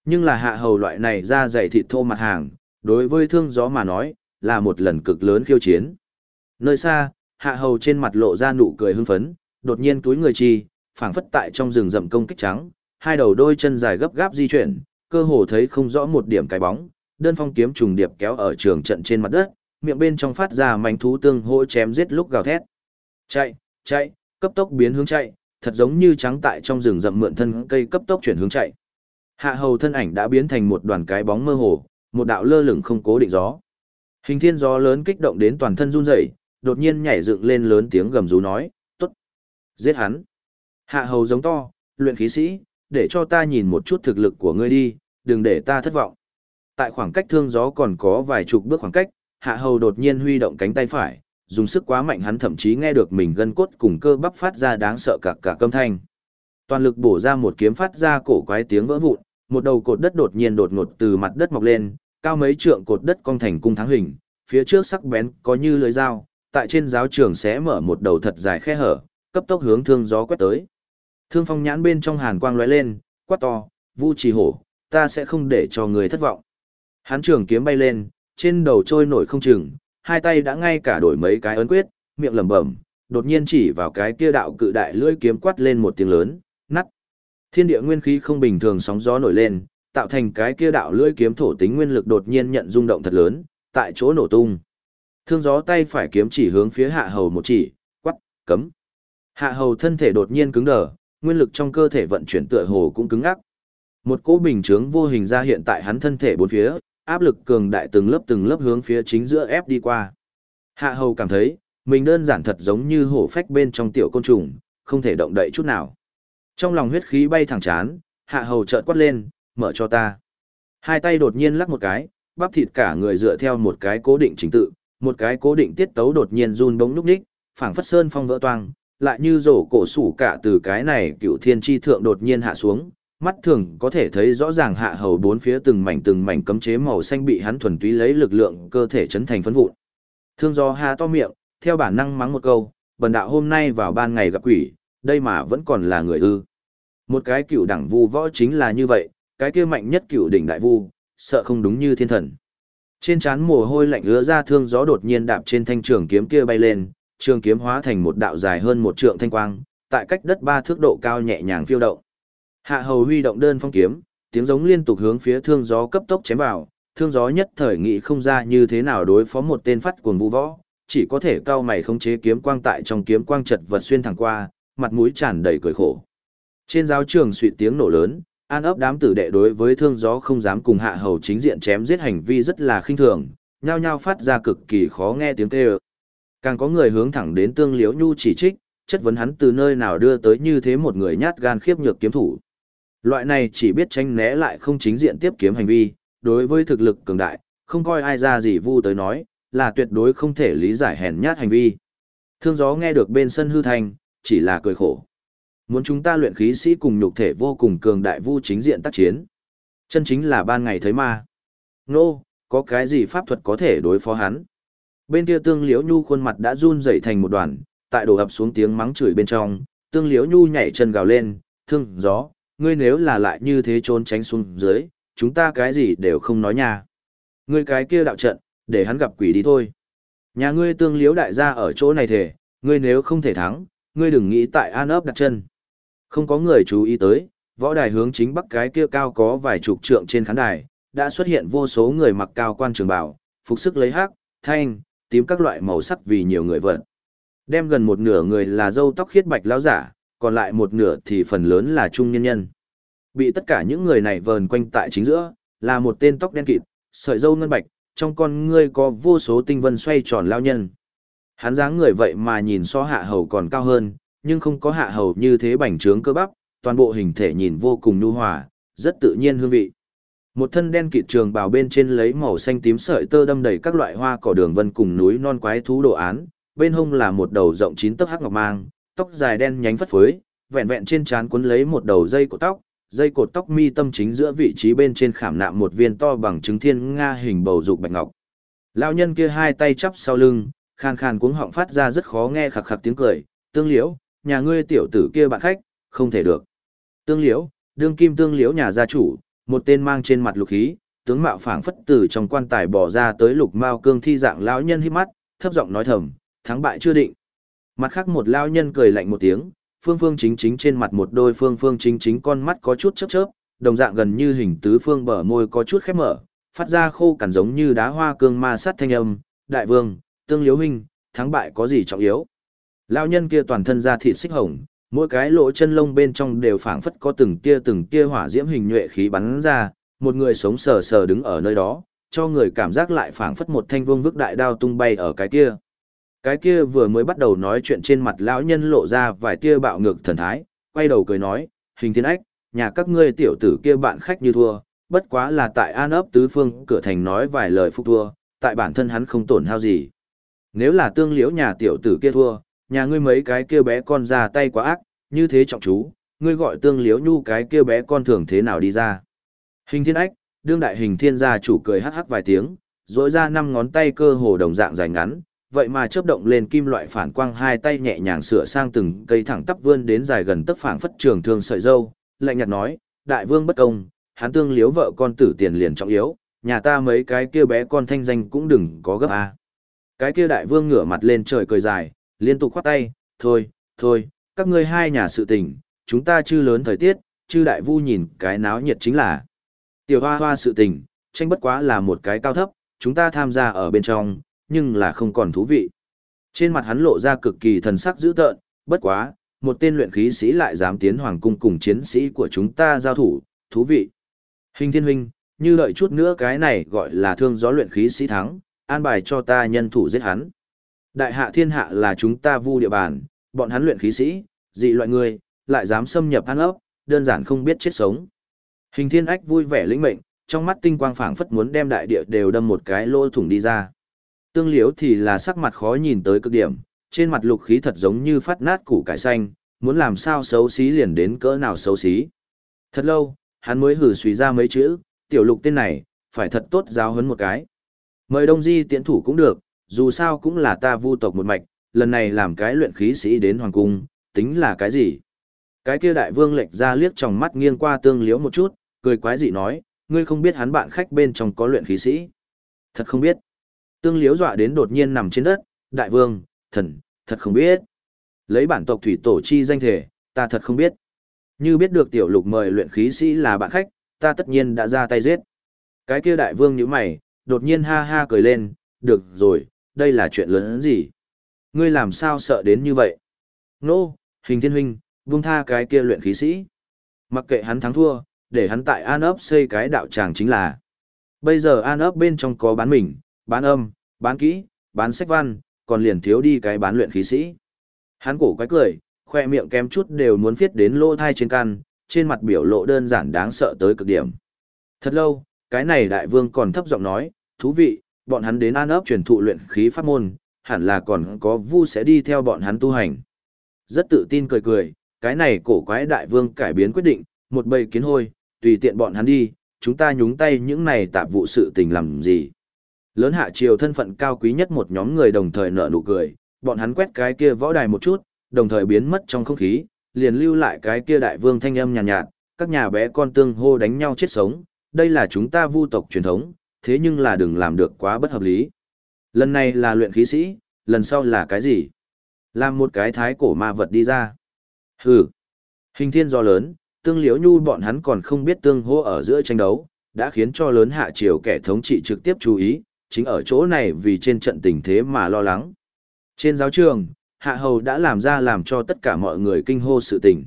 Nhưng là hạ hầu loại này ra dày thịt thô mặt hàng, đối với thương gió mà nói, là một lần cực lớn khiêu chiến. Nơi xa, hạ hầu trên mặt lộ ra nụ cười hưng phấn, đột nhiên túi người chi, phảng phất tại trong rừng rậm công kích trắng, hai đầu đôi chân dài gấp gáp di chuyển, cơ hồ thấy không rõ một điểm cái bóng, đơn phong kiếm trùng điệp kéo ở trường trận trên mặt đất, miệng bên trong phát ra mảnh thú tương hỗ chém giết lúc gào thét. Chạy, chạy, cấp tốc biến hướng chạy, thật giống như trắng tại trong rừng rậm mượn thân cây cấp tốc chuyển hướng chạy. Hạ hầu thân ảnh đã biến thành một đoàn cái bóng mơ hồ, một đạo lơ lửng không cố định gió. Hình thiên gió lớn kích động đến toàn thân run rẩy, đột nhiên nhảy dựng lên lớn tiếng gầm rú nói, "Tốt, giết hắn." Hạ hầu giống to, "Luyện khí sĩ, để cho ta nhìn một chút thực lực của ngươi đi, đừng để ta thất vọng." Tại khoảng cách thương gió còn có vài chục bước khoảng cách, hạ hầu đột nhiên huy động cánh tay phải, dùng sức quá mạnh hắn thậm chí nghe được mình gân cốt cùng cơ bắp phát ra đáng sợ cả cả câm thanh. Toàn lực bổ ra một kiếm phát ra cổ quái tiếng vỡ vụn, một đầu cột đất đột nhiên đột ngột từ mặt đất mọc lên, cao mấy trượng cột đất cong thành cung thắng hình, phía trước sắc bén có như lưỡi dao, tại trên giáo trường sẽ mở một đầu thật dài khe hở, cấp tốc hướng thương gió quét tới. Thương phong nhãn bên trong hàn quang lóe lên, quát to, vu trì hổ, ta sẽ không để cho người thất vọng. Hắn trường kiếm bay lên, trên đầu trôi nổi không chừng, hai tay đã ngay cả đổi mấy cái ấn quyết, miệng lẩm bẩm, đột nhiên chỉ vào cái kia đạo cự đại lưỡi kiếm quát lên một tiếng lớn, nắt. Thiên địa nguyên khí không bình thường sóng gió nổi lên, tạo thành cái kia đạo lưỡi kiếm thổ tính nguyên lực đột nhiên nhận rung động thật lớn, tại chỗ nổ tung. Thương gió tay phải kiếm chỉ hướng phía hạ hầu một chỉ, quắc, cấm. Hạ hầu thân thể đột nhiên cứng đờ, nguyên lực trong cơ thể vận chuyển tựa hồ cũng cứng ngắc. Một cỗ bình chướng vô hình ra hiện tại hắn thân thể bốn phía, áp lực cường đại từng lớp từng lớp hướng phía chính giữa ép đi qua. Hạ hầu cảm thấy, mình đơn giản thật giống như hổ phách bên trong tiểu côn trùng, không thể động đậy chút nào. Trong lòng huyết khí bay thẳng chán, hạ hầu chợt quát lên, mở cho ta. Hai tay đột nhiên lắc một cái, bắp thịt cả người dựa theo một cái cố định chính tự, một cái cố định tiết tấu đột nhiên run bóng núp ních, phảng phất sơn phong vỡ toang, lại như rổ cổ sủ cả từ cái này cựu thiên tri thượng đột nhiên hạ xuống, mắt thường có thể thấy rõ ràng hạ hầu bốn phía từng mảnh từng mảnh cấm chế màu xanh bị hắn thuần túy lấy lực lượng cơ thể chấn thành phấn vụn. Thương do ha to miệng, theo bản năng mắng một câu, bần đạo hôm nay vào ban ngày gặp quỷ, đây mà vẫn còn là người ư. Một cái cựu đẳng vu võ chính là như vậy, cái kia mạnh nhất cựu đỉnh đại vu, sợ không đúng như thiên thần. Trên trán mồ hôi lạnh ứa ra thương gió đột nhiên đạp trên thanh trường kiếm kia bay lên, trường kiếm hóa thành một đạo dài hơn một trượng thanh quang, tại cách đất ba thước độ cao nhẹ nhàng phiêu động. Hạ hầu huy động đơn phong kiếm, tiếng giống liên tục hướng phía thương gió cấp tốc chém vào, thương gió nhất thời nghị không ra như thế nào đối phó một tên phát cuồng vũ võ, chỉ có thể cao mày không chế kiếm quang tại trong kiếm quang chật vật xuyên thẳng qua, mặt mũi tràn đầy cười khổ. Trên giáo trường suy tiếng nổ lớn, an ấp đám tử đệ đối với thương gió không dám cùng hạ hầu chính diện chém giết hành vi rất là khinh thường, nhao nhao phát ra cực kỳ khó nghe tiếng kêu. Càng có người hướng thẳng đến tương liễu nhu chỉ trích, chất vấn hắn từ nơi nào đưa tới như thế một người nhát gan khiếp nhược kiếm thủ. Loại này chỉ biết tranh né lại không chính diện tiếp kiếm hành vi, đối với thực lực cường đại, không coi ai ra gì vu tới nói, là tuyệt đối không thể lý giải hèn nhát hành vi. Thương gió nghe được bên sân hư thành, chỉ là cười khổ. Muốn chúng ta luyện khí sĩ cùng nhục thể vô cùng cường đại vu chính diện tác chiến. Chân chính là ban ngày thấy ma. Nô, có cái gì pháp thuật có thể đối phó hắn? Bên kia tương liễu nhu khuôn mặt đã run rẩy thành một đoàn, tại đổ ập xuống tiếng mắng chửi bên trong, tương liễu nhu nhảy chân gào lên, thương gió, ngươi nếu là lại như thế trốn tránh xuống dưới, chúng ta cái gì đều không nói nha. Ngươi cái kia đạo trận, để hắn gặp quỷ đi thôi. Nhà ngươi tương liếu đại gia ở chỗ này thể, ngươi nếu không thể thắng, ngươi đừng nghĩ tại an ấp đặt chân. Không có người chú ý tới, võ đài hướng chính bắc cái kia cao có vài chục trượng trên khán đài, đã xuất hiện vô số người mặc cao quan trường bảo, phục sức lấy hắc, thanh, tím các loại màu sắc vì nhiều người vận. Đem gần một nửa người là dâu tóc khiết bạch lão giả, còn lại một nửa thì phần lớn là trung nhân nhân. Bị tất cả những người này vờn quanh tại chính giữa, là một tên tóc đen kịt, sợi dâu ngân bạch, trong con ngươi có vô số tinh vân xoay tròn lao nhân. Hắn dáng người vậy mà nhìn so hạ hầu còn cao hơn, nhưng không có hạ hầu như thế bành trướng cơ bắp, toàn bộ hình thể nhìn vô cùng nhu hòa, rất tự nhiên hương vị. Một thân đen kịt trường bào bên trên lấy màu xanh tím sợi tơ đâm đầy các loại hoa cỏ đường vân cùng núi non quái thú đồ án, bên hông là một đầu rộng chín tấc hắc ngọc mang, tóc dài đen nhánh phất phới, vẹn vẹn trên trán cuốn lấy một đầu dây cột tóc, dây cột tóc mi tâm chính giữa vị trí bên trên khảm nạm một viên to bằng trứng thiên nga hình bầu dục bạch ngọc. Lão nhân kia hai tay chắp sau lưng, khàn khàn cuống họng phát ra rất khó nghe khặc khặc tiếng cười, "Tương Liễu, nhà ngươi tiểu tử kia bạn khách, không thể được." Tương Liễu, đương kim Tương Liễu nhà gia chủ, một tên mang trên mặt lục khí, tướng mạo phảng phất từ trong quan tài bỏ ra tới lục mao cương thi dạng lão nhân hít mắt, thấp giọng nói thầm, thắng bại chưa định. Mặt khác một lão nhân cười lạnh một tiếng, phương phương chính chính trên mặt một đôi phương phương chính chính con mắt có chút chớp chớp, đồng dạng gần như hình tứ phương bờ môi có chút khép mở, phát ra khô cằn giống như đá hoa cương ma sát thanh âm, đại vương, tương liếu huynh, thắng bại có gì trọng yếu. Lão nhân kia toàn thân da thịt xích hồng, mỗi cái lỗ chân lông bên trong đều phảng phất có từng tia từng tia hỏa diễm hình nhuệ khí bắn ra, một người sống sờ sờ đứng ở nơi đó, cho người cảm giác lại phảng phất một thanh vương vức đại đao tung bay ở cái kia. Cái kia vừa mới bắt đầu nói chuyện trên mặt lão nhân lộ ra vài tia bạo ngược thần thái, quay đầu cười nói, hình thiên ách, nhà các ngươi tiểu tử kia bạn khách như thua, bất quá là tại an ấp tứ phương cửa thành nói vài lời phục thua, tại bản thân hắn không tổn hao gì. Nếu là tương liễu nhà tiểu tử kia thua, nhà ngươi mấy cái kia bé con ra tay quá ác, như thế trọng chú, ngươi gọi tương liễu nhu cái kia bé con thường thế nào đi ra. Hình thiên ách, đương đại hình thiên gia chủ cười hắc hắc vài tiếng, rỗi ra năm ngón tay cơ hồ đồng dạng dài ngắn, vậy mà chớp động lên kim loại phản quang hai tay nhẹ nhàng sửa sang từng cây thẳng tắp vươn đến dài gần tấc phảng phất trường thương sợi dâu, lạnh nhạt nói, đại vương bất công, hắn tương liếu vợ con tử tiền liền trọng yếu, nhà ta mấy cái kia bé con thanh danh cũng đừng có gấp a. Cái kia đại vương ngửa mặt lên trời cười dài, liên tục khoát tay, thôi, thôi, các ngươi hai nhà sự tình, chúng ta chư lớn thời tiết, chư đại vu nhìn cái náo nhiệt chính là. Tiểu hoa hoa sự tình, tranh bất quá là một cái cao thấp, chúng ta tham gia ở bên trong, nhưng là không còn thú vị. Trên mặt hắn lộ ra cực kỳ thần sắc dữ tợn, bất quá, một tên luyện khí sĩ lại dám tiến hoàng cung cùng chiến sĩ của chúng ta giao thủ, thú vị. Hình thiên huynh, như đợi chút nữa cái này gọi là thương gió luyện khí sĩ thắng, an bài cho ta nhân thủ giết hắn. Đại hạ thiên hạ là chúng ta vu địa bàn, bọn hắn luyện khí sĩ, dị loại người, lại dám xâm nhập ăn ốc, đơn giản không biết chết sống. Hình thiên ách vui vẻ lĩnh mệnh, trong mắt tinh quang phảng phất muốn đem đại địa đều đâm một cái lỗ thủng đi ra. Tương liễu thì là sắc mặt khó nhìn tới cực điểm, trên mặt lục khí thật giống như phát nát củ cải xanh, muốn làm sao xấu xí liền đến cỡ nào xấu xí. Thật lâu, hắn mới hử suy ra mấy chữ, tiểu lục tên này, phải thật tốt giáo huấn một cái. Mời Đông Di tiễn thủ cũng được, dù sao cũng là ta vu tộc một mạch, lần này làm cái luyện khí sĩ đến hoàng cung, tính là cái gì? Cái kia đại vương lệch ra liếc trong mắt nghiêng qua tương liễu một chút, cười quái dị nói, ngươi không biết hắn bạn khách bên trong có luyện khí sĩ. Thật không biết. Tương liếu dọa đến đột nhiên nằm trên đất, đại vương, thần, thật không biết. Lấy bản tộc thủy tổ chi danh thể, ta thật không biết. Như biết được tiểu lục mời luyện khí sĩ là bạn khách, ta tất nhiên đã ra tay giết. Cái kia đại vương như mày, đột nhiên ha ha cười lên, được rồi, đây là chuyện lớn gì? Ngươi làm sao sợ đến như vậy? Nô, no, hình thiên huynh, vung tha cái kia luyện khí sĩ. Mặc kệ hắn thắng thua, để hắn tại An ấp xây cái đạo tràng chính là. Bây giờ An ấp bên trong có bán mình, bán âm, bán kỹ, bán sách văn, còn liền thiếu đi cái bán luyện khí sĩ. Hắn cổ quái cười, khoe miệng kém chút đều muốn viết đến lỗ thai trên căn, trên mặt biểu lộ đơn giản đáng sợ tới cực điểm. Thật lâu, cái này đại vương còn thấp giọng nói, thú vị, bọn hắn đến an ấp truyền thụ luyện khí pháp môn, hẳn là còn có vu sẽ đi theo bọn hắn tu hành. Rất tự tin cười cười, cái này cổ quái đại vương cải biến quyết định, một bầy kiến hôi, tùy tiện bọn hắn đi, chúng ta nhúng tay những này tạp vụ sự tình làm gì. Lớn hạ triều thân phận cao quý nhất một nhóm người đồng thời nở nụ cười, bọn hắn quét cái kia võ đài một chút, đồng thời biến mất trong không khí, liền lưu lại cái kia đại vương thanh âm nhàn nhạt, nhạt, các nhà bé con tương hô đánh nhau chết sống, đây là chúng ta vu tộc truyền thống, thế nhưng là đừng làm được quá bất hợp lý. Lần này là luyện khí sĩ, lần sau là cái gì? Làm một cái thái cổ ma vật đi ra. Hừ. Hình thiên do lớn, tương liễu nhu bọn hắn còn không biết tương hô ở giữa tranh đấu, đã khiến cho lớn hạ triều kẻ thống trị trực tiếp chú ý, chính ở chỗ này vì trên trận tình thế mà lo lắng. Trên giáo trường, hạ hầu đã làm ra làm cho tất cả mọi người kinh hô sự tình.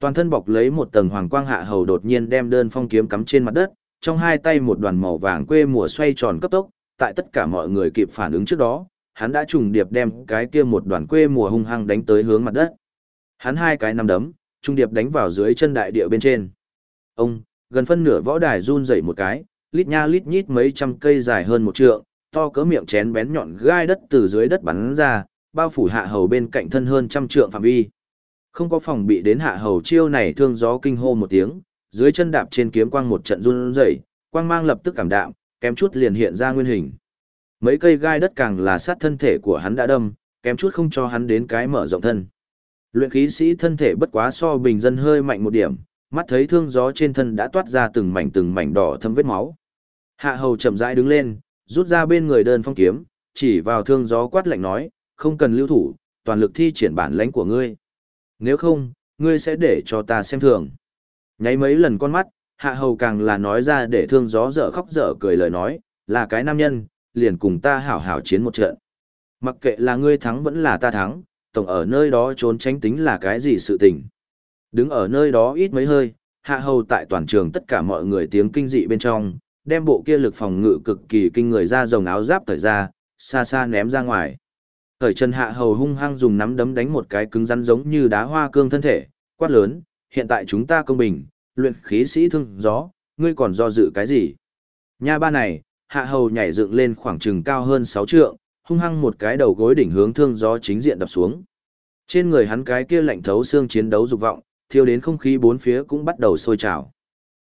Toàn thân bọc lấy một tầng hoàng quang hạ hầu đột nhiên đem đơn phong kiếm cắm trên mặt đất, trong hai tay một đoàn màu vàng quê mùa xoay tròn cấp tốc, tại tất cả mọi người kịp phản ứng trước đó, hắn đã trùng điệp đem cái kia một đoàn quê mùa hung hăng đánh tới hướng mặt đất. Hắn hai cái nắm đấm, trùng điệp đánh vào dưới chân đại địa bên trên. Ông, gần phân nửa võ đài run rẩy một cái, lít nha lít nhít mấy trăm cây dài hơn một trượng, to cỡ miệng chén bén nhọn gai đất từ dưới đất bắn ra, bao phủ hạ hầu bên cạnh thân hơn trăm trượng phạm vi. Không có phòng bị đến hạ hầu chiêu này thương gió kinh hô một tiếng, dưới chân đạp trên kiếm quang một trận run rẩy, quang mang lập tức cảm đạm, kém chút liền hiện ra nguyên hình. Mấy cây gai đất càng là sát thân thể của hắn đã đâm, kém chút không cho hắn đến cái mở rộng thân. Luyện khí sĩ thân thể bất quá so bình dân hơi mạnh một điểm, mắt thấy thương gió trên thân đã toát ra từng mảnh từng mảnh đỏ thâm vết máu. Hạ hầu chậm rãi đứng lên, rút ra bên người đơn phong kiếm, chỉ vào thương gió quát lạnh nói, không cần lưu thủ, toàn lực thi triển bản lãnh của ngươi. Nếu không, ngươi sẽ để cho ta xem thường. Nháy mấy lần con mắt, hạ hầu càng là nói ra để thương gió dở khóc dở cười lời nói, là cái nam nhân, liền cùng ta hảo hảo chiến một trận. Mặc kệ là ngươi thắng vẫn là ta thắng, tổng ở nơi đó trốn tránh tính là cái gì sự tình. Đứng ở nơi đó ít mấy hơi, hạ hầu tại toàn trường tất cả mọi người tiếng kinh dị bên trong, đem bộ kia lực phòng ngự cực kỳ kinh người ra rồng áo giáp thời ra, xa xa ném ra ngoài. Thời chân hạ hầu hung hăng dùng nắm đấm đánh một cái cứng rắn giống như đá hoa cương thân thể, quát lớn, hiện tại chúng ta công bình, luyện khí sĩ thương gió, ngươi còn do dự cái gì? Nha ba này, hạ hầu nhảy dựng lên khoảng chừng cao hơn 6 trượng, hung hăng một cái đầu gối đỉnh hướng thương gió chính diện đập xuống. Trên người hắn cái kia lạnh thấu xương chiến đấu dục vọng, thiêu đến không khí bốn phía cũng bắt đầu sôi trào.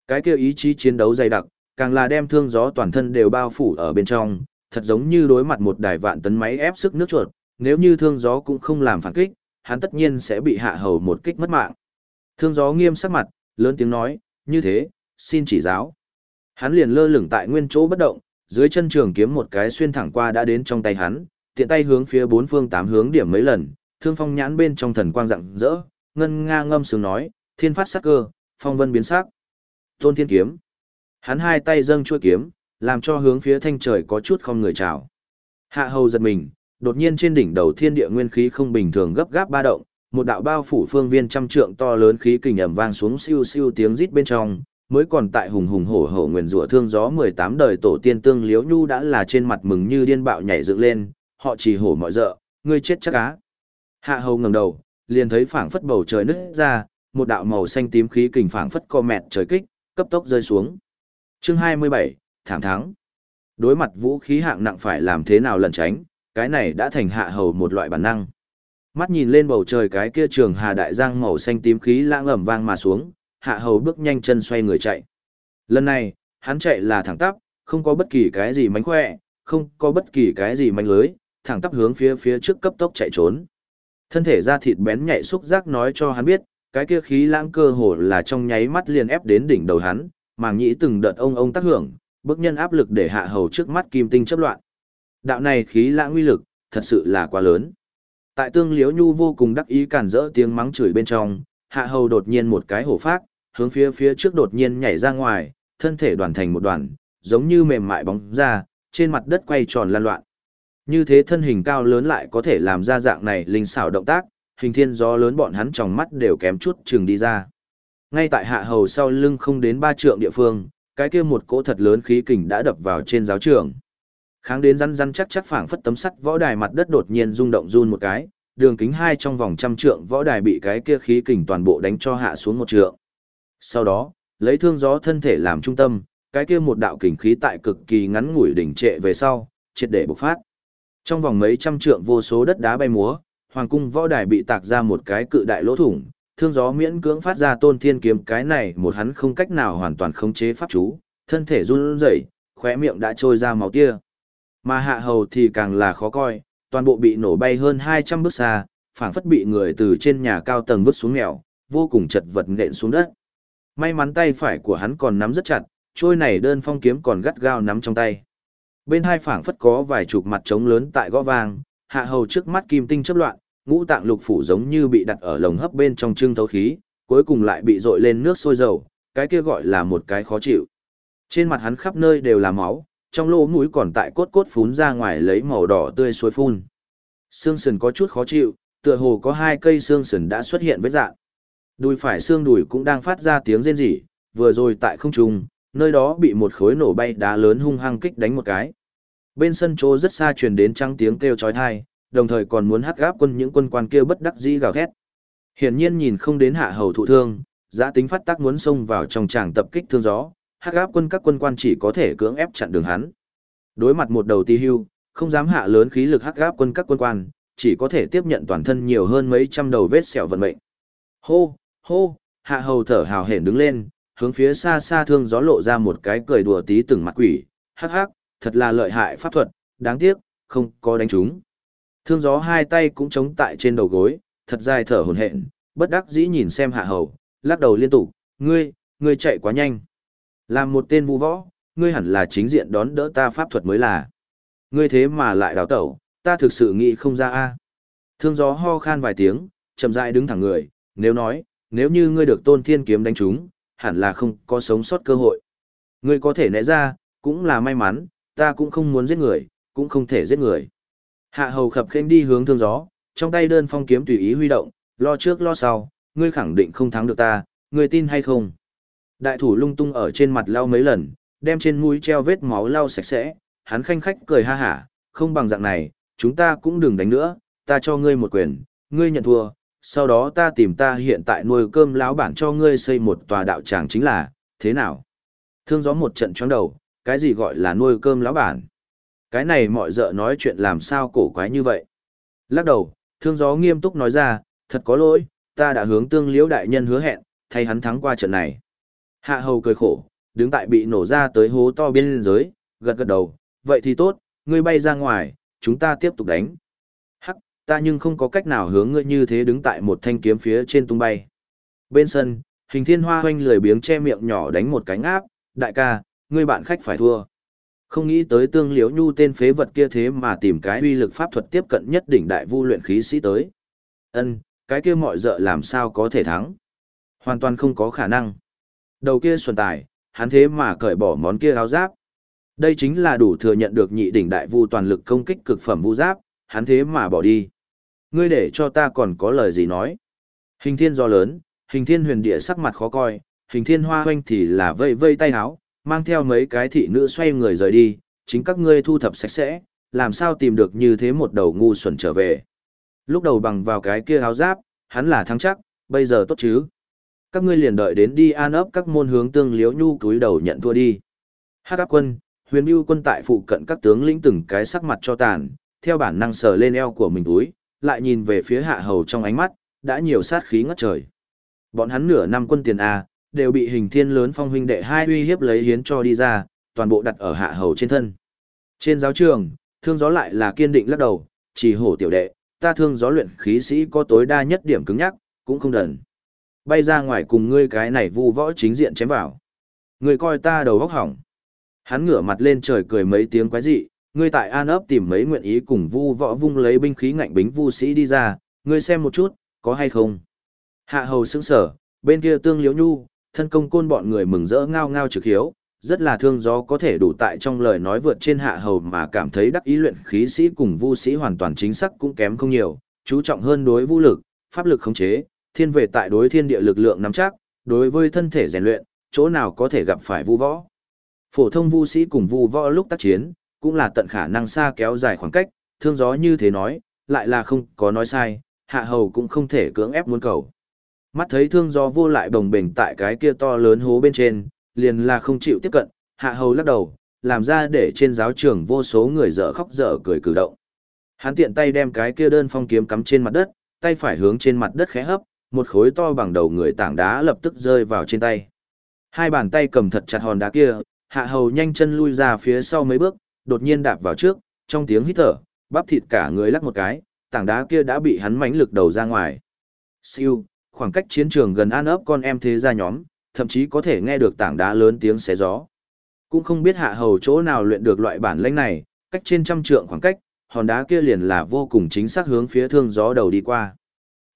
Cái kia ý chí chiến đấu dày đặc, càng là đem thương gió toàn thân đều bao phủ ở bên trong, thật giống như đối mặt một đài vạn tấn máy ép sức nước chuột, nếu như thương gió cũng không làm phản kích, hắn tất nhiên sẽ bị hạ hầu một kích mất mạng. Thương gió nghiêm sắc mặt, lớn tiếng nói, như thế, xin chỉ giáo. Hắn liền lơ lửng tại nguyên chỗ bất động, dưới chân trường kiếm một cái xuyên thẳng qua đã đến trong tay hắn, tiện tay hướng phía bốn phương tám hướng điểm mấy lần, thương phong nhãn bên trong thần quang rạng rỡ, ngân nga ngâm sướng nói, thiên phát sắc cơ, phong vân biến sắc. Tôn thiên kiếm. Hắn hai tay dâng chuôi kiếm, làm cho hướng phía thanh trời có chút không người chào. Hạ hầu giật mình, đột nhiên trên đỉnh đầu thiên địa nguyên khí không bình thường gấp gáp ba động, một đạo bao phủ phương viên trăm trượng to lớn khí kình ầm vang xuống siêu siêu tiếng rít bên trong, mới còn tại hùng hùng hổ hổ nguyền rủa thương gió 18 đời tổ tiên tương liếu nhu đã là trên mặt mừng như điên bạo nhảy dựng lên, họ chỉ hổ mọi dợ, ngươi chết chắc á. Hạ hầu ngẩng đầu, liền thấy phảng phất bầu trời nứt ra, một đạo màu xanh tím khí kình phảng phất co mẹt trời kích, cấp tốc rơi xuống. Chương 27, thảm thắng. Đối mặt vũ khí hạng nặng phải làm thế nào lẩn tránh, cái này đã thành hạ hầu một loại bản năng. Mắt nhìn lên bầu trời cái kia trường hà đại giang màu xanh tím khí lãng ẩm vang mà xuống, hạ hầu bước nhanh chân xoay người chạy. Lần này, hắn chạy là thẳng tắp, không có bất kỳ cái gì mánh khỏe, không có bất kỳ cái gì mánh lưới, thẳng tắp hướng phía phía trước cấp tốc chạy trốn. Thân thể da thịt bén nhạy xúc giác nói cho hắn biết, cái kia khí lãng cơ hồ là trong nháy mắt liền ép đến đỉnh đầu hắn, màng nhĩ từng đợt ông ông tác hưởng, bức nhân áp lực để hạ hầu trước mắt kim tinh chấp loạn. Đạo này khí lãng uy lực, thật sự là quá lớn. Tại tương liếu nhu vô cùng đắc ý cản rỡ tiếng mắng chửi bên trong, hạ hầu đột nhiên một cái hổ phát, hướng phía phía trước đột nhiên nhảy ra ngoài, thân thể đoàn thành một đoàn, giống như mềm mại bóng ra, trên mặt đất quay tròn lan loạn. Như thế thân hình cao lớn lại có thể làm ra dạng này linh xảo động tác, hình thiên gió lớn bọn hắn trong mắt đều kém chút chừng đi ra. Ngay tại hạ hầu sau lưng không đến ba trượng địa phương, cái kia một cỗ thật lớn khí kình đã đập vào trên giáo trường. Kháng đến răn răn chắc chắc phảng phất tấm sắt võ đài mặt đất đột nhiên rung động run một cái, đường kính hai trong vòng trăm trượng võ đài bị cái kia khí kình toàn bộ đánh cho hạ xuống một trượng. Sau đó, lấy thương gió thân thể làm trung tâm, cái kia một đạo kình khí tại cực kỳ ngắn ngủi đỉnh trệ về sau, triệt để bộc phát. Trong vòng mấy trăm trượng vô số đất đá bay múa, hoàng cung võ đài bị tạc ra một cái cự đại lỗ thủng, thương gió miễn cưỡng phát ra tôn thiên kiếm cái này một hắn không cách nào hoàn toàn khống chế pháp chú, thân thể run rẩy, khóe miệng đã trôi ra máu tia. Mà hạ hầu thì càng là khó coi, toàn bộ bị nổ bay hơn 200 bước xa, phảng phất bị người từ trên nhà cao tầng vứt xuống mèo, vô cùng chật vật nện xuống đất. May mắn tay phải của hắn còn nắm rất chặt, trôi này đơn phong kiếm còn gắt gao nắm trong tay. Bên hai phảng phất có vài chục mặt trống lớn tại gõ vang, hạ hầu trước mắt kim tinh chấp loạn, ngũ tạng lục phủ giống như bị đặt ở lồng hấp bên trong trưng thấu khí, cuối cùng lại bị dội lên nước sôi dầu, cái kia gọi là một cái khó chịu. Trên mặt hắn khắp nơi đều là máu, trong lỗ mũi còn tại cốt cốt phún ra ngoài lấy màu đỏ tươi suối phun. Xương sườn có chút khó chịu, tựa hồ có hai cây xương sườn đã xuất hiện với dạng. Đùi phải xương đùi cũng đang phát ra tiếng rên rỉ, vừa rồi tại không trung, nơi đó bị một khối nổ bay đá lớn hung hăng kích đánh một cái. Bên sân chỗ rất xa truyền đến trăng tiếng kêu chói tai, đồng thời còn muốn hắt gáp quân những quân quan kia bất đắc dĩ gào thét. Hiển nhiên nhìn không đến hạ hầu thụ thương, giã tính phát tác muốn xông vào trong tràng tập kích thương gió, hắc gáp quân các quân quan chỉ có thể cưỡng ép chặn đường hắn. Đối mặt một đầu ti hưu, không dám hạ lớn khí lực hắc gáp quân các quân quan, chỉ có thể tiếp nhận toàn thân nhiều hơn mấy trăm đầu vết sẹo vận mệnh. Hô, hô, hạ hầu thở hào hển đứng lên, hướng phía xa xa thương gió lộ ra một cái cười đùa tí từng mặt quỷ, hắc hắc, thật là lợi hại pháp thuật, đáng tiếc, không có đánh chúng. Thương gió hai tay cũng chống tại trên đầu gối, thật dài thở hổn hển, bất đắc dĩ nhìn xem hạ hầu, lắc đầu liên tục, ngươi, ngươi chạy quá nhanh. Làm một tên vu võ, ngươi hẳn là chính diện đón đỡ ta pháp thuật mới là. Ngươi thế mà lại đào tẩu, ta thực sự nghĩ không ra a. Thương gió ho khan vài tiếng, chậm rãi đứng thẳng người, nếu nói, nếu như ngươi được tôn thiên kiếm đánh trúng, hẳn là không có sống sót cơ hội. Ngươi có thể né ra, cũng là may mắn, ta cũng không muốn giết người, cũng không thể giết người. Hạ hầu khập khênh đi hướng thương gió, trong tay đơn phong kiếm tùy ý huy động, lo trước lo sau, ngươi khẳng định không thắng được ta, ngươi tin hay không? Đại thủ lung tung ở trên mặt lau mấy lần, đem trên mũi treo vết máu lau sạch sẽ, hắn khanh khách cười ha hả, không bằng dạng này, chúng ta cũng đừng đánh nữa, ta cho ngươi một quyền, ngươi nhận thua, sau đó ta tìm ta hiện tại nuôi cơm láo bản cho ngươi xây một tòa đạo tràng chính là, thế nào? Thương gió một trận chóng đầu, cái gì gọi là nuôi cơm láo bản? Cái này mọi dợ nói chuyện làm sao cổ quái như vậy. Lắc đầu, thương gió nghiêm túc nói ra, thật có lỗi, ta đã hướng tương liễu đại nhân hứa hẹn, thay hắn thắng qua trận này. Hạ hầu cười khổ, đứng tại bị nổ ra tới hố to biên giới, gật gật đầu, vậy thì tốt, ngươi bay ra ngoài, chúng ta tiếp tục đánh. Hắc, ta nhưng không có cách nào hướng ngươi như thế đứng tại một thanh kiếm phía trên tung bay. Bên sân, hình thiên hoa hoanh lười biếng che miệng nhỏ đánh một cánh áp, đại ca, ngươi bạn khách phải thua. Không nghĩ tới tương liễu nhu tên phế vật kia thế mà tìm cái uy lực pháp thuật tiếp cận nhất đỉnh đại vu luyện khí sĩ tới. Ân, cái kia mọi dợ làm sao có thể thắng. Hoàn toàn không có khả năng. Đầu kia xuân tài, hắn thế mà cởi bỏ món kia áo giáp. Đây chính là đủ thừa nhận được nhị đỉnh đại vu toàn lực công kích cực phẩm vu giáp, hắn thế mà bỏ đi. Ngươi để cho ta còn có lời gì nói. Hình thiên do lớn, hình thiên huyền địa sắc mặt khó coi, hình thiên hoa hoanh thì là vây vây tay áo, mang theo mấy cái thị nữ xoay người rời đi, chính các ngươi thu thập sạch sẽ, làm sao tìm được như thế một đầu ngu xuẩn trở về. Lúc đầu bằng vào cái kia áo giáp, hắn là thắng chắc, bây giờ tốt chứ. Các ngươi liền đợi đến đi an ấp các môn hướng tương liếu nhu túi đầu nhận thua đi. Hát áp quân, huyền bưu quân tại phụ cận các tướng lĩnh từng cái sắc mặt cho tàn, theo bản năng sờ lên eo của mình túi, lại nhìn về phía hạ hầu trong ánh mắt, đã nhiều sát khí ngất trời. Bọn hắn nửa năm quân tiền A, đều bị hình thiên lớn phong huynh đệ hai uy hiếp lấy hiến cho đi ra, toàn bộ đặt ở hạ hầu trên thân. Trên giáo trường, thương gió lại là kiên định lắc đầu, chỉ hổ tiểu đệ, ta thương gió luyện khí sĩ có tối đa nhất điểm cứng nhắc, cũng không đần. Bay ra ngoài cùng ngươi cái này vu võ chính diện chém vào. Ngươi coi ta đầu góc hỏng. Hắn ngửa mặt lên trời cười mấy tiếng quái dị, ngươi tại an ấp tìm mấy nguyện ý cùng vu võ vung lấy binh khí ngạnh bính vu sĩ đi ra, ngươi xem một chút, có hay không. Hạ hầu sững sở, bên kia tương liễu nhu, thân công côn bọn người mừng rỡ ngao ngao trực hiếu, rất là thương gió có thể đủ tại trong lời nói vượt trên hạ hầu mà cảm thấy đắc ý luyện khí sĩ cùng vu sĩ hoàn toàn chính xác cũng kém không nhiều, chú trọng hơn đối vũ lực, pháp lực khống chế, thiên về tại đối thiên địa lực lượng nắm chắc, đối với thân thể rèn luyện, chỗ nào có thể gặp phải vu võ. Phổ thông vu sĩ cùng vu võ lúc tác chiến, cũng là tận khả năng xa kéo dài khoảng cách, thương gió như thế nói, lại là không có nói sai, hạ hầu cũng không thể cưỡng ép muốn cầu. Mắt thấy thương gió vô lại đồng bình tại cái kia to lớn hố bên trên, liền là không chịu tiếp cận, hạ hầu lắc đầu, làm ra để trên giáo trường vô số người dở khóc dở cười cử động. Hắn tiện tay đem cái kia đơn phong kiếm cắm trên mặt đất, tay phải hướng trên mặt đất khẽ hấp, một khối to bằng đầu người tảng đá lập tức rơi vào trên tay. Hai bàn tay cầm thật chặt hòn đá kia, hạ hầu nhanh chân lui ra phía sau mấy bước, đột nhiên đạp vào trước, trong tiếng hít thở, bắp thịt cả người lắc một cái, tảng đá kia đã bị hắn mãnh lực đầu ra ngoài. Siêu, khoảng cách chiến trường gần an ấp con em thế gia nhóm, thậm chí có thể nghe được tảng đá lớn tiếng xé gió. Cũng không biết hạ hầu chỗ nào luyện được loại bản lĩnh này, cách trên trăm trượng khoảng cách, hòn đá kia liền là vô cùng chính xác hướng phía thương gió đầu đi qua.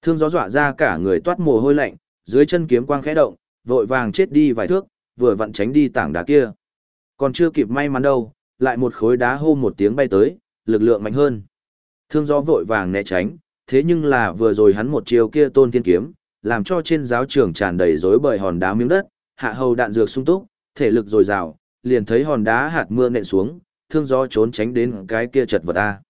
Thương gió dọa ra cả người toát mồ hôi lạnh, dưới chân kiếm quang khẽ động, vội vàng chết đi vài thước, vừa vặn tránh đi tảng đá kia. Còn chưa kịp may mắn đâu, lại một khối đá hô một tiếng bay tới, lực lượng mạnh hơn. Thương gió vội vàng né tránh, thế nhưng là vừa rồi hắn một chiều kia tôn thiên kiếm, làm cho trên giáo trường tràn đầy rối bời hòn đá miếng đất, hạ hầu đạn dược sung túc, thể lực dồi dào, liền thấy hòn đá hạt mưa nện xuống, thương gió trốn tránh đến cái kia chật vật a.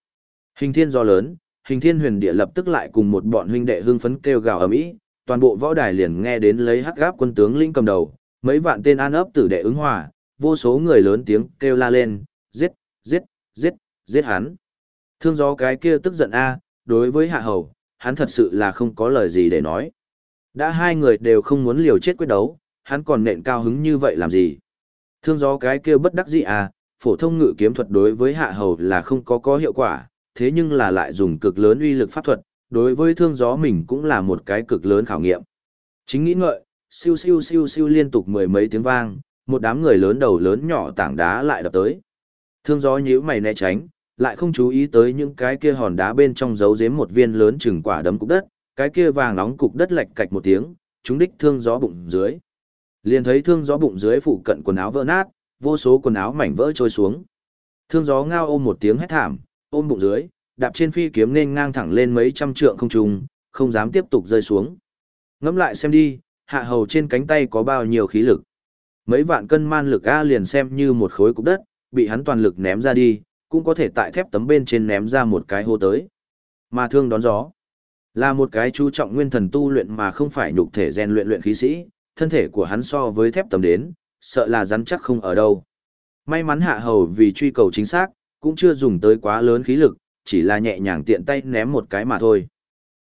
Hình thiên do lớn, hình thiên huyền địa lập tức lại cùng một bọn huynh đệ hưng phấn kêu gào ầm ĩ, toàn bộ võ đài liền nghe đến lấy hắc gáp quân tướng linh cầm đầu, mấy vạn tên an ấp tử đệ ứng hòa, vô số người lớn tiếng kêu la lên, giết, giết, giết, giết hắn. Thương gió cái kia tức giận a, đối với hạ hầu, hắn thật sự là không có lời gì để nói. Đã hai người đều không muốn liều chết quyết đấu, hắn còn nện cao hứng như vậy làm gì? Thương gió cái kia bất đắc dĩ à, phổ thông ngự kiếm thuật đối với hạ hầu là không có có hiệu quả, thế nhưng là lại dùng cực lớn uy lực pháp thuật, đối với thương gió mình cũng là một cái cực lớn khảo nghiệm. Chính nghĩ ngợi, siêu siêu siêu siêu liên tục mười mấy tiếng vang, một đám người lớn đầu lớn nhỏ tảng đá lại đập tới. Thương gió nhíu mày né tránh, lại không chú ý tới những cái kia hòn đá bên trong giấu giếm một viên lớn chừng quả đấm cục đất, cái kia vàng nóng cục đất lạch cạch một tiếng, chúng đích thương gió bụng dưới. Liền thấy thương gió bụng dưới phụ cận quần áo vỡ nát, vô số quần áo mảnh vỡ trôi xuống. Thương gió ngao ôm một tiếng hét thảm, ôm bụng dưới, đạp trên phi kiếm nên ngang thẳng lên mấy trăm trượng không trung, không dám tiếp tục rơi xuống. Ngẫm lại xem đi, hạ hầu trên cánh tay có bao nhiêu khí lực. Mấy vạn cân man lực A liền xem như một khối cục đất, bị hắn toàn lực ném ra đi, cũng có thể tại thép tấm bên trên ném ra một cái hô tới. Mà thương đón gió. Là một cái chú trọng nguyên thần tu luyện mà không phải nhục thể rèn luyện luyện khí sĩ, thân thể của hắn so với thép tầm đến, sợ là rắn chắc không ở đâu. May mắn hạ hầu vì truy cầu chính xác, cũng chưa dùng tới quá lớn khí lực, chỉ là nhẹ nhàng tiện tay ném một cái mà thôi.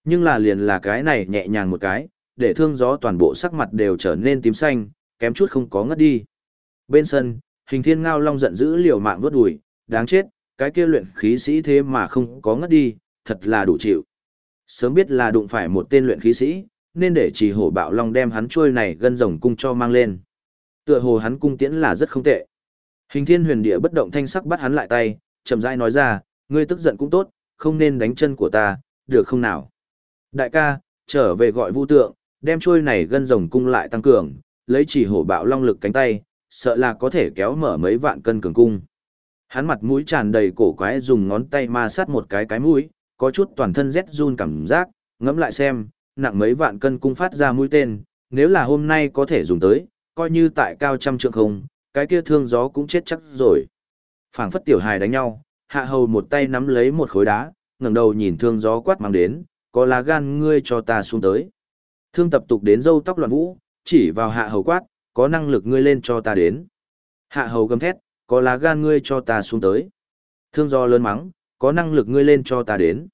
Nhưng là liền là cái này nhẹ nhàng một cái, để thương gió toàn bộ sắc mặt đều trở nên tím xanh, kém chút không có ngất đi. Bên sân, hình thiên ngao long giận dữ liều mạng vớt đùi, đáng chết, cái kia luyện khí sĩ thế mà không có ngất đi, thật là đủ chịu. Sớm biết là đụng phải một tên luyện khí sĩ, nên để chỉ hổ bạo long đem hắn trôi này gân rồng cung cho mang lên. Tựa hồ hắn cung tiễn là rất không tệ. Hình thiên huyền địa bất động thanh sắc bắt hắn lại tay, chậm rãi nói ra, ngươi tức giận cũng tốt, không nên đánh chân của ta, được không nào? Đại ca, trở về gọi vũ tượng, đem trôi này gân rồng cung lại tăng cường, lấy chỉ hổ bạo long lực cánh tay, sợ là có thể kéo mở mấy vạn cân cường cung. Hắn mặt mũi tràn đầy cổ quái dùng ngón tay ma sát một cái cái mũi, có chút toàn thân rét run cảm giác, ngẫm lại xem, nặng mấy vạn cân cung phát ra mũi tên, nếu là hôm nay có thể dùng tới, coi như tại cao trăm trượng không, cái kia thương gió cũng chết chắc rồi. phảng phất tiểu hài đánh nhau, hạ hầu một tay nắm lấy một khối đá, ngẩng đầu nhìn thương gió quát mang đến, có lá gan ngươi cho ta xuống tới. Thương tập tục đến dâu tóc loạn vũ, chỉ vào hạ hầu quát, có năng lực ngươi lên cho ta đến. Hạ hầu gầm thét, có lá gan ngươi cho ta xuống tới. Thương gió lớn mắng, có năng lực ngươi lên cho ta đến.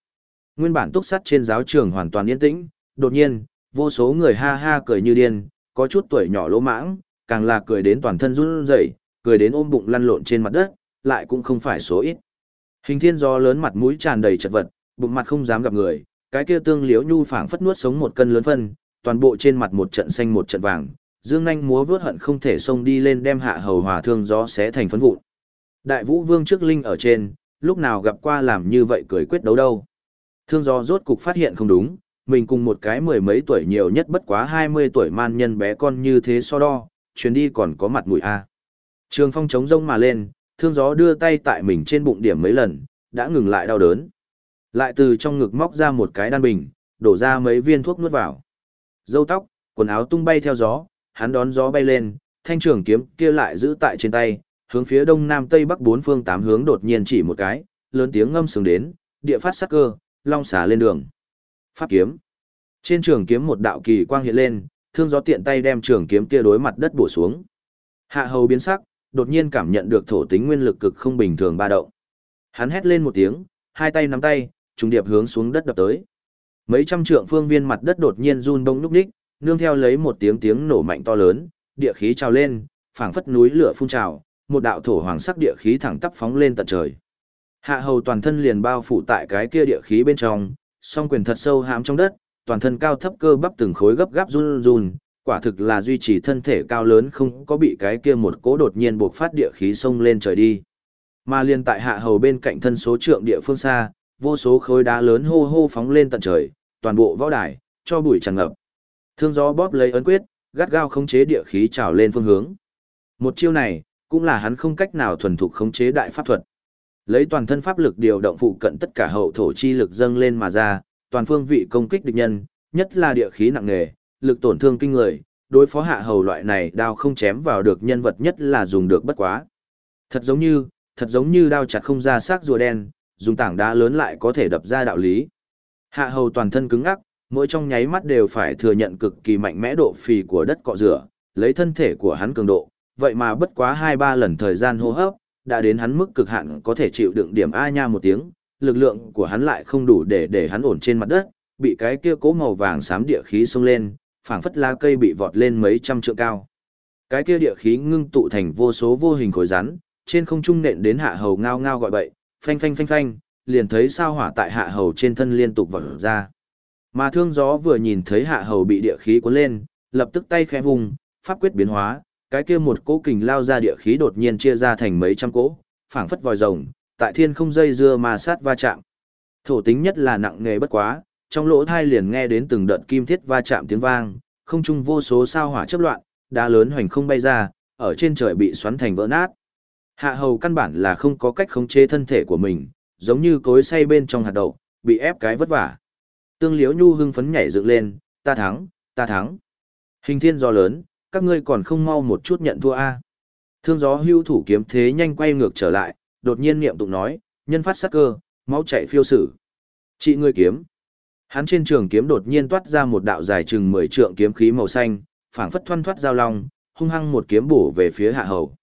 Nguyên bản túc sắt trên giáo trường hoàn toàn yên tĩnh, đột nhiên, vô số người ha ha cười như điên, có chút tuổi nhỏ lỗ mãng, càng là cười đến toàn thân run rẩy, cười đến ôm bụng lăn lộn trên mặt đất, lại cũng không phải số ít. Hình thiên do lớn mặt mũi tràn đầy chật vật, bụng mặt không dám gặp người, cái kia tương liễu nhu phảng phất nuốt sống một cân lớn phân, toàn bộ trên mặt một trận xanh một trận vàng, dương nhanh múa vớt hận không thể xông đi lên đem hạ hầu hòa thương gió xé thành phấn vụn. Đại vũ vương trước linh ở trên, lúc nào gặp qua làm như vậy cười quyết đấu đâu. Thương gió rốt cục phát hiện không đúng, mình cùng một cái mười mấy tuổi nhiều nhất bất quá hai mươi tuổi man nhân bé con như thế so đo, chuyến đi còn có mặt mũi a. Trường phong chống rông mà lên, thương gió đưa tay tại mình trên bụng điểm mấy lần, đã ngừng lại đau đớn. Lại từ trong ngực móc ra một cái đan bình, đổ ra mấy viên thuốc nuốt vào. Dâu tóc, quần áo tung bay theo gió, hắn đón gió bay lên, thanh trường kiếm kia lại giữ tại trên tay, hướng phía đông nam tây bắc bốn phương tám hướng đột nhiên chỉ một cái, lớn tiếng ngâm sướng đến, địa phát sắc cơ, long xả lên đường. Pháp kiếm. Trên trường kiếm một đạo kỳ quang hiện lên, thương gió tiện tay đem trường kiếm kia đối mặt đất bổ xuống. Hạ hầu biến sắc, đột nhiên cảm nhận được thổ tính nguyên lực cực không bình thường ba động. Hắn hét lên một tiếng, hai tay nắm tay, trùng điệp hướng xuống đất đập tới. Mấy trăm trượng phương viên mặt đất đột nhiên run bông núc đích, nương theo lấy một tiếng tiếng nổ mạnh to lớn, địa khí trào lên, phảng phất núi lửa phun trào, một đạo thổ hoàng sắc địa khí thẳng tắp phóng lên tận trời. Hạ hầu toàn thân liền bao phủ tại cái kia địa khí bên trong, song quyền thật sâu hãm trong đất, toàn thân cao thấp cơ bắp từng khối gấp gáp run run, quả thực là duy trì thân thể cao lớn không có bị cái kia một cỗ đột nhiên buộc phát địa khí xông lên trời đi. Mà liền tại hạ hầu bên cạnh thân số trượng địa phương xa, vô số khối đá lớn hô hô phóng lên tận trời, toàn bộ võ đài, cho bụi tràn ngập. Thương gió bóp lấy ấn quyết, gắt gao khống chế địa khí trào lên phương hướng. Một chiêu này, cũng là hắn không cách nào thuần thục khống chế đại pháp thuật. Lấy toàn thân pháp lực điều động phụ cận tất cả hậu thổ chi lực dâng lên mà ra, toàn phương vị công kích địch nhân, nhất là địa khí nặng nề, lực tổn thương kinh người, đối phó hạ hầu loại này đao không chém vào được nhân vật nhất là dùng được bất quá. Thật giống như, thật giống như đao chặt không ra xác rùa đen, dùng tảng đá lớn lại có thể đập ra đạo lý. Hạ hầu toàn thân cứng ngắc, mỗi trong nháy mắt đều phải thừa nhận cực kỳ mạnh mẽ độ phì của đất cọ rửa, lấy thân thể của hắn cường độ, vậy mà bất quá 2-3 lần thời gian hô hấp, đã đến hắn mức cực hạn có thể chịu đựng điểm A nha một tiếng, lực lượng của hắn lại không đủ để để hắn ổn trên mặt đất, bị cái kia cố màu vàng xám địa khí xông lên, phảng phất lá cây bị vọt lên mấy trăm trượng cao. Cái kia địa khí ngưng tụ thành vô số vô hình khối rắn, trên không trung nện đến hạ hầu ngao ngao gọi bậy, phanh phanh phanh phanh, liền thấy sao hỏa tại hạ hầu trên thân liên tục vọt ra. Mà thương gió vừa nhìn thấy hạ hầu bị địa khí cuốn lên, lập tức tay khẽ vùng, pháp quyết biến hóa, cái kia một cỗ kình lao ra địa khí đột nhiên chia ra thành mấy trăm cỗ, phảng phất vòi rồng, tại thiên không dây dưa mà sát va chạm. Thổ tính nhất là nặng nghề bất quá, trong lỗ thai liền nghe đến từng đợt kim thiết va chạm tiếng vang, không trung vô số sao hỏa chấp loạn, đá lớn hoành không bay ra, ở trên trời bị xoắn thành vỡ nát. Hạ hầu căn bản là không có cách khống chế thân thể của mình, giống như cối xay bên trong hạt đậu, bị ép cái vất vả. Tương Liễu Nhu hưng phấn nhảy dựng lên, ta thắng, ta thắng. Hình thiên do lớn, các ngươi còn không mau một chút nhận thua a. Thương gió hưu thủ kiếm thế nhanh quay ngược trở lại, đột nhiên niệm tụng nói, nhân phát sát cơ, máu chạy phiêu sử. Chị ngươi kiếm. Hắn trên trường kiếm đột nhiên toát ra một đạo dài chừng 10 trượng kiếm khí màu xanh, phảng phất thoăn thoắt giao long, hung hăng một kiếm bổ về phía hạ hầu.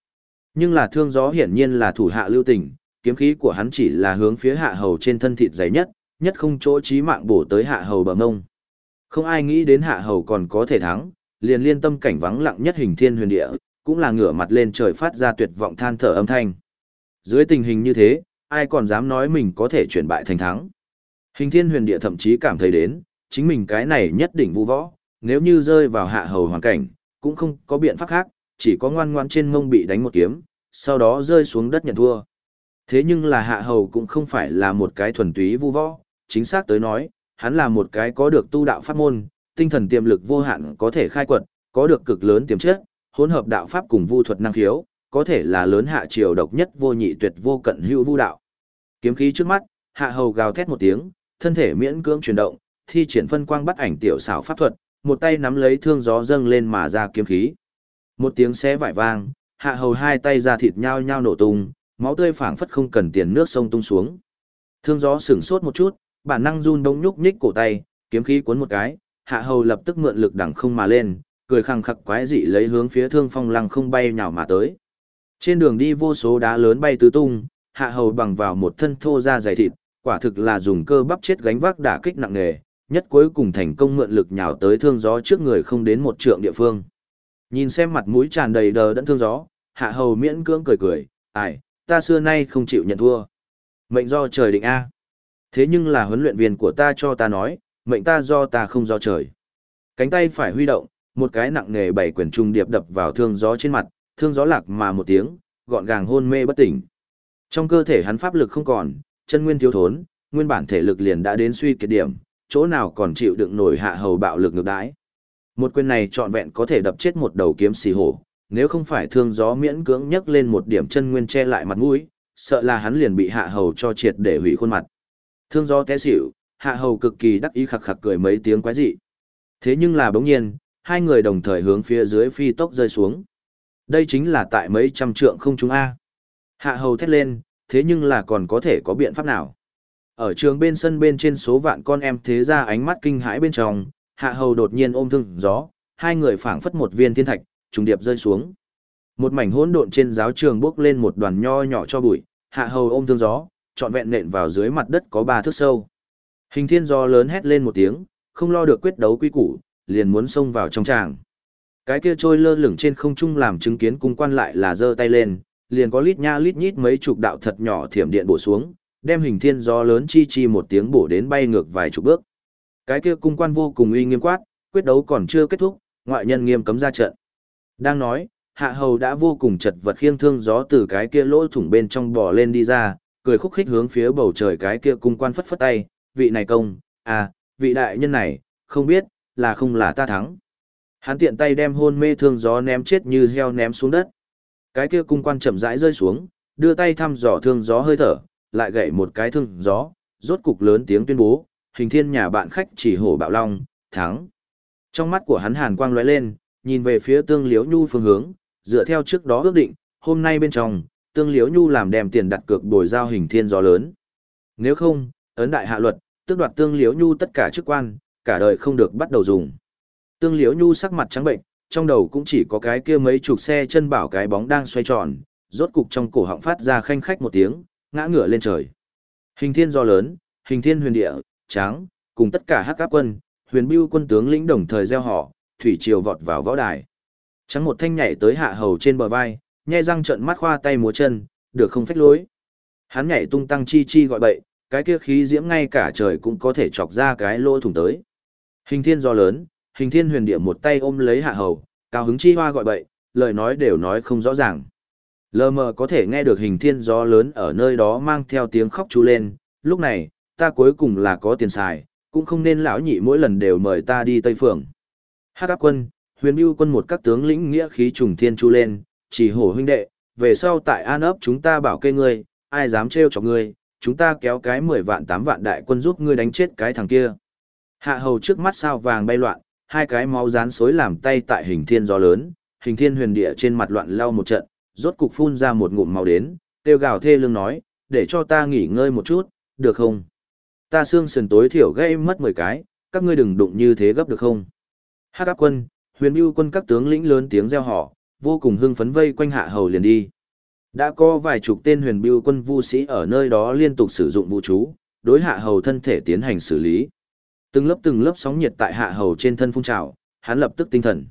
Nhưng là thương gió hiển nhiên là thủ hạ lưu tình, kiếm khí của hắn chỉ là hướng phía hạ hầu trên thân thịt dày nhất, nhất không chỗ chí mạng bổ tới hạ hầu bờ mông. Không ai nghĩ đến hạ hầu còn có thể thắng, liền liên tâm cảnh vắng lặng nhất hình thiên huyền địa, cũng là ngửa mặt lên trời phát ra tuyệt vọng than thở âm thanh. Dưới tình hình như thế, ai còn dám nói mình có thể chuyển bại thành thắng. Hình thiên huyền địa thậm chí cảm thấy đến, chính mình cái này nhất định vu võ, nếu như rơi vào hạ hầu hoàn cảnh, cũng không có biện pháp khác, chỉ có ngoan ngoan trên mông bị đánh một kiếm, sau đó rơi xuống đất nhận thua. Thế nhưng là hạ hầu cũng không phải là một cái thuần túy vu võ, chính xác tới nói, hắn là một cái có được tu đạo pháp môn, tinh thần tiềm lực vô hạn có thể khai quật, có được cực lớn tiềm chất, hỗn hợp đạo pháp cùng vu thuật năng khiếu, có thể là lớn hạ triều độc nhất vô nhị tuyệt vô cận hữu vu đạo. Kiếm khí trước mắt, hạ hầu gào thét một tiếng, thân thể miễn cưỡng chuyển động, thi triển phân quang bắt ảnh tiểu xảo pháp thuật, một tay nắm lấy thương gió dâng lên mà ra kiếm khí. Một tiếng xé vải vang, hạ hầu hai tay ra thịt nhau nhau nổ tung, máu tươi phảng phất không cần tiền nước sông tung xuống. Thương gió sửng sốt một chút, bản năng run đông nhúc nhích cổ tay, kiếm khí cuốn một cái, hạ hầu lập tức mượn lực đẳng không mà lên, cười khăng khặc quái dị lấy hướng phía thương phong lăng không bay nhào mà tới. Trên đường đi vô số đá lớn bay tứ tung, hạ hầu bằng vào một thân thô da dày thịt, quả thực là dùng cơ bắp chết gánh vác đả kích nặng nề, nhất cuối cùng thành công mượn lực nhào tới thương gió trước người không đến một trượng địa phương. Nhìn xem mặt mũi tràn đầy đờ đẫn thương gió, hạ hầu miễn cưỡng cười cười, ai, ta xưa nay không chịu nhận thua. Mệnh do trời định A. Thế nhưng là huấn luyện viên của ta cho ta nói, mệnh ta do ta không do trời. Cánh tay phải huy động, một cái nặng nề bảy quyển trung điệp đập vào thương gió trên mặt, thương gió lạc mà một tiếng, gọn gàng hôn mê bất tỉnh. Trong cơ thể hắn pháp lực không còn, chân nguyên thiếu thốn, nguyên bản thể lực liền đã đến suy kiệt điểm, chỗ nào còn chịu đựng nổi hạ hầu bạo lực ngược đãi. Một quyền này trọn vẹn có thể đập chết một đầu kiếm xì hổ, nếu không phải thương gió miễn cưỡng nhấc lên một điểm chân nguyên che lại mặt mũi, sợ là hắn liền bị hạ hầu cho triệt để hủy khuôn mặt. Thương gió té xỉu, hạ hầu cực kỳ đắc ý khặc khặc cười mấy tiếng quái dị. Thế nhưng là bỗng nhiên, hai người đồng thời hướng phía dưới phi tốc rơi xuống. Đây chính là tại mấy trăm trượng không chúng A. Hạ hầu thét lên, thế nhưng là còn có thể có biện pháp nào. Ở trường bên sân bên trên số vạn con em thế ra ánh mắt kinh hãi bên trong, hạ hầu đột nhiên ôm thương gió, hai người phảng phất một viên thiên thạch, trùng điệp rơi xuống. Một mảnh hỗn độn trên giáo trường bước lên một đoàn nho nhỏ cho bụi, hạ hầu ôm thương gió, trọn vẹn nện vào dưới mặt đất có ba thước sâu. Hình thiên Do lớn hét lên một tiếng, không lo được quyết đấu quy củ, liền muốn xông vào trong tràng. Cái kia trôi lơ lửng trên không trung làm chứng kiến cung quan lại là giơ tay lên, liền có lít nha lít nhít mấy chục đạo thật nhỏ thiểm điện bổ xuống, đem hình thiên gió lớn chi chi một tiếng bổ đến bay ngược vài chục bước. Cái kia cung quan vô cùng uy nghiêm quát, quyết đấu còn chưa kết thúc, ngoại nhân nghiêm cấm ra trận. Đang nói, hạ hầu đã vô cùng chật vật khiêng thương gió từ cái kia lỗ thủng bên trong bò lên đi ra, cười khúc khích hướng phía bầu trời cái kia cung quan phất phất tay, vị này công, à, vị đại nhân này, không biết, là không là ta thắng. Hắn tiện tay đem hôn mê thương gió ném chết như heo ném xuống đất. Cái kia cung quan chậm rãi rơi xuống, đưa tay thăm dò thương gió hơi thở, lại gậy một cái thương gió, rốt cục lớn tiếng tuyên bố, hình thiên nhà bạn khách chỉ hổ bạo long, thắng. Trong mắt của hắn hàn quang lóe lên, nhìn về phía tương liếu nhu phương hướng, dựa theo trước đó ước định, hôm nay bên trong, tương liếu nhu làm đem tiền đặt cược bồi giao hình thiên gió lớn. Nếu không, ấn đại hạ luật, tước đoạt tương liễu nhu tất cả chức quan, cả đời không được bắt đầu dùng. Tương liễu nhu sắc mặt trắng bệnh, trong đầu cũng chỉ có cái kia mấy chục xe chân bảo cái bóng đang xoay tròn, rốt cục trong cổ họng phát ra khanh khách một tiếng, ngã ngửa lên trời. Hình thiên do lớn, hình thiên huyền địa, tráng, cùng tất cả hắc áp quân, huyền bưu quân tướng lĩnh đồng thời gieo họ, thủy triều vọt vào võ đài. Trắng một thanh nhảy tới hạ hầu trên bờ vai, nhai răng trợn mắt khoa tay múa chân, được không phách lối. Hắn nhảy tung tăng chi chi gọi bậy, cái kia khí diễm ngay cả trời cũng có thể chọc ra cái lỗ thủng tới. Hình thiên do lớn, hình thiên huyền địa một tay ôm lấy hạ hầu, cao hứng chi hoa gọi bậy, lời nói đều nói không rõ ràng. Lờ mờ có thể nghe được hình thiên gió lớn ở nơi đó mang theo tiếng khóc chú lên, lúc này, ta cuối cùng là có tiền xài, cũng không nên lão nhị mỗi lần đều mời ta đi Tây Phường. Hát áp quân, huyền bưu quân một các tướng lĩnh nghĩa khí trùng thiên chu lên, chỉ hổ huynh đệ, về sau tại an ấp chúng ta bảo kê ngươi, ai dám trêu chọc ngươi, chúng ta kéo cái 10 vạn 8 vạn đại quân giúp ngươi đánh chết cái thằng kia. Hạ hầu trước mắt sao vàng bay loạn, hai cái máu rán xối làm tay tại hình thiên gió lớn, hình thiên huyền địa trên mặt loạn lau một trận, rốt cục phun ra một ngụm màu đến, tiêu gào thê lương nói, để cho ta nghỉ ngơi một chút, được không? Ta xương sườn tối thiểu gây mất 10 cái, các ngươi đừng đụng như thế gấp được không? Hát áp quân, huyền bưu quân các tướng lĩnh lớn tiếng reo họ, vô cùng hưng phấn vây quanh hạ hầu liền đi. Đã có vài chục tên huyền bưu quân vu sĩ ở nơi đó liên tục sử dụng vũ chú, đối hạ hầu thân thể tiến hành xử lý. Từng lớp từng lớp sóng nhiệt tại hạ hầu trên thân phun trào, hắn lập tức tinh thần.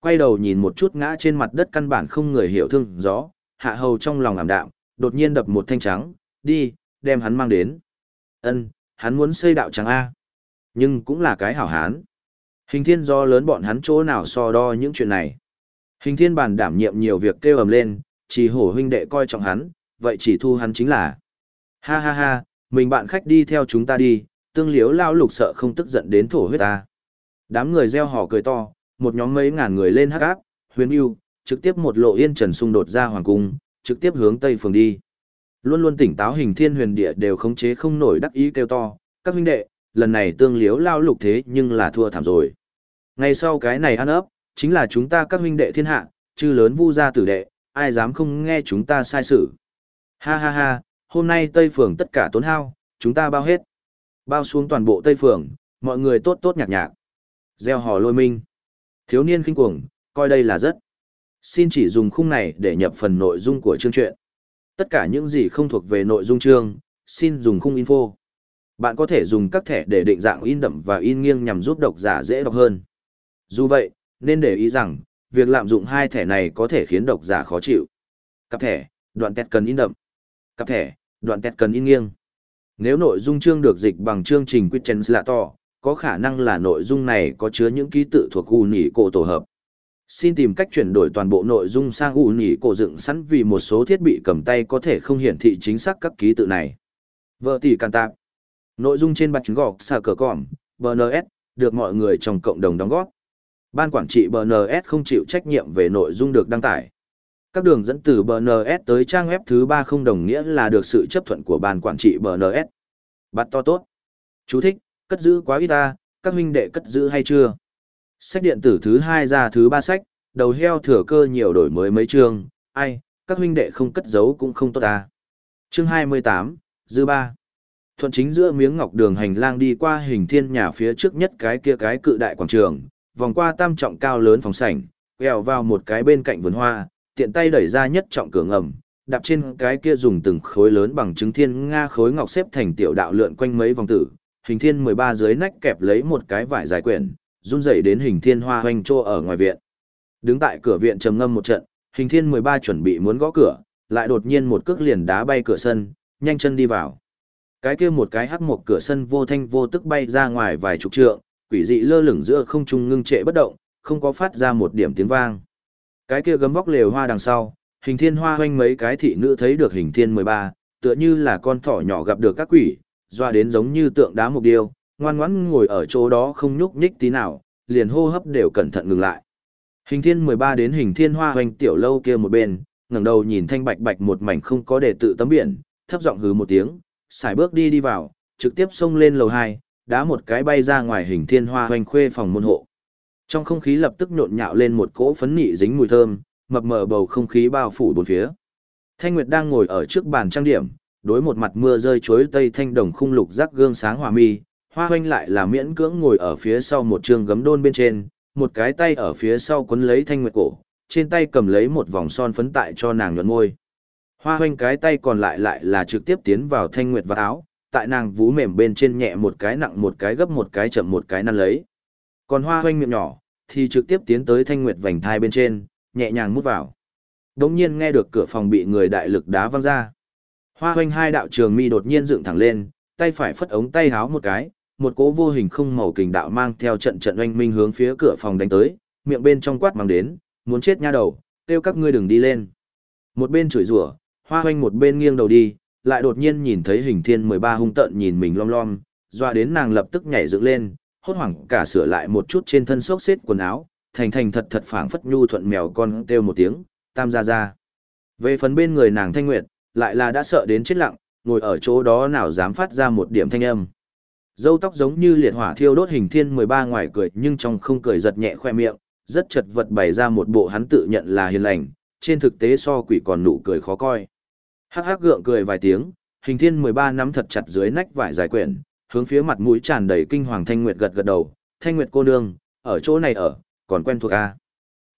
Quay đầu nhìn một chút ngã trên mặt đất căn bản không người hiểu thương gió, hạ hầu trong lòng ảm đạm, đột nhiên đập một thanh trắng, đi, đem hắn mang đến. Ân, hắn muốn xây đạo trắng A. Nhưng cũng là cái hảo hán. Hình thiên do lớn bọn hắn chỗ nào so đo những chuyện này. Hình thiên bản đảm nhiệm nhiều việc kêu ầm lên, chỉ hổ huynh đệ coi trọng hắn, vậy chỉ thu hắn chính là. Ha ha ha, mình bạn khách đi theo chúng ta đi, tương liếu lao lục sợ không tức giận đến thổ huyết ta. Đám người reo hò cười to, một nhóm mấy ngàn người lên hắc áp, huyền yêu, trực tiếp một lộ yên trần xung đột ra hoàng cung, trực tiếp hướng tây phường đi. Luôn luôn tỉnh táo hình thiên huyền địa đều khống chế không nổi đắc ý kêu to, các huynh đệ, lần này tương liếu lao lục thế nhưng là thua thảm rồi. Ngày sau cái này ăn ấp, chính là chúng ta các huynh đệ thiên hạ, chư lớn vu gia tử đệ, ai dám không nghe chúng ta sai sự. Ha ha ha, hôm nay Tây Phường tất cả tốn hao, chúng ta bao hết. Bao xuống toàn bộ Tây Phường, mọi người tốt tốt nhạc nhạc. Gieo hò lôi minh. Thiếu niên kinh cuồng, coi đây là rất. Xin chỉ dùng khung này để nhập phần nội dung của chương truyện. Tất cả những gì không thuộc về nội dung chương, xin dùng khung info. Bạn có thể dùng các thẻ để định dạng in đậm và in nghiêng nhằm giúp độc giả dễ đọc hơn. Dù vậy, nên để ý rằng, việc lạm dụng hai thẻ này có thể khiến độc giả khó chịu. Cặp thẻ, đoạn tẹt cần in đậm. Cặp thẻ, đoạn tẹt cần in nghiêng. Nếu nội dung chương được dịch bằng chương trình quyết chấn là to, có khả năng là nội dung này có chứa những ký tự thuộc u nhỉ cổ tổ hợp. Xin tìm cách chuyển đổi toàn bộ nội dung sang u nhỉ cổ dựng sẵn vì một số thiết bị cầm tay có thể không hiển thị chính xác các ký tự này. Vợ tỷ can tạp. Nội dung trên bạch gọc xà cờ cỏm, BNS, được mọi người trong cộng đồng đóng góp. Ban quản trị BNS không chịu trách nhiệm về nội dung được đăng tải. Các đường dẫn từ BNS tới trang web thứ ba không đồng nghĩa là được sự chấp thuận của ban quản trị BNS. Bắt to tốt. Chú thích, cất giữ quá ít ta, các huynh đệ cất giữ hay chưa? Sách điện tử thứ hai ra thứ ba sách, đầu heo thừa cơ nhiều đổi mới mấy chương, ai, các huynh đệ không cất giấu cũng không tốt ta. Chương 28, dư ba. Thuận chính giữa miếng ngọc đường hành lang đi qua hình thiên nhà phía trước nhất cái kia cái cự đại quảng trường, vòng qua tam trọng cao lớn phòng sảnh, quẹo vào một cái bên cạnh vườn hoa, tiện tay đẩy ra nhất trọng cửa ngầm, đạp trên cái kia dùng từng khối lớn bằng chứng thiên nga khối ngọc xếp thành tiểu đạo lượn quanh mấy vòng tử, hình thiên 13 dưới nách kẹp lấy một cái vải dài quyển, run rẩy đến hình thiên hoa hoành trô ở ngoài viện. Đứng tại cửa viện trầm ngâm một trận, hình thiên 13 chuẩn bị muốn gõ cửa, lại đột nhiên một cước liền đá bay cửa sân, nhanh chân đi vào. Cái kia một cái hắc một cửa sân vô thanh vô tức bay ra ngoài vài chục trượng, quỷ dị lơ lửng giữa không trung ngưng trệ bất động, không có phát ra một điểm tiếng vang. Cái kia gấm vóc lều hoa đằng sau, hình thiên hoa hoanh mấy cái thị nữ thấy được hình thiên 13, tựa như là con thỏ nhỏ gặp được các quỷ, doa đến giống như tượng đá mục điêu, ngoan ngoãn ngồi ở chỗ đó không nhúc nhích tí nào, liền hô hấp đều cẩn thận ngừng lại. Hình thiên 13 đến hình thiên hoa hoanh tiểu lâu kia một bên, ngẩng đầu nhìn thanh bạch bạch một mảnh không có để tự tấm biển, thấp giọng hứ một tiếng, xài bước đi đi vào, trực tiếp xông lên lầu 2, đá một cái bay ra ngoài hình thiên hoa hoành khuê phòng môn hộ. Trong không khí lập tức nhộn nhạo lên một cỗ phấn nị dính mùi thơm, mập mờ bầu không khí bao phủ bốn phía. Thanh Nguyệt đang ngồi ở trước bàn trang điểm, đối một mặt mưa rơi chuối tây thanh đồng khung lục rắc gương sáng hòa mi, hoa hoanh lại là miễn cưỡng ngồi ở phía sau một trường gấm đôn bên trên, một cái tay ở phía sau quấn lấy Thanh Nguyệt cổ, trên tay cầm lấy một vòng son phấn tại cho nàng nhuận môi. Hoa hoanh cái tay còn lại lại là trực tiếp tiến vào Thanh Nguyệt vào áo, tại nàng vú mềm bên trên nhẹ một cái nặng một cái gấp một cái chậm một cái năn lấy. Còn hoa hoanh miệng nhỏ, thì trực tiếp tiến tới thanh nguyệt vành thai bên trên, nhẹ nhàng mút vào. Đống nhiên nghe được cửa phòng bị người đại lực đá văng ra. Hoa hoanh hai đạo trường mi đột nhiên dựng thẳng lên, tay phải phất ống tay háo một cái, một cỗ vô hình không màu kình đạo mang theo trận trận oanh minh hướng phía cửa phòng đánh tới, miệng bên trong quát mang đến, muốn chết nha đầu, kêu các ngươi đừng đi lên. Một bên chửi rủa, hoa hoanh một bên nghiêng đầu đi, lại đột nhiên nhìn thấy hình thiên 13 hung tận nhìn mình lom lom, doa đến nàng lập tức nhảy dựng lên, hốt hoảng cả sửa lại một chút trên thân xốc xếp quần áo, thành thành thật thật phảng phất nhu thuận mèo con kêu một tiếng, tam gia ra. Về phần bên người nàng thanh nguyệt, lại là đã sợ đến chết lặng, ngồi ở chỗ đó nào dám phát ra một điểm thanh âm. Dâu tóc giống như liệt hỏa thiêu đốt hình thiên 13 ngoài cười nhưng trong không cười giật nhẹ khoe miệng, rất chật vật bày ra một bộ hắn tự nhận là hiền lành, trên thực tế so quỷ còn nụ cười khó coi. Hắc hắc gượng cười vài tiếng, hình thiên 13 nắm thật chặt dưới nách vải dài quyển, hướng phía mặt mũi tràn đầy kinh hoàng Thanh Nguyệt gật gật đầu, Thanh Nguyệt cô nương, ở chỗ này ở, còn quen thuộc a. À?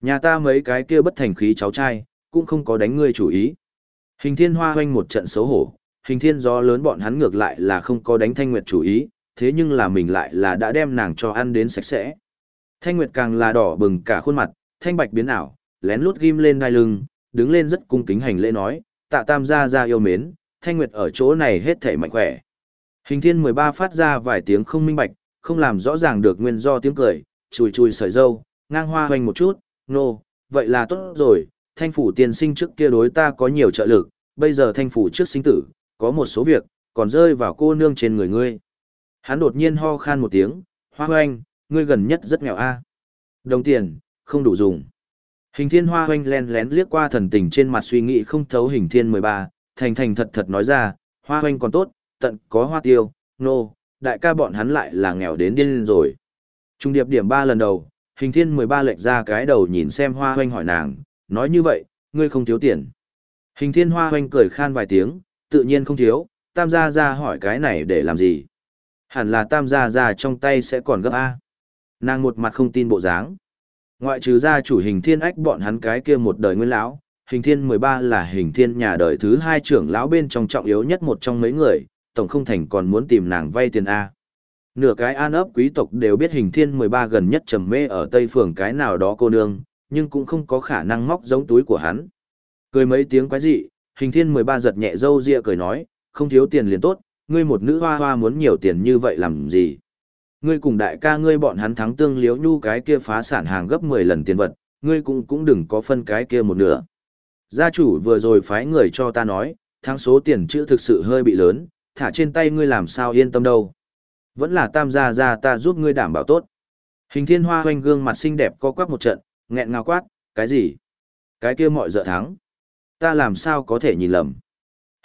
Nhà ta mấy cái kia bất thành khí cháu trai, cũng không có đánh ngươi chủ ý. Hình thiên hoa hoanh một trận xấu hổ, hình thiên gió lớn bọn hắn ngược lại là không có đánh thanh nguyệt chủ ý, thế nhưng là mình lại là đã đem nàng cho ăn đến sạch sẽ. Thanh nguyệt càng là đỏ bừng cả khuôn mặt, thanh bạch biến ảo, lén lút ghim lên đai lưng, đứng lên rất cung kính hành lễ nói, tạ tam gia gia yêu mến, thanh nguyệt ở chỗ này hết thể mạnh khỏe. Hình thiên 13 phát ra vài tiếng không minh bạch, không làm rõ ràng được nguyên do tiếng cười, chùi chùi sợi dâu, ngang hoa hoành một chút, nô, no, vậy là tốt rồi, thanh phủ tiên sinh trước kia đối ta có nhiều trợ lực, bây giờ thanh phủ trước sinh tử, có một số việc, còn rơi vào cô nương trên người ngươi. Hắn đột nhiên ho khan một tiếng, hoa hoành, ngươi gần nhất rất nghèo a Đồng tiền, không đủ dùng. Hình thiên hoa hoanh len lén liếc qua thần tình trên mặt suy nghĩ không thấu hình thiên 13, thành thành thật thật nói ra, hoa hoanh còn tốt, tận có hoa tiêu, nô, no, đại ca bọn hắn lại là nghèo đến điên rồi. Trung điệp điểm ba lần đầu, hình thiên 13 lệch ra cái đầu nhìn xem hoa hoanh hỏi nàng, nói như vậy, ngươi không thiếu tiền. Hình thiên hoa hoanh cười khan vài tiếng, tự nhiên không thiếu, tam gia ra hỏi cái này để làm gì. Hẳn là tam gia ra trong tay sẽ còn gấp A. Nàng một mặt không tin bộ dáng. Ngoại trừ gia chủ hình thiên ách bọn hắn cái kia một đời nguyên lão, hình thiên 13 là hình thiên nhà đời thứ hai trưởng lão bên trong trọng yếu nhất một trong mấy người, tổng không thành còn muốn tìm nàng vay tiền A. Nửa cái an ấp quý tộc đều biết hình thiên 13 gần nhất trầm mê ở tây phường cái nào đó cô nương, nhưng cũng không có khả năng móc giống túi của hắn. Cười mấy tiếng quái dị, hình thiên 13 giật nhẹ dâu ria cười nói, không thiếu tiền liền tốt, ngươi một nữ hoa hoa muốn nhiều tiền như vậy làm gì. Ngươi cùng đại ca ngươi bọn hắn thắng tương liếu nhu cái kia phá sản hàng gấp 10 lần tiền vật, ngươi cũng cũng đừng có phân cái kia một nửa. Gia chủ vừa rồi phái người cho ta nói, thắng số tiền chữ thực sự hơi bị lớn, thả trên tay ngươi làm sao yên tâm đâu. Vẫn là tam gia gia ta giúp ngươi đảm bảo tốt. Hình thiên hoa hoanh gương mặt xinh đẹp co quắp một trận, nghẹn ngào quát, cái gì? Cái kia mọi dợ thắng. Ta làm sao có thể nhìn lầm.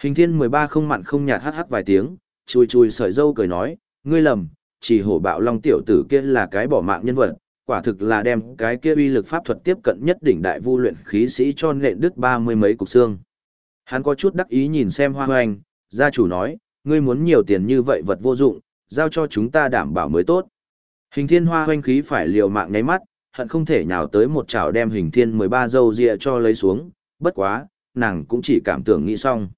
Hình thiên 13 không mặn không nhạt hát hát vài tiếng, chùi chùi sợi dâu cười nói, ngươi lầm, chỉ hổ bạo long tiểu tử kia là cái bỏ mạng nhân vật, quả thực là đem cái kia uy lực pháp thuật tiếp cận nhất đỉnh đại vu luyện khí sĩ cho nện đứt ba mươi mấy cục xương. Hắn có chút đắc ý nhìn xem hoa hoành, gia chủ nói, ngươi muốn nhiều tiền như vậy vật vô dụng, giao cho chúng ta đảm bảo mới tốt. Hình thiên hoa hoanh khí phải liều mạng nháy mắt, hận không thể nhào tới một chảo đem hình thiên 13 dâu dịa cho lấy xuống, bất quá, nàng cũng chỉ cảm tưởng nghĩ xong.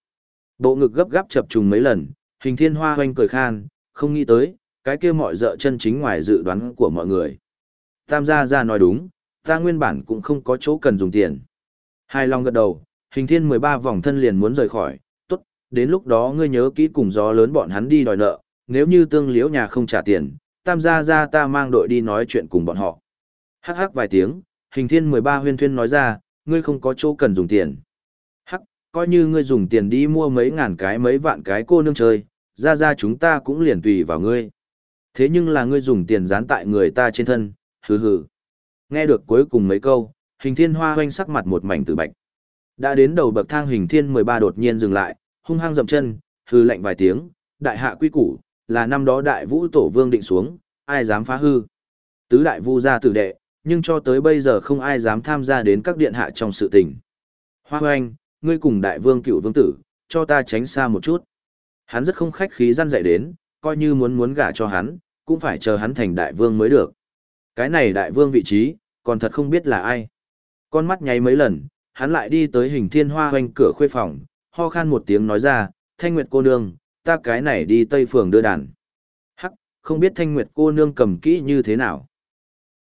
Bộ ngực gấp gáp chập trùng mấy lần, hình thiên hoa hoanh cười khan, không nghĩ tới, cái kia mọi dợ chân chính ngoài dự đoán của mọi người. Tam gia gia nói đúng, ta nguyên bản cũng không có chỗ cần dùng tiền. Hai long gật đầu, hình thiên 13 vòng thân liền muốn rời khỏi, tốt, đến lúc đó ngươi nhớ kỹ cùng gió lớn bọn hắn đi đòi nợ, nếu như tương liễu nhà không trả tiền, tam gia gia ta mang đội đi nói chuyện cùng bọn họ. Hắc hắc vài tiếng, hình thiên 13 huyên thuyên nói ra, ngươi không có chỗ cần dùng tiền. Hắc, coi như ngươi dùng tiền đi mua mấy ngàn cái mấy vạn cái cô nương chơi, ra ra chúng ta cũng liền tùy vào ngươi. Thế nhưng là ngươi dùng tiền dán tại người ta trên thân, hừ hừ. Nghe được cuối cùng mấy câu, hình thiên hoa hoanh sắc mặt một mảnh tử bạch. Đã đến đầu bậc thang hình thiên 13 đột nhiên dừng lại, hung hăng dậm chân, hừ lạnh vài tiếng, đại hạ quy củ, là năm đó đại vũ tổ vương định xuống, ai dám phá hư. Tứ đại vu gia tử đệ, nhưng cho tới bây giờ không ai dám tham gia đến các điện hạ trong sự tình. Hoa hoanh, ngươi cùng đại vương cựu vương tử, cho ta tránh xa một chút. Hắn rất không khách khí gian dạy đến, coi như muốn muốn gả cho hắn, cũng phải chờ hắn thành đại vương mới được. Cái này đại vương vị trí, còn thật không biết là ai. Con mắt nháy mấy lần, hắn lại đi tới hình thiên hoa hoành cửa khuê phòng, ho khan một tiếng nói ra, thanh nguyệt cô nương, ta cái này đi tây phường đưa đàn. Hắc, không biết thanh nguyệt cô nương cầm kỹ như thế nào.